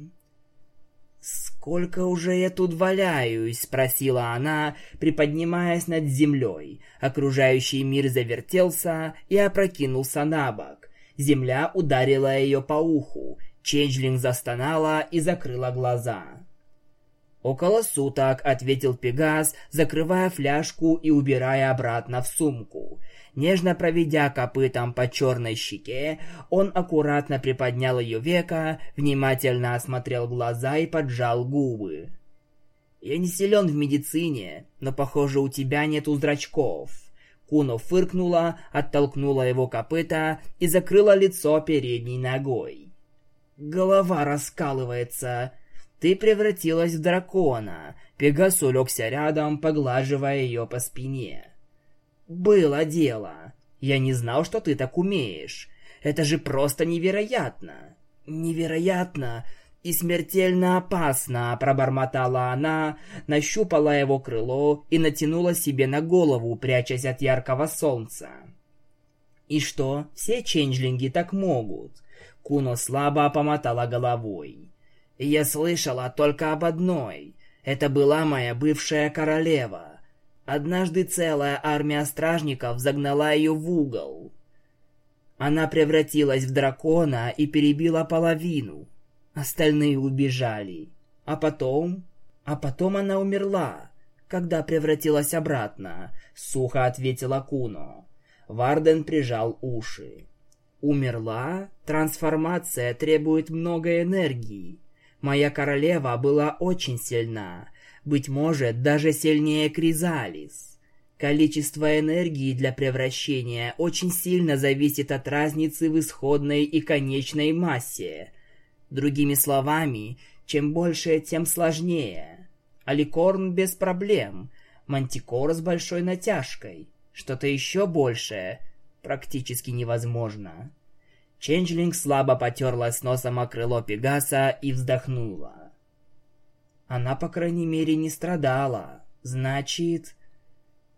«Сколько уже я тут валяюсь?» — спросила она, приподнимаясь над землей. Окружающий мир завертелся и опрокинулся на бок. Земля ударила ее по уху, Ченджлинг застонала и закрыла глаза. «Около суток», — ответил Пегас, закрывая фляжку и убирая обратно в сумку. Нежно проведя копытом по черной щеке, он аккуратно приподнял ее века, внимательно осмотрел глаза и поджал губы. «Я не силен в медицине, но, похоже, у тебя нету зрачков». Куно фыркнула, оттолкнула его копыта и закрыла лицо передней ногой. Голова раскалывается. Ты превратилась в дракона. Пегас улегся рядом, поглаживая ее по спине. Было дело. Я не знал, что ты так умеешь. Это же просто невероятно. Невероятно и смертельно опасно, пробормотала она, нащупала его крыло и натянула себе на голову, прячась от яркого солнца. И что, все ченджлинги так могут? Куно слабо помотала головой. «Я слышала только об одной. Это была моя бывшая королева. Однажды целая армия стражников загнала ее в угол. Она превратилась в дракона и перебила половину. Остальные убежали. А потом... А потом она умерла, когда превратилась обратно, сухо ответила Куно. Варден прижал уши. Умерла? Трансформация требует много энергии. Моя королева была очень сильна, быть может, даже сильнее Кризалис. Количество энергии для превращения очень сильно зависит от разницы в исходной и конечной массе. Другими словами, чем больше, тем сложнее. Аликорн без проблем, мантикор с большой натяжкой. Что-то еще большее практически невозможно. Ченджлинг слабо потерла с носом о крыло Пегаса и вздохнула. Она, по крайней мере, не страдала. Значит...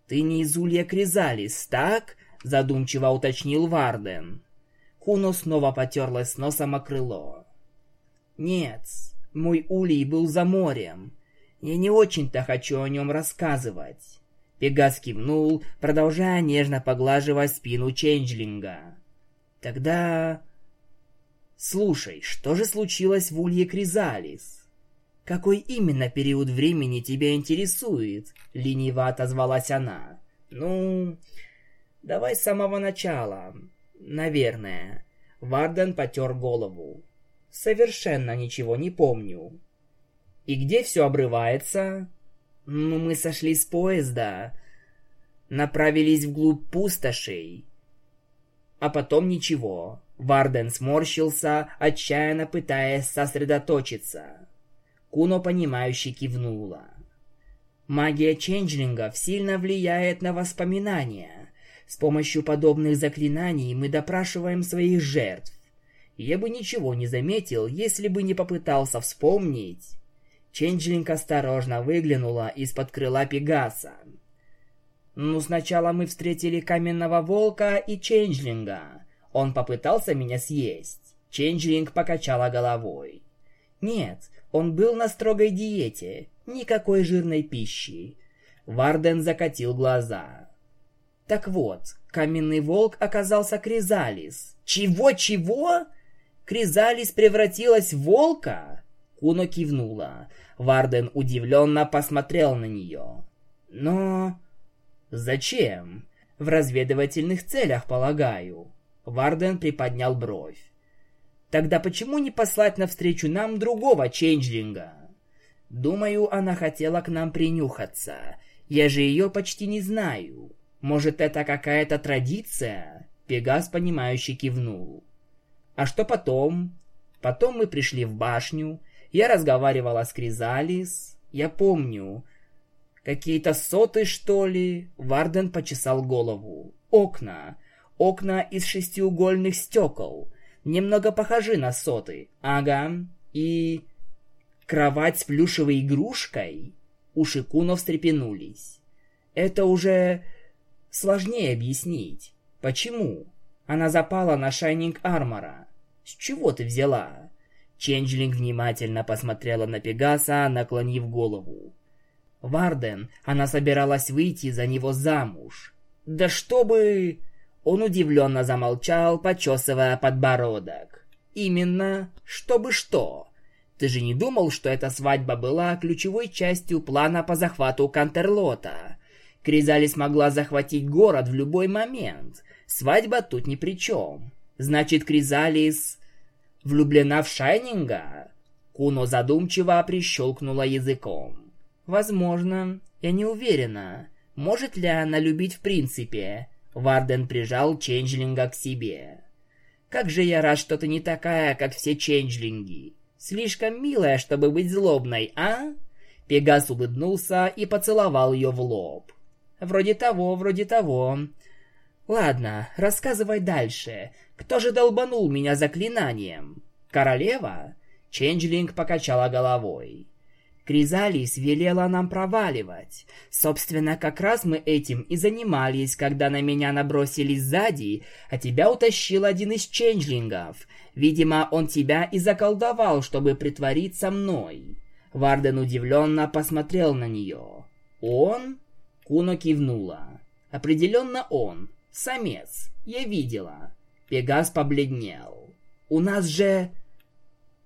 «Ты не из Улья Кризалис, так?» — задумчиво уточнил Варден. Куно снова потерлась носом о крыло. «Нет, мой Улей был за морем. Я не очень-то хочу о нем рассказывать. Пегас кивнул, продолжая нежно поглаживать спину Ченджлинга. «Тогда...» «Слушай, что же случилось в Улье Кризалис?» «Какой именно период времени тебя интересует?» — лениво отозвалась она. «Ну, давай с самого начала. Наверное». Варден потер голову. «Совершенно ничего не помню». «И где все обрывается?» Ну, мы сошли с поезда, направились вглубь пустошей. А потом ничего. Варден сморщился, отчаянно пытаясь сосредоточиться. Куно, понимающе кивнула. Магия ченджлингов сильно влияет на воспоминания. С помощью подобных заклинаний мы допрашиваем своих жертв. Я бы ничего не заметил, если бы не попытался вспомнить, Ченджлинг осторожно выглянула из-под крыла Пегаса. Ну, сначала мы встретили каменного волка и ченджлинга. Он попытался меня съесть. Ченджлинг покачала головой. Нет, он был на строгой диете, никакой жирной пищи. Варден закатил глаза. Так вот, каменный волк оказался Кризалис. Чего-чего? Кризалис превратилась в волка? Куно кивнула. Варден удивленно посмотрел на нее. Но... Зачем? В разведывательных целях, полагаю. Варден приподнял бровь. Тогда почему не послать навстречу нам другого ченджлинга? Думаю, она хотела к нам принюхаться. Я же ее почти не знаю. Может, это какая-то традиция? Пегас, понимающе кивнул. А что потом? Потом мы пришли в башню. Я разговаривала с Кризалис. Я помню. Какие-то соты, что ли? Варден почесал голову. Окна. Окна из шестиугольных стекол немного похожи на соты. Ага. И... Кровать с плюшевой игрушкой? Уши Куно встрепенулись. Это уже сложнее объяснить. Почему? Она запала на Шайнинг Армора. С чего ты взяла? Ченджлинг внимательно посмотрела на Пегаса, наклонив голову. Варден, она собиралась выйти за него замуж. Да чтобы... Он удивленно замолчал, почесывая подбородок. «Именно, чтобы что? Ты же не думал, что эта свадьба была ключевой частью плана по захвату Кантерлота? Кризалис могла захватить город в любой момент. Свадьба тут ни при чем. Значит, Кризалис влюблена в Шайнинга?» Куно задумчиво прищелкнула языком. «Возможно. Я не уверена. Может ли она любить в принципе? Варден прижал Ченджлинга к себе. «Как же я рад, что ты не такая, как все Ченджлинги. Слишком милая, чтобы быть злобной, а?» Пегас улыбнулся и поцеловал ее в лоб. «Вроде того, вроде того. Ладно, рассказывай дальше. Кто же долбанул меня заклинанием? Королева?» Ченджлинг покачала головой. Кризалис велела нам проваливать. Собственно, как раз мы этим и занимались, когда на меня набросились сзади, а тебя утащил один из ченджлингов. Видимо, он тебя и заколдовал, чтобы притвориться мной. Варден удивленно посмотрел на нее. «Он?» Куно кивнула. «Определенно он. Самец. Я видела». Пегас побледнел. «У нас же...»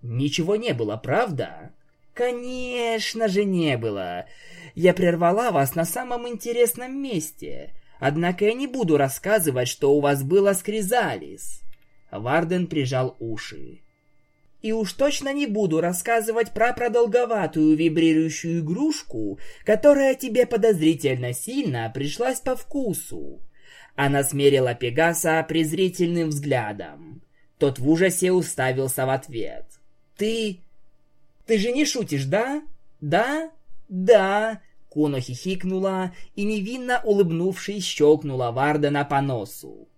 «Ничего не было, правда?» Конечно же не было. Я прервала вас на самом интересном месте. Однако я не буду рассказывать, что у вас было с Кризалис. Варден прижал уши. И уж точно не буду рассказывать про продолговатую вибрирующую игрушку, которая тебе подозрительно сильно пришлась по вкусу. Она смерила Пегаса презрительным взглядом. Тот в ужасе уставился в ответ. «Ты ты же не шутишь, да? Да? Да!» Куно хихикнула и, невинно улыбнувшись, щелкнула Вардена по носу.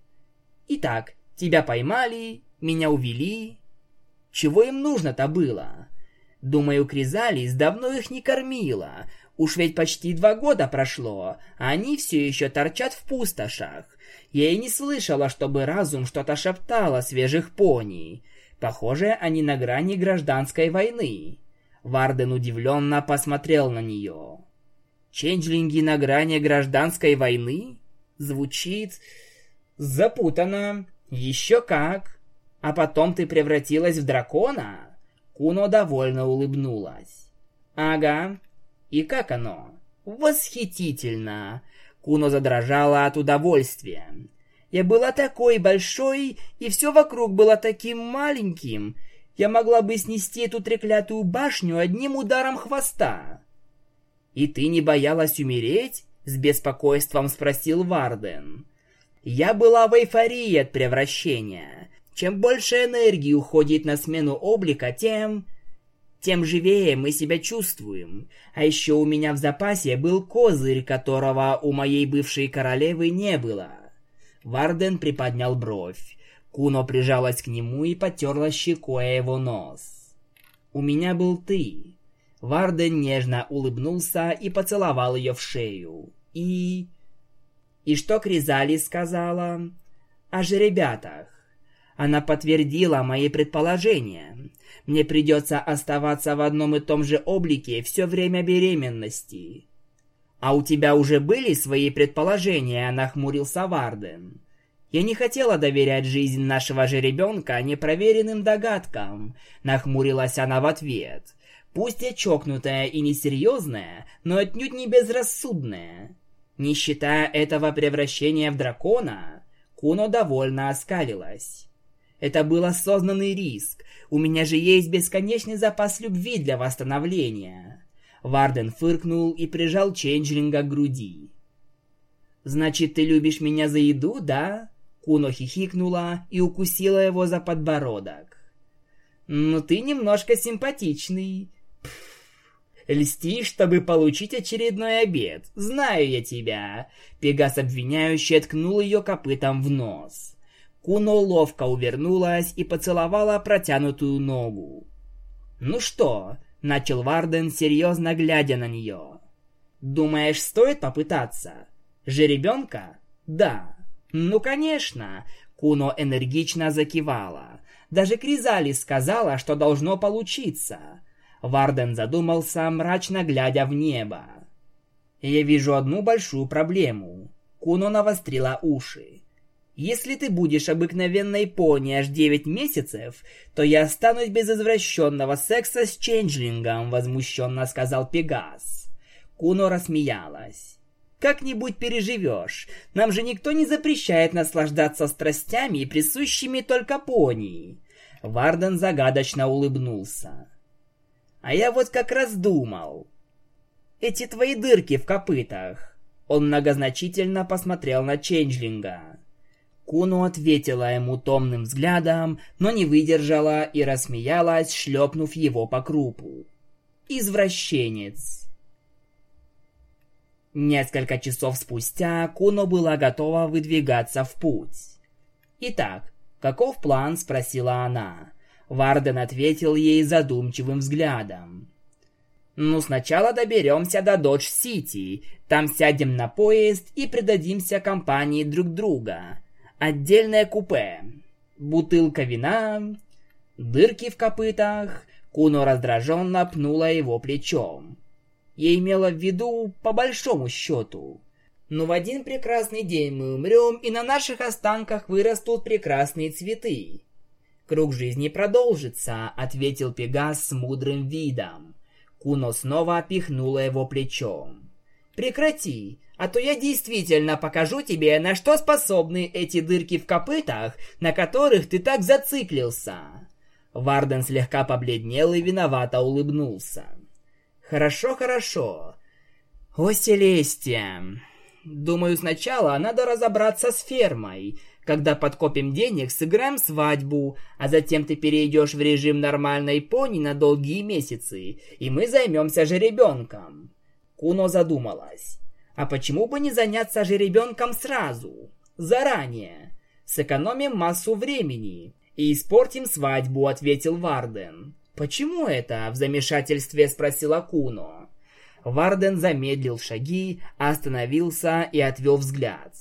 «Итак, тебя поймали, меня увели. Чего им нужно-то было? Думаю, Кризалис давно их не кормила. Уж ведь почти два года прошло, а они все еще торчат в пустошах. Я и не слышала, чтобы разум что-то шептал о свежих пони. Похоже, они на грани гражданской войны. Варден удивленно посмотрел на нее. Ченджлинги на грани гражданской войны? Звучит запутанно. Еще как. А потом ты превратилась в дракона? Куно довольно улыбнулась. Ага. И как оно? Восхитительно. Куно задрожала от удовольствия. Я была такой большой, и все вокруг было таким маленьким. Я могла бы снести эту треклятую башню одним ударом хвоста. И ты не боялась умереть? С беспокойством спросил Варден. Я была в эйфории от превращения. Чем больше энергии уходит на смену облика, тем... Тем живее мы себя чувствуем. А еще у меня в запасе был козырь, которого у моей бывшей королевы не было. Варден приподнял бровь. Куно прижалась к нему и потерла щекой его нос. «У меня был ты». Варден нежно улыбнулся и поцеловал ее в шею. «И...» И что Кризалис сказала? О жеребятах. Она подтвердила мои предположения. Мне придется оставаться в одном и том же облике все время беременности. А у тебя уже были свои предположения, нахмурился Варден. Я не хотела доверять жизнь нашего же ребенка непроверенным догадкам, нахмурилась она в ответ. Пусть я чокнутая и несерьезная, но отнюдь не безрассудная. Не считая этого превращения в дракона, Куно довольно оскалилась. Это был осознанный риск. У меня же есть бесконечный запас любви для восстановления. Варден фыркнул и прижал Ченджлинга к груди. «Значит, ты любишь меня за еду, да?» Куно хихикнула и укусила его за подбородок. «Ну ты немножко симпатичный. Льстишь, чтобы получить очередной обед. Знаю я тебя!» Пегас обвиняюще ткнул ее копытом в нос. Куно ловко увернулась и поцеловала протянутую ногу. «Ну что?» — начал Варден, серьезно глядя на нее. «Думаешь, стоит попытаться? Жеребенка? Да. Ну, конечно!» Куно энергично закивала. Даже Кризалис сказала, что должно получиться. Варден задумался, мрачно глядя в небо. «Я вижу одну большую проблему». Куно навострила уши. Если ты будешь обыкновенной пони аж 9 месяцев, то я останусь без извращенного секса с ченджлингом, возмущенно сказал Пегас. Куно рассмеялась. Как-нибудь переживешь. Нам же никто не запрещает наслаждаться страстями, присущими только пони. Варден загадочно улыбнулся. А я вот как раз думал. Эти твои дырки в копытах. Он многозначительно посмотрел на Ченджлинга. Куну ответила ему томным взглядом, но не выдержала и рассмеялась, шлепнув его по крупу. Извращенец. Несколько часов спустя Куно была готова выдвигаться в путь. «Итак, каков план?» – спросила она. Варден ответил ей задумчивым взглядом. «Ну, сначала доберемся до Додж-Сити, там сядем на поезд и предадимся компании друг друга. Отдельное купе. Бутылка вина. Дырки в копытах. Куно раздраженно пнула его плечом. Я имела в виду по большому счету. Но в один прекрасный день мы умрем, и на наших останках вырастут прекрасные цветы. Круг жизни продолжится, ответил Пегас с мудрым видом. Куно снова пихнула его плечом. Прекрати, а то я действительно покажу тебе, на что способны эти дырки в копытах, на которых ты так зациклился. Варден слегка побледнел и виновато улыбнулся. Хорошо, хорошо. О, Селестия. Думаю, сначала надо разобраться с фермой. Когда подкопим денег, сыграем свадьбу, а затем ты перейдешь в режим нормальной пони на долгие месяцы, и мы займемся жеребенком. Куно задумалась. А почему бы не заняться же ребенком сразу, заранее? Сэкономим массу времени и испортим свадьбу, ответил Варден. Почему это? В замешательстве спросила Куно. Варден замедлил шаги, остановился и отвел взгляд.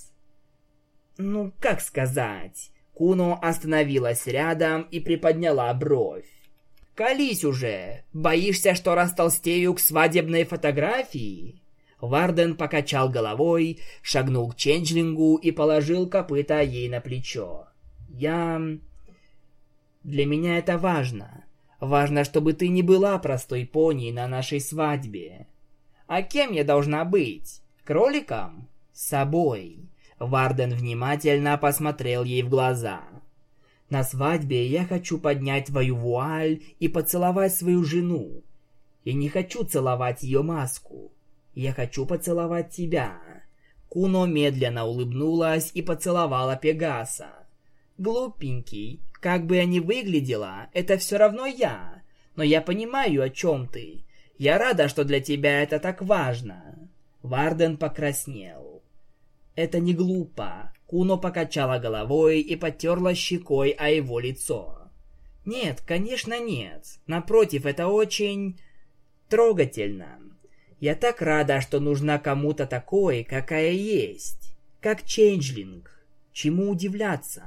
Ну, как сказать? Куно остановилась рядом и приподняла бровь. «Колись уже! Боишься, что растолстею к свадебной фотографии?» Варден покачал головой, шагнул к Ченджлингу и положил копыта ей на плечо. «Я... Для меня это важно. Важно, чтобы ты не была простой пони на нашей свадьбе. А кем я должна быть? Кроликом? Собой». Варден внимательно посмотрел ей в глаза. «На свадьбе я хочу поднять твою вуаль и поцеловать свою жену. Я не хочу целовать ее маску. Я хочу поцеловать тебя. Куно медленно улыбнулась и поцеловала Пегаса. Глупенький, как бы я ни выглядела, это все равно я. Но я понимаю, о чем ты. Я рада, что для тебя это так важно. Варден покраснел. Это не глупо. Куно покачала головой и потерла щекой о его лицо. Нет, конечно, нет. Напротив, это очень трогательно. Я так рада, что нужна кому-то такой, какая есть. как Чейнджлинг. Чему удивляться?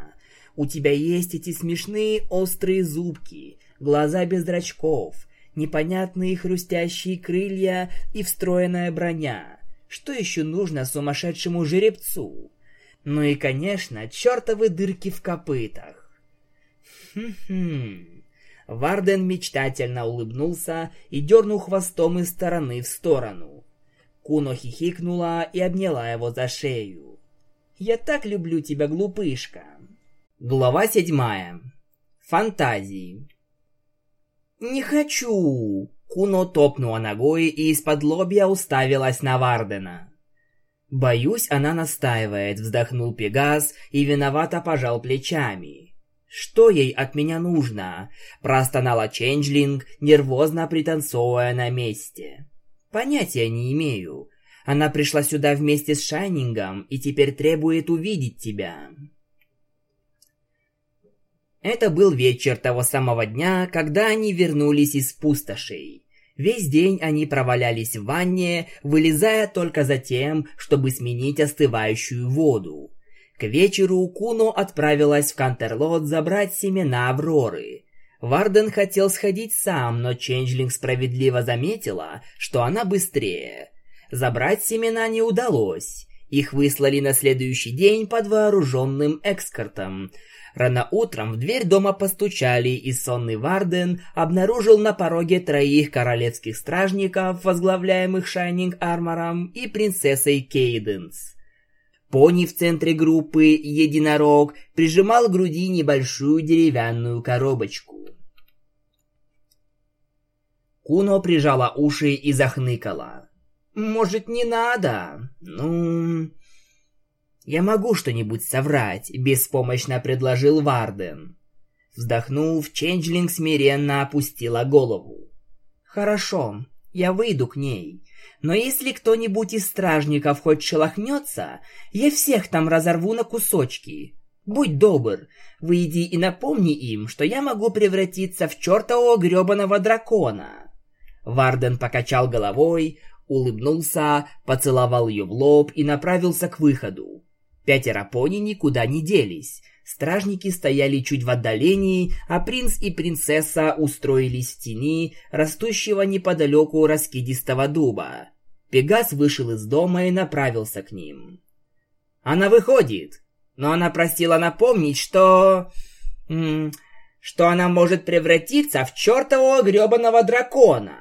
У тебя есть эти смешные острые зубки, глаза без зрачков, непонятные хрустящие крылья и встроенная броня. Что еще нужно сумасшедшему жеребцу? Ну и, конечно, чертовы дырки в копытах. Хм-хм. Варден мечтательно улыбнулся и дернул хвостом из стороны в сторону. Куно хихикнула и обняла его за шею. «Я так люблю тебя, глупышка!» Глава седьмая. Фантазии. «Не хочу!» Куно топнула ногой и из-под лобья уставилась на Вардена. «Боюсь, она настаивает», — вздохнул Пегас и виновато пожал плечами. «Что ей от меня нужно?» — простонала Ченджлинг, нервозно пританцовывая на месте. «Понятия не имею. Она пришла сюда вместе с Шайнингом и теперь требует увидеть тебя». Это был вечер того самого дня, когда они вернулись из пустошей. Весь день они провалялись в ванне, вылезая только за тем, чтобы сменить остывающую воду. К вечеру Куно отправилась в Кантерлот забрать семена Авроры. Варден хотел сходить сам, но Ченджлинг справедливо заметила, что она быстрее. Забрать семена не удалось. Их выслали на следующий день под вооруженным экскортом – Рано утром в дверь дома постучали, и сонный Варден обнаружил на пороге троих королевских стражников, возглавляемых Шайнинг Армором и принцессой Кейденс. Пони в центре группы, единорог, прижимал к груди небольшую деревянную коробочку. Куно прижала уши и захныкала. «Может, не надо? Ну...» «Я могу что-нибудь соврать», — беспомощно предложил Варден. Вздохнув, Ченджлинг смиренно опустила голову. «Хорошо, я выйду к ней. Но если кто-нибудь из стражников хоть шелохнется, я всех там разорву на кусочки. Будь добр, выйди и напомни им, что я могу превратиться в чертового гребаного дракона». Варден покачал головой, улыбнулся, поцеловал ее в лоб и направился к выходу. Пятеро пони никуда не делись. Стражники стояли чуть в отдалении, а принц и принцесса устроились в тени растущего неподалеку раскидистого дуба. Пегас вышел из дома и направился к ним. «Она выходит, но она просила напомнить, что... что она может превратиться в чертового гребаного дракона!»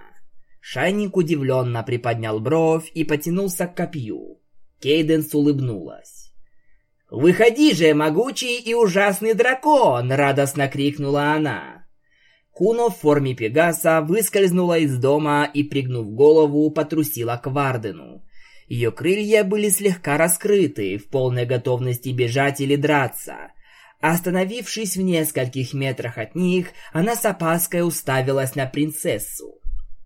Шайник удивленно приподнял бровь и потянулся к копью. Кейденс улыбнулась. «Выходи же, могучий и ужасный дракон!» — радостно крикнула она. Куно в форме Пегаса выскользнула из дома и, пригнув голову, потрусила к Вардену. Ее крылья были слегка раскрыты, в полной готовности бежать или драться. Остановившись в нескольких метрах от них, она с опаской уставилась на принцессу.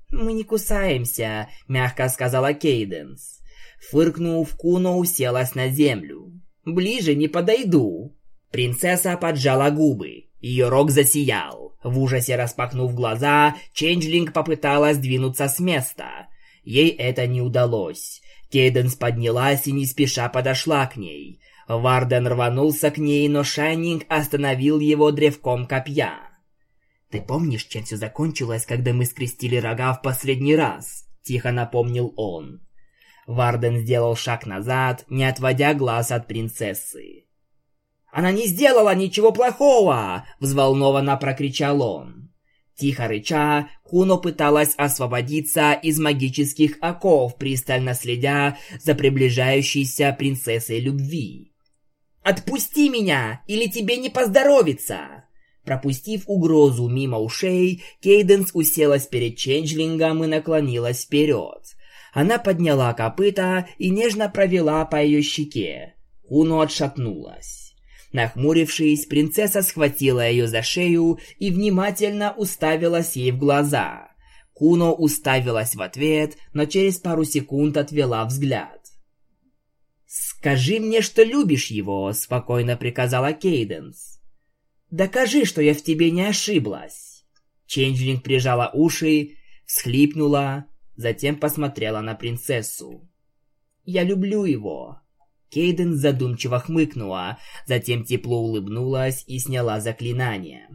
«Мы не кусаемся», — мягко сказала Кейденс. Фыркнув, Куно уселась на землю. Ближе не подойду. Принцесса поджала губы. Ее рог засиял. В ужасе распахнув глаза, Ченджлинг попыталась двинуться с места. Ей это не удалось. Кейденс поднялась и не спеша подошла к ней. Варден рванулся к ней, но Шайнинг остановил его древком копья. «Ты помнишь, чем все закончилось, когда мы скрестили рога в последний раз?» – тихо напомнил он. Варден сделал шаг назад, не отводя глаз от принцессы. «Она не сделала ничего плохого!» — взволнованно прокричал он. Тихо рыча, Куно пыталась освободиться из магических оков, пристально следя за приближающейся принцессой любви. «Отпусти меня, или тебе не поздоровится!» Пропустив угрозу мимо ушей, Кейденс уселась перед Ченджлингом и наклонилась вперед. Она подняла копыта и нежно провела по ее щеке. Куно отшатнулась. Нахмурившись, принцесса схватила ее за шею и внимательно уставилась ей в глаза. Куно уставилась в ответ, но через пару секунд отвела взгляд. «Скажи мне, что любишь его», — спокойно приказала Кейденс. «Докажи, что я в тебе не ошиблась». Ченджлинг прижала уши, всхлипнула, Затем посмотрела на принцессу. «Я люблю его». Кейден задумчиво хмыкнула, затем тепло улыбнулась и сняла заклинание.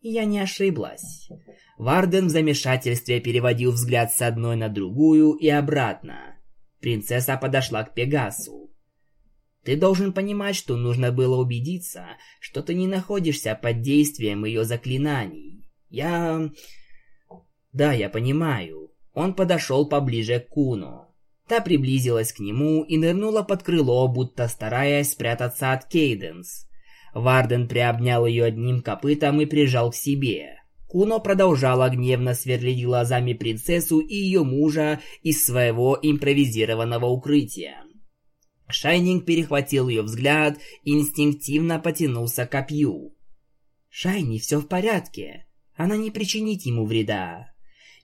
Я не ошиблась. Варден в замешательстве переводил взгляд с одной на другую и обратно. Принцесса подошла к Пегасу. Ты должен понимать, что нужно было убедиться, что ты не находишься под действием ее заклинаний. Я... Да, я понимаю. Он подошел поближе к Куну. Та приблизилась к нему и нырнула под крыло, будто стараясь спрятаться от Кейденс. Варден приобнял ее одним копытом и прижал к себе. Куно продолжала гневно сверлить глазами принцессу и ее мужа из своего импровизированного укрытия. Шайнинг перехватил ее взгляд и инстинктивно потянулся к копью. «Шайни, все в порядке. Она не причинит ему вреда».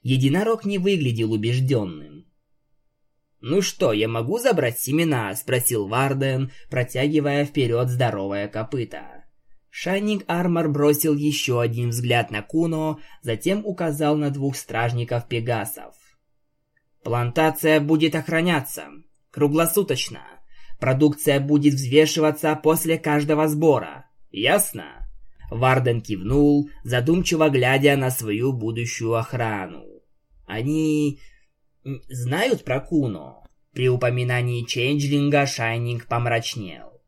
Единорог не выглядел убежденным. «Ну что, я могу забрать семена?» – спросил Варден, протягивая вперед здоровое копыто. Шайнинг Армор бросил еще один взгляд на Куно, затем указал на двух стражников Пегасов. «Плантация будет охраняться. Круглосуточно. Продукция будет взвешиваться после каждого сбора. Ясно?» Варден кивнул, задумчиво глядя на свою будущую охрану. «Они знают про Куно?» При упоминании Ченджлинга Шайнинг помрачнел.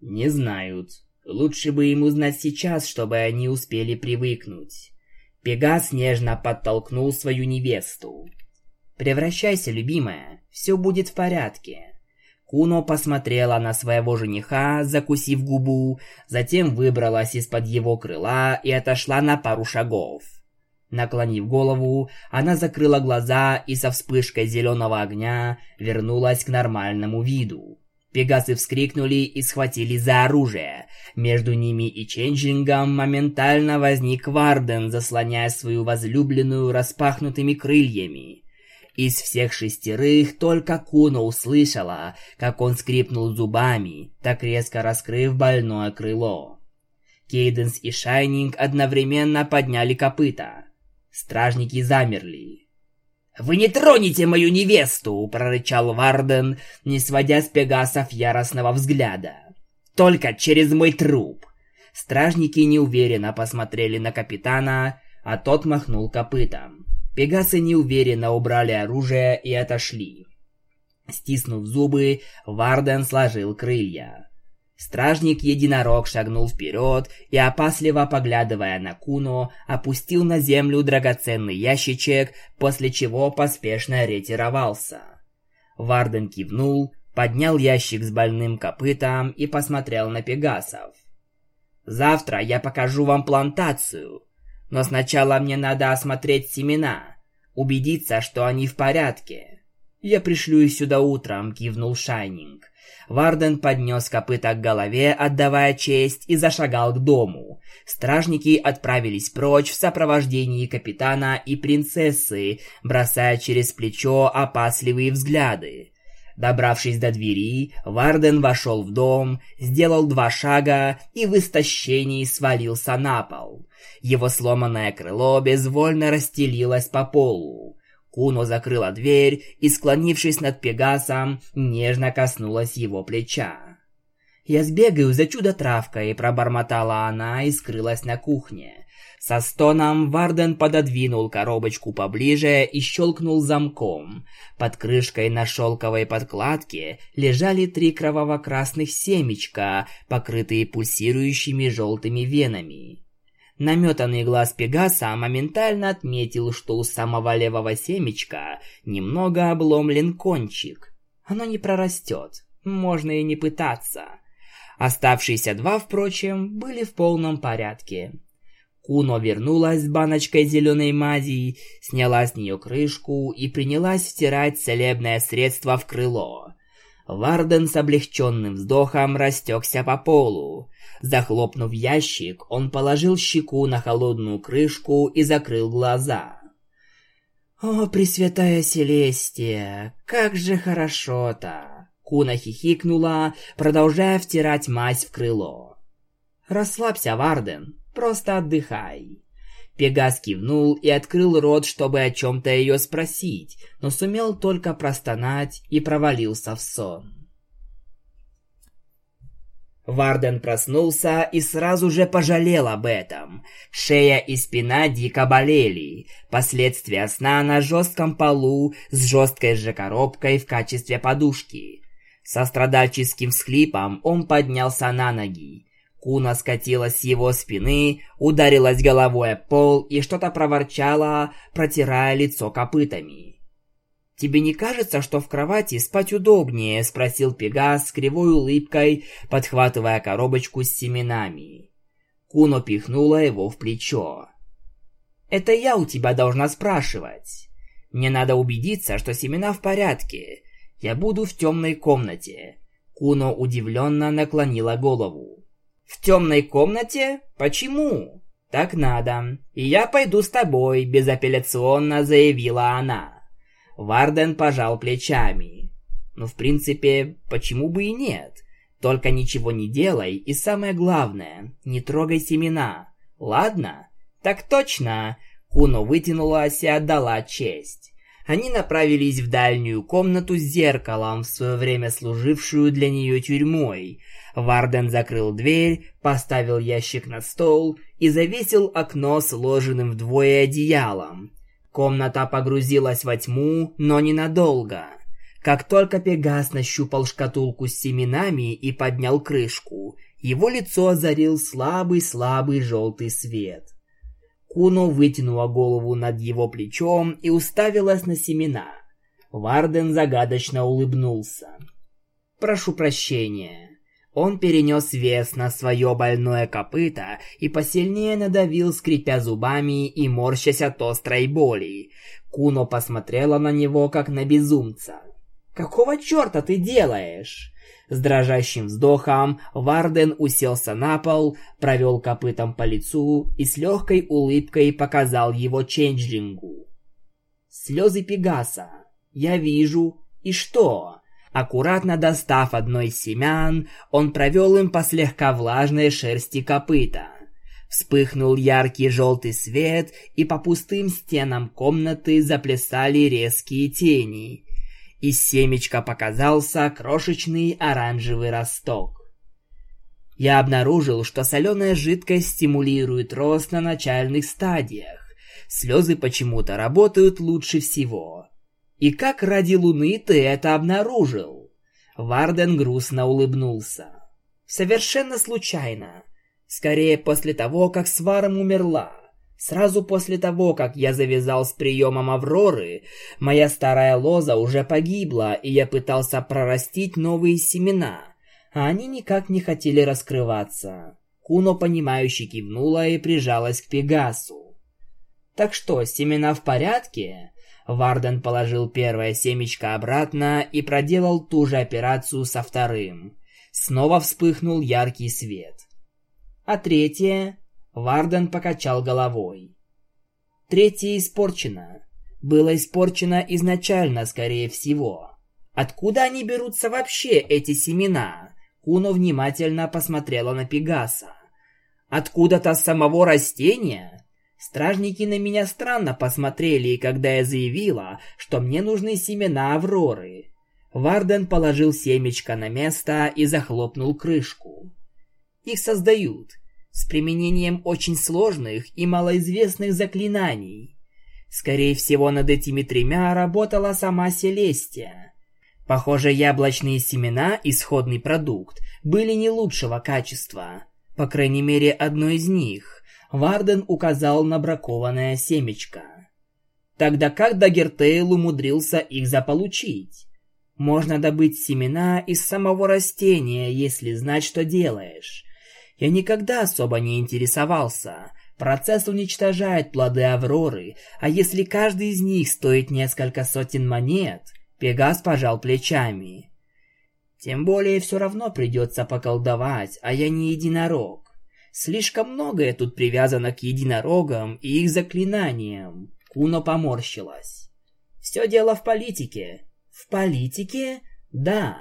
«Не знают. Лучше бы им узнать сейчас, чтобы они успели привыкнуть». Пегас нежно подтолкнул свою невесту. «Превращайся, любимая, все будет в порядке». Куно посмотрела на своего жениха, закусив губу, затем выбралась из-под его крыла и отошла на пару шагов. Наклонив голову, она закрыла глаза и со вспышкой зеленого огня вернулась к нормальному виду. Пегасы вскрикнули и схватили за оружие. Между ними и Ченджингом моментально возник Варден, заслоняя свою возлюбленную распахнутыми крыльями. Из всех шестерых только Куно услышала, как он скрипнул зубами, так резко раскрыв больное крыло. Кейденс и Шайнинг одновременно подняли копыта. Стражники замерли. «Вы не тронете мою невесту!» — прорычал Варден, не сводя с Пегасов яростного взгляда. «Только через мой труп!» Стражники неуверенно посмотрели на капитана, а тот махнул копытом. Пегасы неуверенно убрали оружие и отошли. Стиснув зубы, Варден сложил крылья. Стражник-единорог шагнул вперед и, опасливо поглядывая на Куно, опустил на землю драгоценный ящичек, после чего поспешно ретировался. Варден кивнул, поднял ящик с больным копытом и посмотрел на пегасов. «Завтра я покажу вам плантацию, но сначала мне надо осмотреть семена, убедиться, что они в порядке. Я пришлю их сюда утром», — кивнул Шайнинг. Варден поднес копыта к голове, отдавая честь, и зашагал к дому. Стражники отправились прочь в сопровождении капитана и принцессы, бросая через плечо опасливые взгляды. Добравшись до двери, Варден вошел в дом, сделал два шага и в истощении свалился на пол. Его сломанное крыло безвольно расстелилось по полу. Куно закрыла дверь и, склонившись над Пегасом, нежно коснулась его плеча. «Я сбегаю за чудо-травкой», — пробормотала она и скрылась на кухне. Со стоном Варден пододвинул коробочку поближе и щелкнул замком. Под крышкой на шелковой подкладке лежали три кроваво-красных семечка, покрытые пульсирующими желтыми венами. Наметанный глаз Пегаса моментально отметил, что у самого левого семечка немного обломлен кончик. Оно не прорастет, можно и не пытаться. Оставшиеся два, впрочем, были в полном порядке. Куно вернулась с баночкой зеленой мази, сняла с нее крышку и принялась втирать целебное средство в крыло. Варден с облегченным вздохом растекся по полу. Захлопнув ящик, он положил щеку на холодную крышку и закрыл глаза. «О, Пресвятая Селестия, как же хорошо-то!» Куна хихикнула, продолжая втирать мазь в крыло. «Расслабься, Варден, просто отдыхай». Пегас кивнул и открыл рот, чтобы о чем-то ее спросить, но сумел только простонать и провалился в сон. Варден проснулся и сразу же пожалел об этом. Шея и спина дико болели. Последствия сна на жестком полу с жесткой же коробкой в качестве подушки. Со страдальческим всхлипом он поднялся на ноги. Куна скатилась с его спины, ударилась головой о пол и что-то проворчала, протирая лицо копытами. «Тебе не кажется, что в кровати спать удобнее?» – спросил Пегас с кривой улыбкой, подхватывая коробочку с семенами. Куно пихнула его в плечо. «Это я у тебя должна спрашивать. Мне надо убедиться, что семена в порядке. Я буду в темной комнате». Куно удивленно наклонила голову. «В темной комнате? Почему?» «Так надо. И я пойду с тобой», – безапелляционно заявила она. Варден пожал плечами. Ну, в принципе, почему бы и нет? Только ничего не делай, и самое главное, не трогай семена. Ладно? Так точно. Куно вытянулась и отдала честь. Они направились в дальнюю комнату с зеркалом, в свое время служившую для нее тюрьмой. Варден закрыл дверь, поставил ящик на стол и завесил окно сложенным вдвое одеялом. Комната погрузилась во тьму, но ненадолго. Как только Пегас нащупал шкатулку с семенами и поднял крышку, его лицо озарил слабый-слабый желтый свет. Куно вытянула голову над его плечом и уставилась на семена. Варден загадочно улыбнулся. «Прошу прощения. Он перенес вес на свое больное копыто и посильнее надавил, скрипя зубами и морщась от острой боли. Куно посмотрела на него, как на безумца. «Какого черта ты делаешь?» С дрожащим вздохом Варден уселся на пол, провел копытом по лицу и с легкой улыбкой показал его ченджлингу. «Слезы Пегаса. Я вижу. И что?» Аккуратно достав одно из семян, он провел им по слегка влажной шерсти копыта. Вспыхнул яркий желтый свет, и по пустым стенам комнаты заплясали резкие тени. Из семечка показался крошечный оранжевый росток. Я обнаружил, что соленая жидкость стимулирует рост на начальных стадиях. Слезы почему-то работают лучше всего. И как ради Луны ты это обнаружил? Варден грустно улыбнулся. Совершенно случайно. Скорее после того, как Сваром умерла. Сразу после того, как я завязал с приемом Авроры, моя старая лоза уже погибла, и я пытался прорастить новые семена, а они никак не хотели раскрываться. Куно, понимающе кивнула и прижалась к Пегасу. «Так что, семена в порядке?» Варден положил первое семечко обратно и проделал ту же операцию со вторым. Снова вспыхнул яркий свет. А третье... Варден покачал головой. Третье испорчено. Было испорчено изначально, скорее всего. Откуда они берутся вообще, эти семена? Куно внимательно посмотрела на Пегаса. Откуда-то самого растения? Стражники на меня странно посмотрели, когда я заявила, что мне нужны семена Авроры. Варден положил семечко на место и захлопнул крышку. Их создают с применением очень сложных и малоизвестных заклинаний. Скорее всего, над этими тремя работала сама Селестия. Похоже, яблочные семена, исходный продукт, были не лучшего качества. По крайней мере, одно из них. Варден указал на бракованное семечко. Тогда как Даггертейл умудрился их заполучить? Можно добыть семена из самого растения, если знать, что делаешь. Я никогда особо не интересовался. Процесс уничтожает плоды Авроры, а если каждый из них стоит несколько сотен монет, Пегас пожал плечами. Тем более все равно придется поколдовать, а я не единорог. Слишком многое тут привязано к единорогам и их заклинаниям. Куно поморщилась. Все дело в политике. В политике? Да.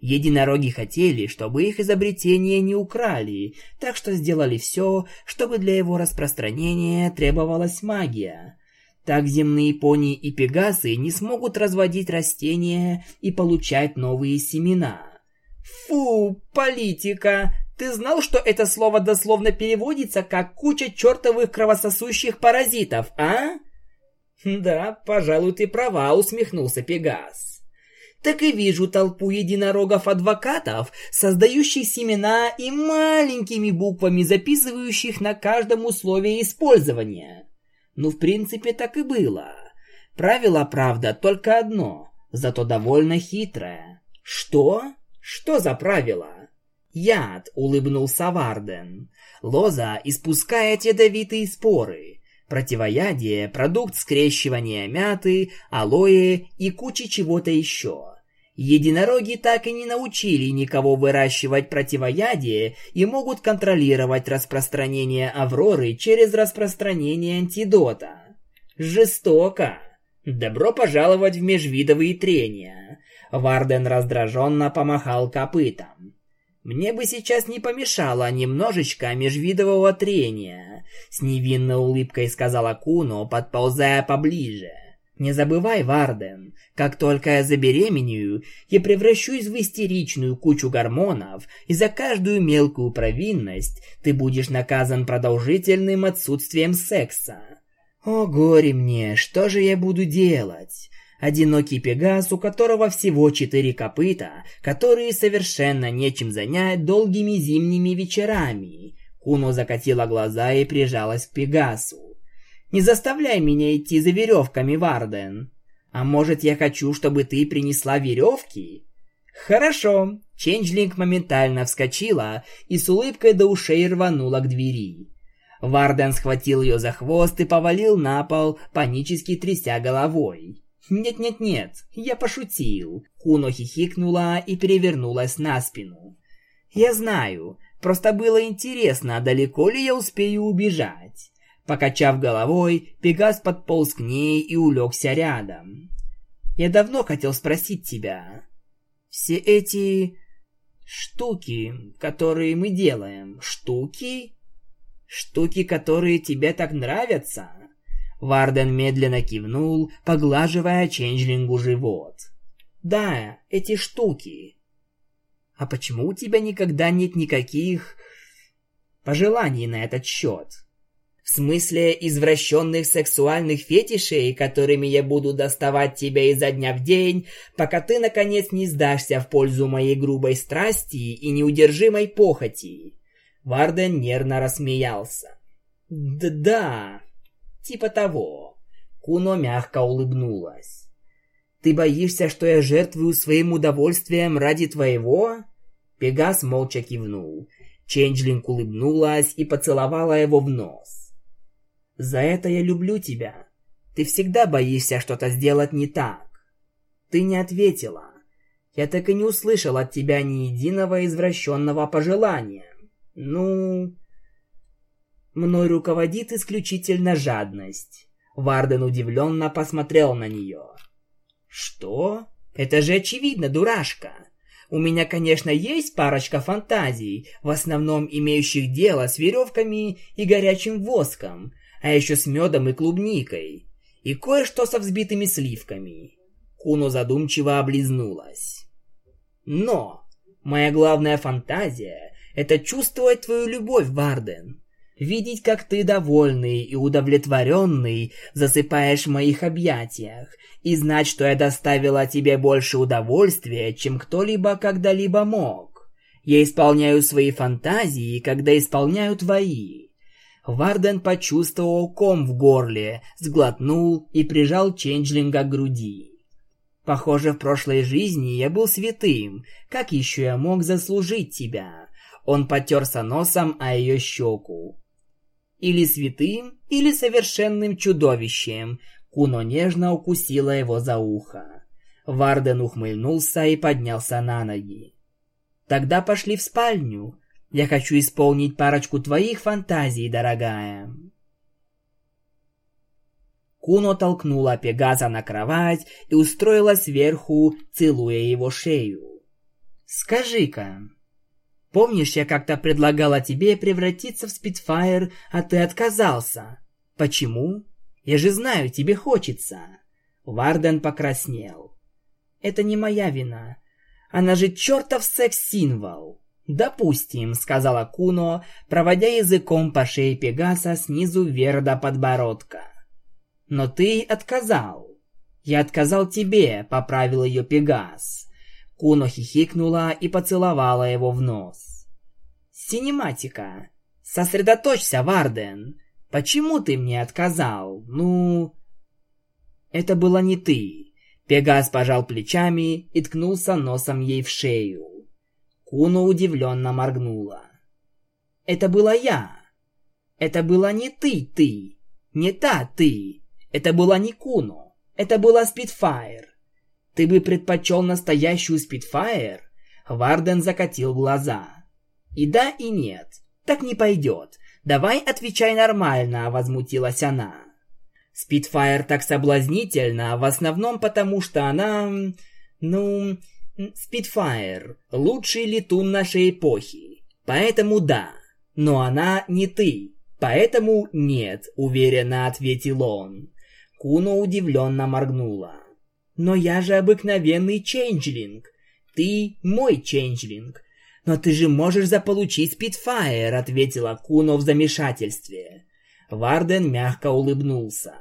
Единороги хотели, чтобы их изобретение не украли, так что сделали все, чтобы для его распространения требовалась магия. Так земные пони и пегасы не смогут разводить растения и получать новые семена. Фу, политика! Ты знал, что это слово дословно переводится как «куча чертовых кровососущих паразитов», а? Да, пожалуй, ты права, усмехнулся Пегас. Так и вижу толпу единорогов-адвокатов, создающих семена и маленькими буквами записывающих на каждом условии использования. Ну, в принципе, так и было. Правило, правда, только одно, зато довольно хитрое. Что? Что за правило? Яд, улыбнулся Варден. Лоза испускает ядовитые споры. Противоядие – продукт скрещивания мяты, алоэ и кучи чего-то еще. Единороги так и не научили никого выращивать противоядие и могут контролировать распространение авроры через распространение антидота. Жестоко. Добро пожаловать в межвидовые трения. Варден раздраженно помахал копытом. Мне бы сейчас не помешало немножечко межвидового трения, с невинной улыбкой сказала Куно, подползая поближе. Не забывай, Варден, как только я забеременею, я превращусь в истеричную кучу гормонов, и за каждую мелкую провинность ты будешь наказан продолжительным отсутствием секса. О, горе мне, что же я буду делать? Одинокий пегас, у которого всего четыре копыта, которые совершенно нечем занять долгими зимними вечерами. Куно закатила глаза и прижалась к пегасу. «Не заставляй меня идти за веревками, Варден. А может, я хочу, чтобы ты принесла веревки?» «Хорошо». Ченджлинг моментально вскочила и с улыбкой до ушей рванула к двери. Варден схватил ее за хвост и повалил на пол, панически тряся головой. «Нет-нет-нет, я пошутил». Куно хихикнула и перевернулась на спину. «Я знаю, просто было интересно, далеко ли я успею убежать». Покачав головой, Пегас подполз к ней и улегся рядом. «Я давно хотел спросить тебя. Все эти штуки, которые мы делаем, штуки? Штуки, которые тебе так нравятся?» Варден медленно кивнул, поглаживая Ченджлингу живот. «Да, эти штуки. А почему у тебя никогда нет никаких пожеланий на этот счет?» В смысле извращенных сексуальных фетишей, которыми я буду доставать тебя изо дня в день, пока ты, наконец, не сдашься в пользу моей грубой страсти и неудержимой похоти. Варден нервно рассмеялся. «Да-да, Типа того. Куно мягко улыбнулась. Ты боишься, что я жертвую своим удовольствием ради твоего? Пегас молча кивнул. Ченджлинг улыбнулась и поцеловала его в нос. За это я люблю тебя. Ты всегда боишься что-то сделать не так. Ты не ответила. Я так и не услышал от тебя ни единого извращенного пожелания. Ну, Мной руководит исключительно жадность. Варден удивленно посмотрел на нее. Что? Это же очевидно, дурашка. У меня, конечно, есть парочка фантазий, в основном имеющих дело с веревками и горячим воском, а еще с медом и клубникой, и кое-что со взбитыми сливками. Куно задумчиво облизнулась. Но моя главная фантазия — это чувствовать твою любовь, Варден. Видеть, как ты довольный и удовлетворенный засыпаешь в моих объятиях, и знать, что я доставила тебе больше удовольствия, чем кто-либо когда-либо мог. Я исполняю свои фантазии, когда исполняю твои. Варден почувствовал ком в горле, сглотнул и прижал Ченджлинга к груди. Похоже, в прошлой жизни я был святым. Как еще я мог заслужить тебя? Он потерся носом о ее щеку. Или святым, или совершенным чудовищем. Куно нежно укусила его за ухо. Варден ухмыльнулся и поднялся на ноги. «Тогда пошли в спальню. Я хочу исполнить парочку твоих фантазий, дорогая». Куно толкнула Пегаса на кровать и устроилась сверху, целуя его шею. «Скажи-ка, Помнишь, я как-то предлагала тебе превратиться в Спитфайр, а ты отказался? Почему? Я же знаю, тебе хочется. Варден покраснел. Это не моя вина. Она же чертов секс-символ. «Допустим», — сказала Куно, проводя языком по шее Пегаса снизу вверх до подбородка. «Но ты отказал». «Я отказал тебе», — поправил ее Пегас. Куно хихикнула и поцеловала его в нос. «Синематика. Сосредоточься, Варден. Почему ты мне отказал? Ну...» «Это была не ты». Пегас пожал плечами и ткнулся носом ей в шею. Куно удивленно моргнула. «Это была я. Это была не ты, ты. Не та ты. Это была не Куно. Это была Спитфайр. Ты бы предпочел настоящую Спитфайр?» Варден закатил глаза. «И да, и нет. Так не пойдет. Давай отвечай нормально», — возмутилась она. Спитфайр так соблазнительна, в основном потому, что она... Ну, Спитфайр – лучший летун нашей эпохи. Поэтому да. Но она не ты. Поэтому нет, уверенно ответил он. Куно удивленно моргнула. Но я же обыкновенный ченджлинг. Ты мой ченджлинг. Но ты же можешь заполучить Спитфайр, ответила Куно в замешательстве. Варден мягко улыбнулся.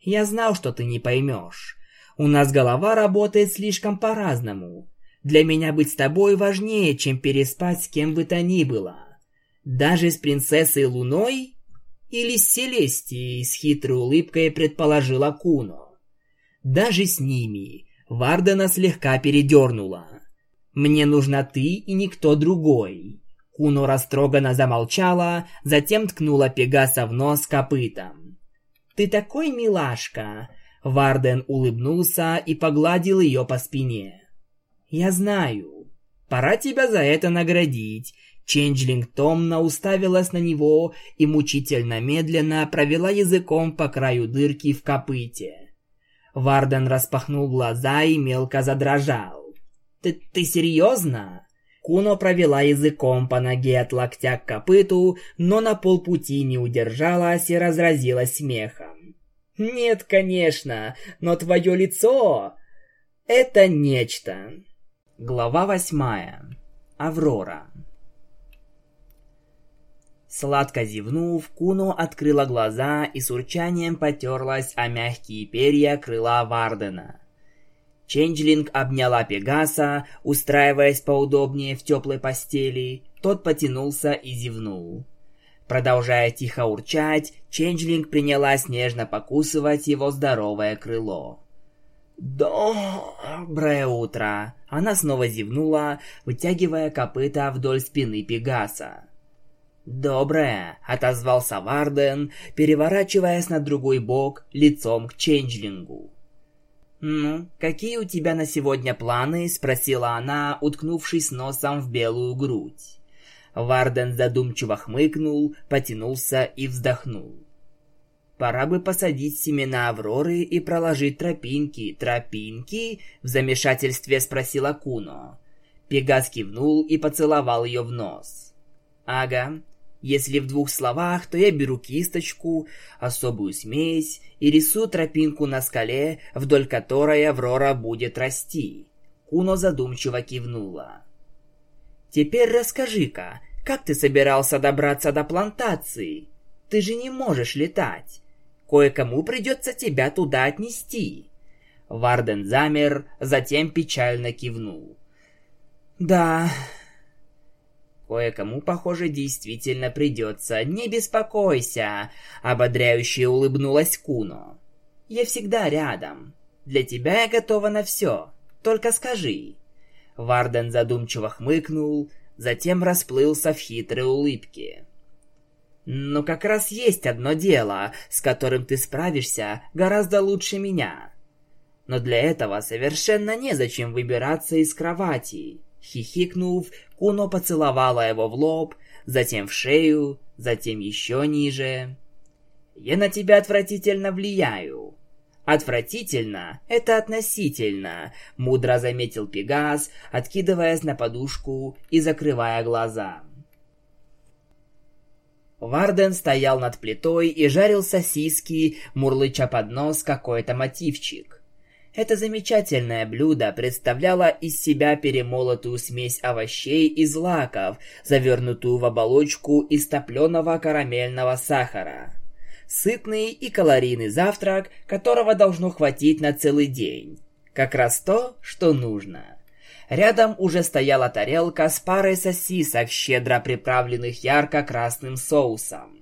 Я знал, что ты не поймешь. У нас голова работает слишком по-разному. Для меня быть с тобой важнее, чем переспать с кем бы то ни было. Даже с принцессой Луной или с Селестией, с хитрой улыбкой предположила Куно. Даже с ними Вардена слегка передернула. «Мне нужна ты и никто другой». Куно растроганно замолчала, затем ткнула Пегаса в нос копытом. «Ты такой милашка! Варден улыбнулся и погладил ее по спине. «Я знаю. Пора тебя за это наградить». Ченджлинг томно уставилась на него и мучительно медленно провела языком по краю дырки в копыте. Варден распахнул глаза и мелко задрожал. «Ты, ты серьезно?» Куно провела языком по ноге от локтя к копыту, но на полпути не удержалась и разразилась смехом. Нет, конечно, но твое лицо — это нечто. Глава восьмая. Аврора. Сладко зевнув, Куно открыла глаза и с урчанием потерлась о мягкие перья крыла Вардена. Ченджлинг обняла Пегаса, устраиваясь поудобнее в теплой постели. Тот потянулся и зевнул. Продолжая тихо урчать, Ченджлинг принялась нежно покусывать его здоровое крыло. «Доброе утро!» Она снова зевнула, вытягивая копыта вдоль спины Пегаса. «Доброе!» — отозвался Варден, переворачиваясь на другой бок лицом к Ченджлингу. «Ну, какие у тебя на сегодня планы?» — спросила она, уткнувшись носом в белую грудь. Варден задумчиво хмыкнул, потянулся и вздохнул. Пора бы посадить семена Авроры и проложить тропинки. Тропинки? В замешательстве спросила Куно. Пегас кивнул и поцеловал ее в нос. Ага. Если в двух словах, то я беру кисточку, особую смесь и рисую тропинку на скале, вдоль которой Аврора будет расти. Куно задумчиво кивнула. Теперь расскажи-ка, как ты собирался добраться до плантации? Ты же не можешь летать. Кое-кому придется тебя туда отнести». Варден замер, затем печально кивнул. «Да...» «Кое-кому, похоже, действительно придется. Не беспокойся!» — ободряюще улыбнулась Куно. «Я всегда рядом. Для тебя я готова на все. Только скажи». Варден задумчиво хмыкнул, затем расплылся в хитрой улыбке. «Но как раз есть одно дело, с которым ты справишься гораздо лучше меня. Но для этого совершенно незачем выбираться из кровати». Хихикнув, Куно поцеловала его в лоб, затем в шею, затем еще ниже. «Я на тебя отвратительно влияю. «Отвратительно — это относительно», — мудро заметил Пегас, откидываясь на подушку и закрывая глаза. Варден стоял над плитой и жарил сосиски, мурлыча под нос какой-то мотивчик. Это замечательное блюдо представляло из себя перемолотую смесь овощей и злаков, завернутую в оболочку из топленого карамельного сахара. Сытный и калорийный завтрак, которого должно хватить на целый день. Как раз то, что нужно. Рядом уже стояла тарелка с парой сосисок, щедро приправленных ярко-красным соусом.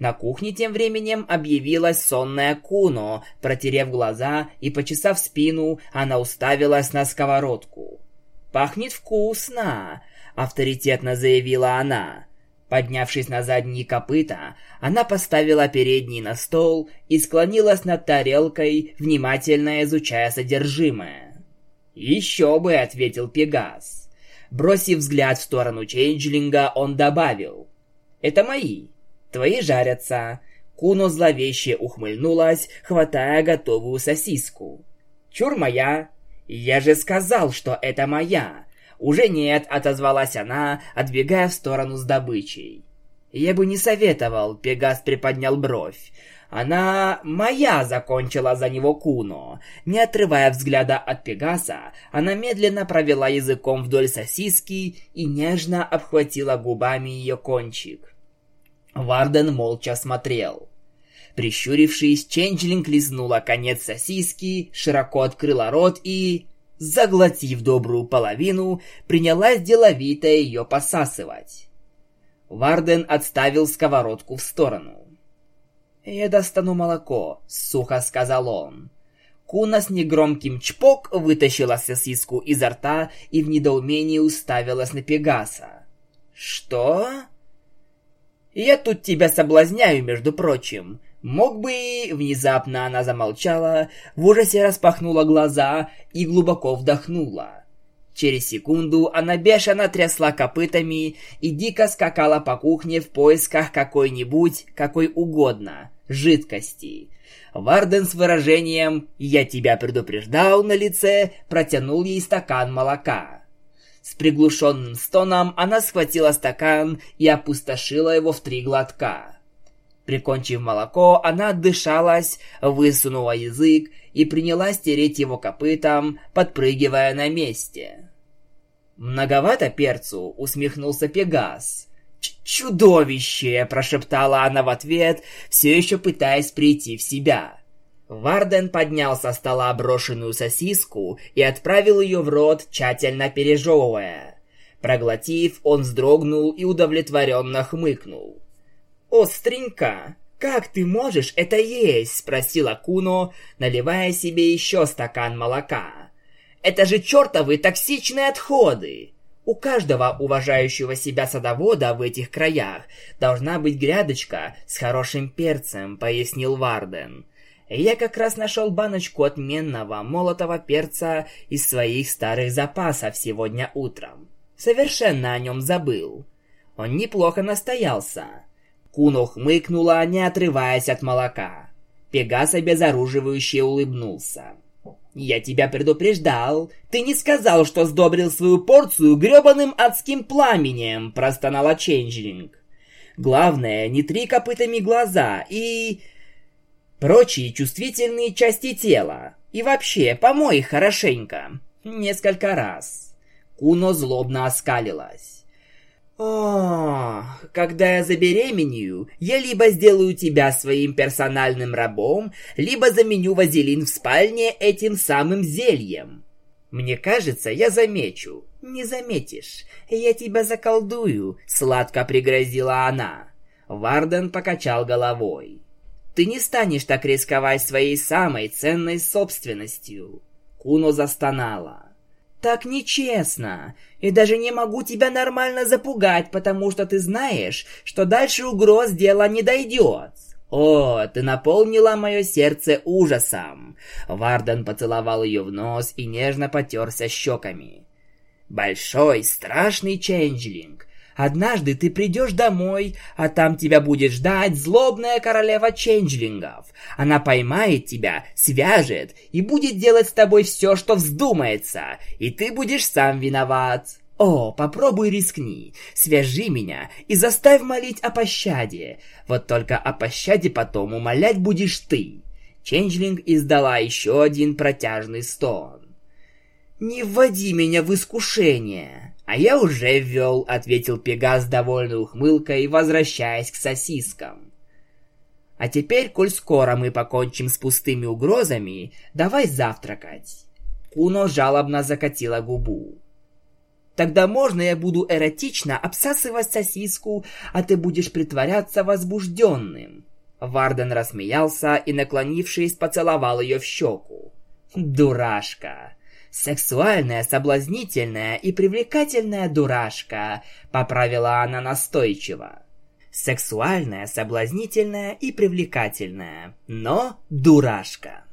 На кухне тем временем объявилась сонная Куно. Протерев глаза и почесав спину, она уставилась на сковородку. «Пахнет вкусно!» — авторитетно заявила она. Поднявшись на задние копыта, она поставила передний на стол и склонилась над тарелкой, внимательно изучая содержимое. «Еще бы!» — ответил Пегас. Бросив взгляд в сторону Чейнджлинга, он добавил. «Это мои. Твои жарятся. Куно зловеще ухмыльнулась, хватая готовую сосиску. Чур моя. Я же сказал, что это моя. Уже нет, отозвалась она, отбегая в сторону с добычей. Я бы не советовал, Пегас приподнял бровь. Она моя, закончила за него Куно. Не отрывая взгляда от Пегаса, она медленно провела языком вдоль сосиски и нежно обхватила губами ее кончик. Варден молча смотрел. Прищурившись, Ченджлинг лизнула конец сосиски, широко открыла рот и, заглотив добрую половину, принялась деловито ее посасывать. Варден отставил сковородку в сторону. «Я достану молоко», — сухо сказал он. Куна с негромким чпок вытащила сосиску изо рта и в недоумении уставилась на Пегаса. «Что?» Я тут тебя соблазняю, между прочим. Мог бы и... Внезапно она замолчала, в ужасе распахнула глаза и глубоко вдохнула. Через секунду она бешено трясла копытами и дико скакала по кухне в поисках какой-нибудь, какой угодно, жидкости. Варден с выражением «Я тебя предупреждал» на лице протянул ей стакан молока. С приглушенным стоном она схватила стакан и опустошила его в три глотка. Прикончив молоко, она отдышалась, высунула язык и принялась тереть его копытом, подпрыгивая на месте. «Многовато перцу?» — усмехнулся Пегас. «Чудовище!» — прошептала она в ответ, все еще пытаясь прийти в себя. Варден поднял со стола брошенную сосиску и отправил ее в рот, тщательно пережевывая. Проглотив, он вздрогнул и удовлетворенно хмыкнул. «Остренько! Как ты можешь это есть?» – спросила Куно, наливая себе еще стакан молока. «Это же чертовы токсичные отходы!» У каждого уважающего себя садовода в этих краях должна быть грядочка с хорошим перцем, пояснил Варден. Я как раз нашел баночку отменного молотого перца из своих старых запасов сегодня утром. Совершенно о нем забыл. Он неплохо настоялся. Куно хмыкнула, не отрываясь от молока. Пегас обезоруживающе улыбнулся. «Я тебя предупреждал. Ты не сказал, что сдобрил свою порцию грёбаным адским пламенем», — простонала Ченджлинг. «Главное, не три копытами глаза и прочие чувствительные части тела. И вообще, помой их хорошенько. Несколько раз. Куно злобно оскалилась. О, когда я забеременею, я либо сделаю тебя своим персональным рабом, либо заменю вазелин в спальне этим самым зельем. Мне кажется, я замечу. Не заметишь. Я тебя заколдую, сладко пригрозила она. Варден покачал головой. Ты не станешь так рисковать своей самой ценной собственностью. Куно застонала. Так нечестно. И даже не могу тебя нормально запугать, потому что ты знаешь, что дальше угроз дела не дойдет. «О, ты наполнила мое сердце ужасом!» Варден поцеловал ее в нос и нежно потерся щеками. «Большой, страшный ченджлинг, Однажды ты придешь домой, а там тебя будет ждать злобная королева ченджлингов. Она поймает тебя, свяжет и будет делать с тобой все, что вздумается, и ты будешь сам виноват. О, попробуй рискни, свяжи меня и заставь молить о пощаде. Вот только о пощаде потом умолять будешь ты. Ченджлинг издала еще один протяжный стон. «Не вводи меня в искушение!» «А я уже ввел», — ответил Пегас довольной ухмылкой, возвращаясь к сосискам. «А теперь, коль скоро мы покончим с пустыми угрозами, давай завтракать». Куно жалобно закатила губу. Тогда можно я буду эротично обсасывать сосиску, а ты будешь притворяться возбужденным. Варден рассмеялся и, наклонившись, поцеловал ее в щеку. «Дурашка! Сексуальная, соблазнительная и привлекательная дурашка!» — поправила она настойчиво. «Сексуальная, соблазнительная и привлекательная, но дурашка!»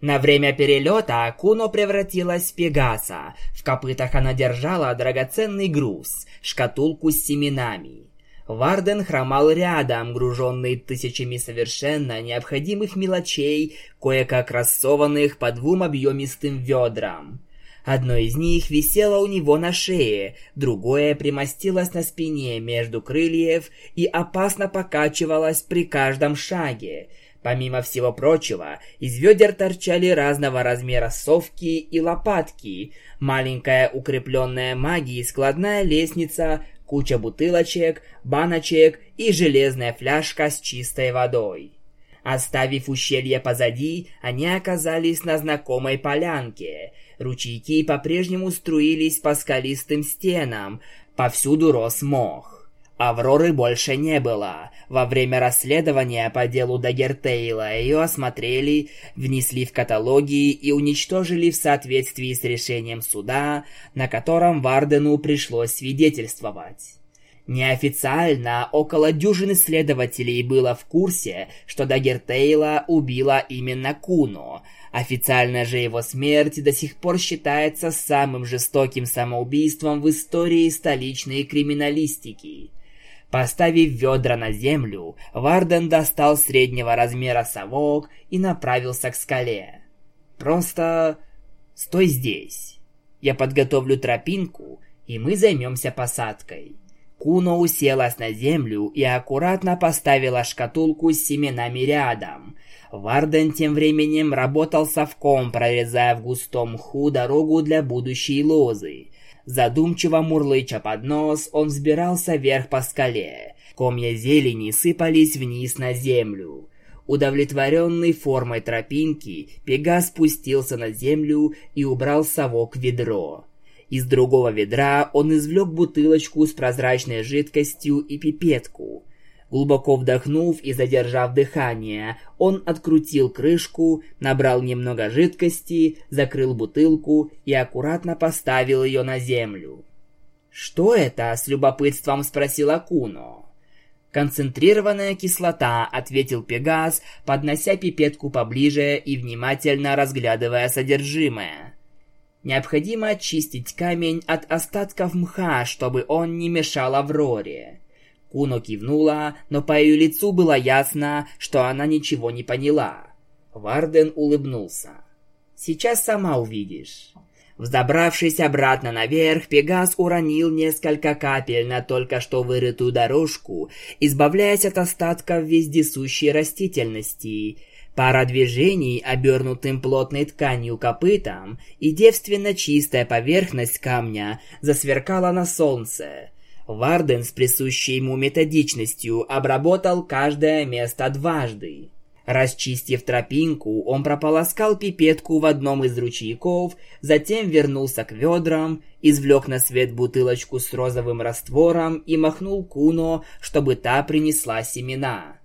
На время перелета Акуно превратилась в Пегаса. В копытах она держала драгоценный груз – шкатулку с семенами. Варден хромал рядом, груженный тысячами совершенно необходимых мелочей, кое-как рассованных по двум объемистым ведрам. Одно из них висело у него на шее, другое примостилось на спине между крыльев и опасно покачивалось при каждом шаге – Помимо всего прочего, из ведер торчали разного размера совки и лопатки, маленькая укрепленная магией складная лестница, куча бутылочек, баночек и железная фляжка с чистой водой. Оставив ущелье позади, они оказались на знакомой полянке. Ручейки по-прежнему струились по скалистым стенам, повсюду рос мох. Авроры больше не было. Во время расследования по делу Даггертейла ее осмотрели, внесли в каталоги и уничтожили в соответствии с решением суда, на котором Вардену пришлось свидетельствовать. Неофициально около дюжины следователей было в курсе, что Даггертейла убила именно Куно. Официально же его смерть до сих пор считается самым жестоким самоубийством в истории столичной криминалистики. Поставив ведра на землю, Варден достал среднего размера совок и направился к скале. «Просто стой здесь. Я подготовлю тропинку, и мы займемся посадкой». Куно уселась на землю и аккуратно поставила шкатулку с семенами рядом. Варден тем временем работал совком, прорезая в густом мху дорогу для будущей лозы. Задумчиво мурлыча под нос, он взбирался вверх по скале. Комья зелени сыпались вниз на землю. Удовлетворенный формой тропинки, Пегас спустился на землю и убрал совок в ведро. Из другого ведра он извлек бутылочку с прозрачной жидкостью и пипетку. Глубоко вдохнув и задержав дыхание, он открутил крышку, набрал немного жидкости, закрыл бутылку и аккуратно поставил ее на землю. «Что это?» – с любопытством спросил Акуно. «Концентрированная кислота», — ответил Пегас, поднося пипетку поближе и внимательно разглядывая содержимое. «Необходимо очистить камень от остатков мха, чтобы он не мешал Авроре. Куно кивнула, но по ее лицу было ясно, что она ничего не поняла. Варден улыбнулся. «Сейчас сама увидишь». Взобравшись обратно наверх, Пегас уронил несколько капель на только что вырытую дорожку, избавляясь от остатков вездесущей растительности. Пара движений, обернутым плотной тканью копытом, и девственно чистая поверхность камня засверкала на солнце. Варден с присущей ему методичностью обработал каждое место дважды. Расчистив тропинку, он прополоскал пипетку в одном из ручейков, затем вернулся к ведрам, извлек на свет бутылочку с розовым раствором и махнул Куно, чтобы та принесла семена.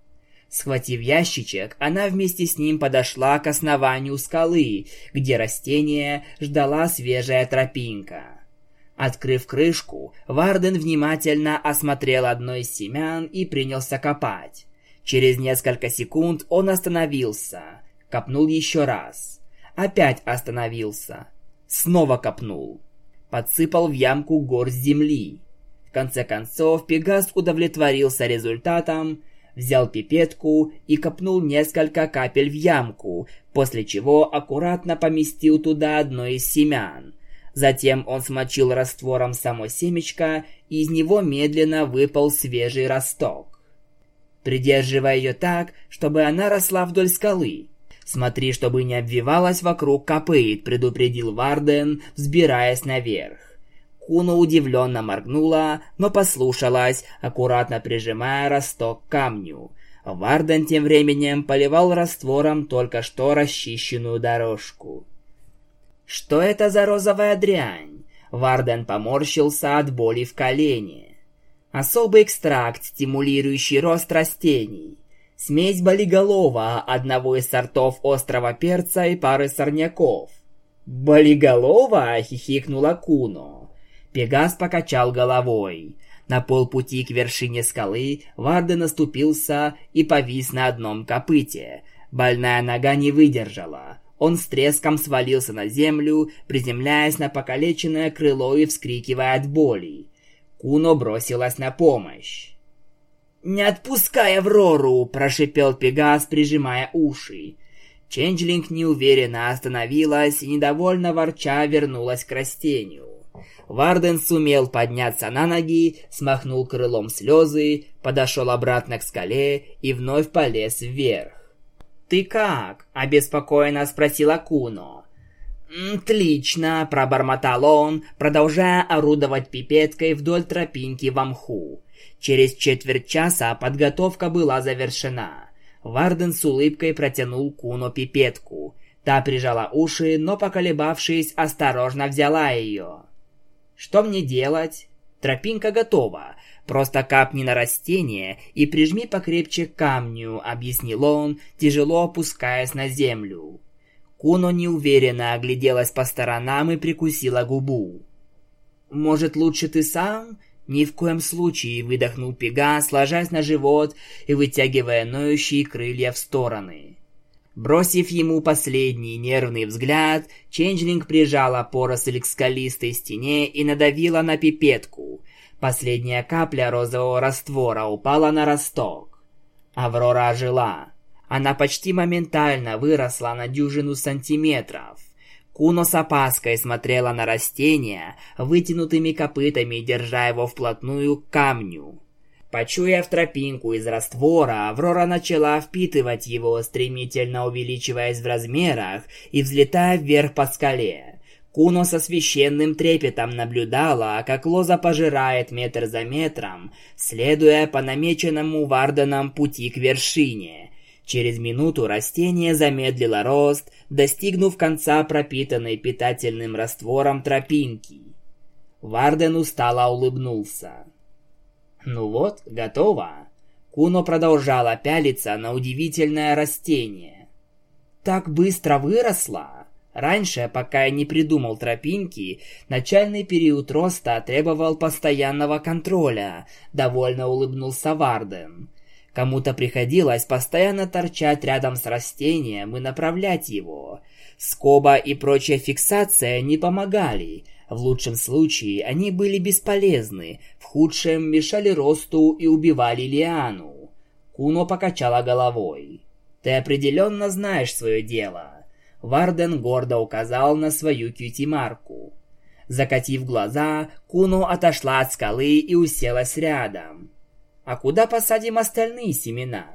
Схватив ящичек, она вместе с ним подошла к основанию скалы, где растение ждала свежая тропинка. Открыв крышку, Варден внимательно осмотрел одно из семян и принялся копать. Через несколько секунд он остановился, копнул еще раз. Опять остановился. Снова копнул. Подсыпал в ямку горсть земли. В конце концов, Пегас удовлетворился результатом, взял пипетку и копнул несколько капель в ямку, после чего аккуратно поместил туда одно из семян – Затем он смочил раствором само семечко, и из него медленно выпал свежий росток. придерживая ее так, чтобы она росла вдоль скалы. «Смотри, чтобы не обвивалась вокруг копыт», — предупредил Варден, взбираясь наверх. Куно удивленно моргнула, но послушалась, аккуратно прижимая росток к камню. Варден тем временем поливал раствором только что расчищенную дорожку. «Что это за розовая дрянь?» Варден поморщился от боли в колене. Особый экстракт, стимулирующий рост растений. Смесь болиголова, одного из сортов острого перца и пары сорняков. «Болиголова?» — хихикнула Куно. Пегас покачал головой. На полпути к вершине скалы Варден наступился и повис на одном копыте. Больная нога не выдержала. Он с треском свалился на землю, приземляясь на покалеченное крыло и вскрикивая от боли. Куно бросилась на помощь. «Не отпускай Аврору!» – прошипел Пегас, прижимая уши. Ченджлинг неуверенно остановилась и, недовольно ворча, вернулась к растению. Варден сумел подняться на ноги, смахнул крылом слезы, подошел обратно к скале и вновь полез вверх. «Ты как?» – обеспокоенно спросила Куно. «Отлично!» – пробормотал он, продолжая орудовать пипеткой вдоль тропинки в мху. Через четверть часа подготовка была завершена. Варден с улыбкой протянул Куно пипетку. Та прижала уши, но, поколебавшись, осторожно взяла ее. «Что мне делать?» «Тропинка готова. Просто капни на растение и прижми покрепче к камню», — объяснил он, тяжело опускаясь на землю. Куно неуверенно огляделась по сторонам и прикусила губу. «Может, лучше ты сам?» «Ни в коем случае!» — выдохнул Пегас, ложась на живот и вытягивая ноющие крылья в стороны. Бросив ему последний нервный взгляд, Ченджлинг прижала поросль к скалистой стене и надавила на пипетку. Последняя капля розового раствора упала на росток. Аврора ожила. Она почти моментально выросла на дюжину сантиметров. Куно с опаской смотрела на растение, вытянутыми копытами держа его вплотную к камню. Почуяв тропинку из раствора, Аврора начала впитывать его, стремительно увеличиваясь в размерах и взлетая вверх по скале. Куно со священным трепетом наблюдала, как лоза пожирает метр за метром, следуя по намеченному Варденом пути к вершине. Через минуту растение замедлило рост, достигнув конца пропитанной питательным раствором тропинки. Варден устало улыбнулся. Ну вот, готово. Куно продолжала пялиться на удивительное растение. Так быстро выросла. Раньше, пока я не придумал тропинки, начальный период роста требовал постоянного контроля, довольно улыбнулся Варден. Кому-то приходилось постоянно торчать рядом с растением и направлять его. Скоба и прочая фиксация не помогали, в лучшем случае они были бесполезны, в худшем мешали росту и убивали лиану. Куно покачала головой. «Ты определенно знаешь свое дело». Варден гордо указал на свою кьюти-марку. Закатив глаза, Куно отошла от скалы и уселась рядом. «А куда посадим остальные семена?»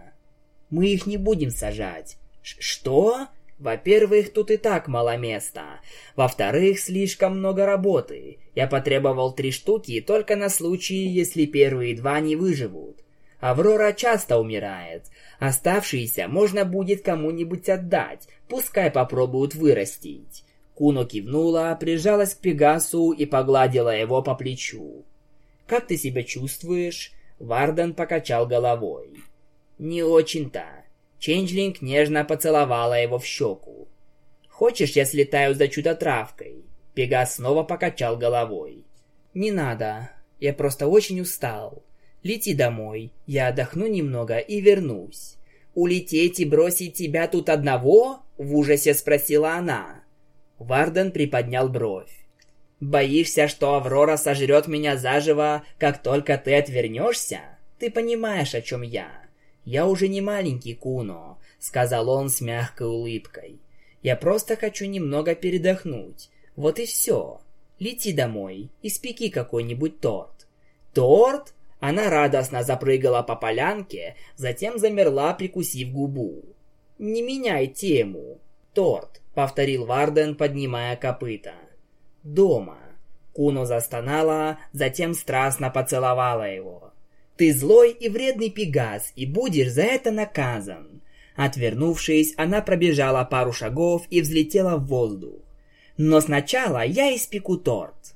«Мы их не будем сажать». «Что?» Во-первых, тут и так мало места. Во-вторых, слишком много работы. Я потребовал три штуки только на случай, если первые два не выживут. Аврора часто умирает. Оставшиеся можно будет кому-нибудь отдать. Пускай попробуют вырастить. Куно кивнула, прижалась к Пегасу и погладила его по плечу. «Как ты себя чувствуешь?» Варден покачал головой. «Не очень-то. Ченджлинг нежно поцеловала его в щеку. «Хочешь, я слетаю за чудо-травкой?» Пегас снова покачал головой. «Не надо. Я просто очень устал. Лети домой. Я отдохну немного и вернусь». «Улететь и бросить тебя тут одного?» — в ужасе спросила она. Варден приподнял бровь. «Боишься, что Аврора сожрет меня заживо, как только ты отвернешься? Ты понимаешь, о чем я?» «Я уже не маленький Куно», — сказал он с мягкой улыбкой. «Я просто хочу немного передохнуть. Вот и все. Лети домой и спеки какой-нибудь торт». «Торт?» Она радостно запрыгала по полянке, затем замерла, прикусив губу. «Не меняй тему. Торт», — повторил Варден, поднимая копыта. «Дома». Куно застонала, затем страстно поцеловала его. «Ты злой и вредный пегас, и будешь за это наказан». Отвернувшись, она пробежала пару шагов и взлетела в воздух. «Но сначала я испеку торт».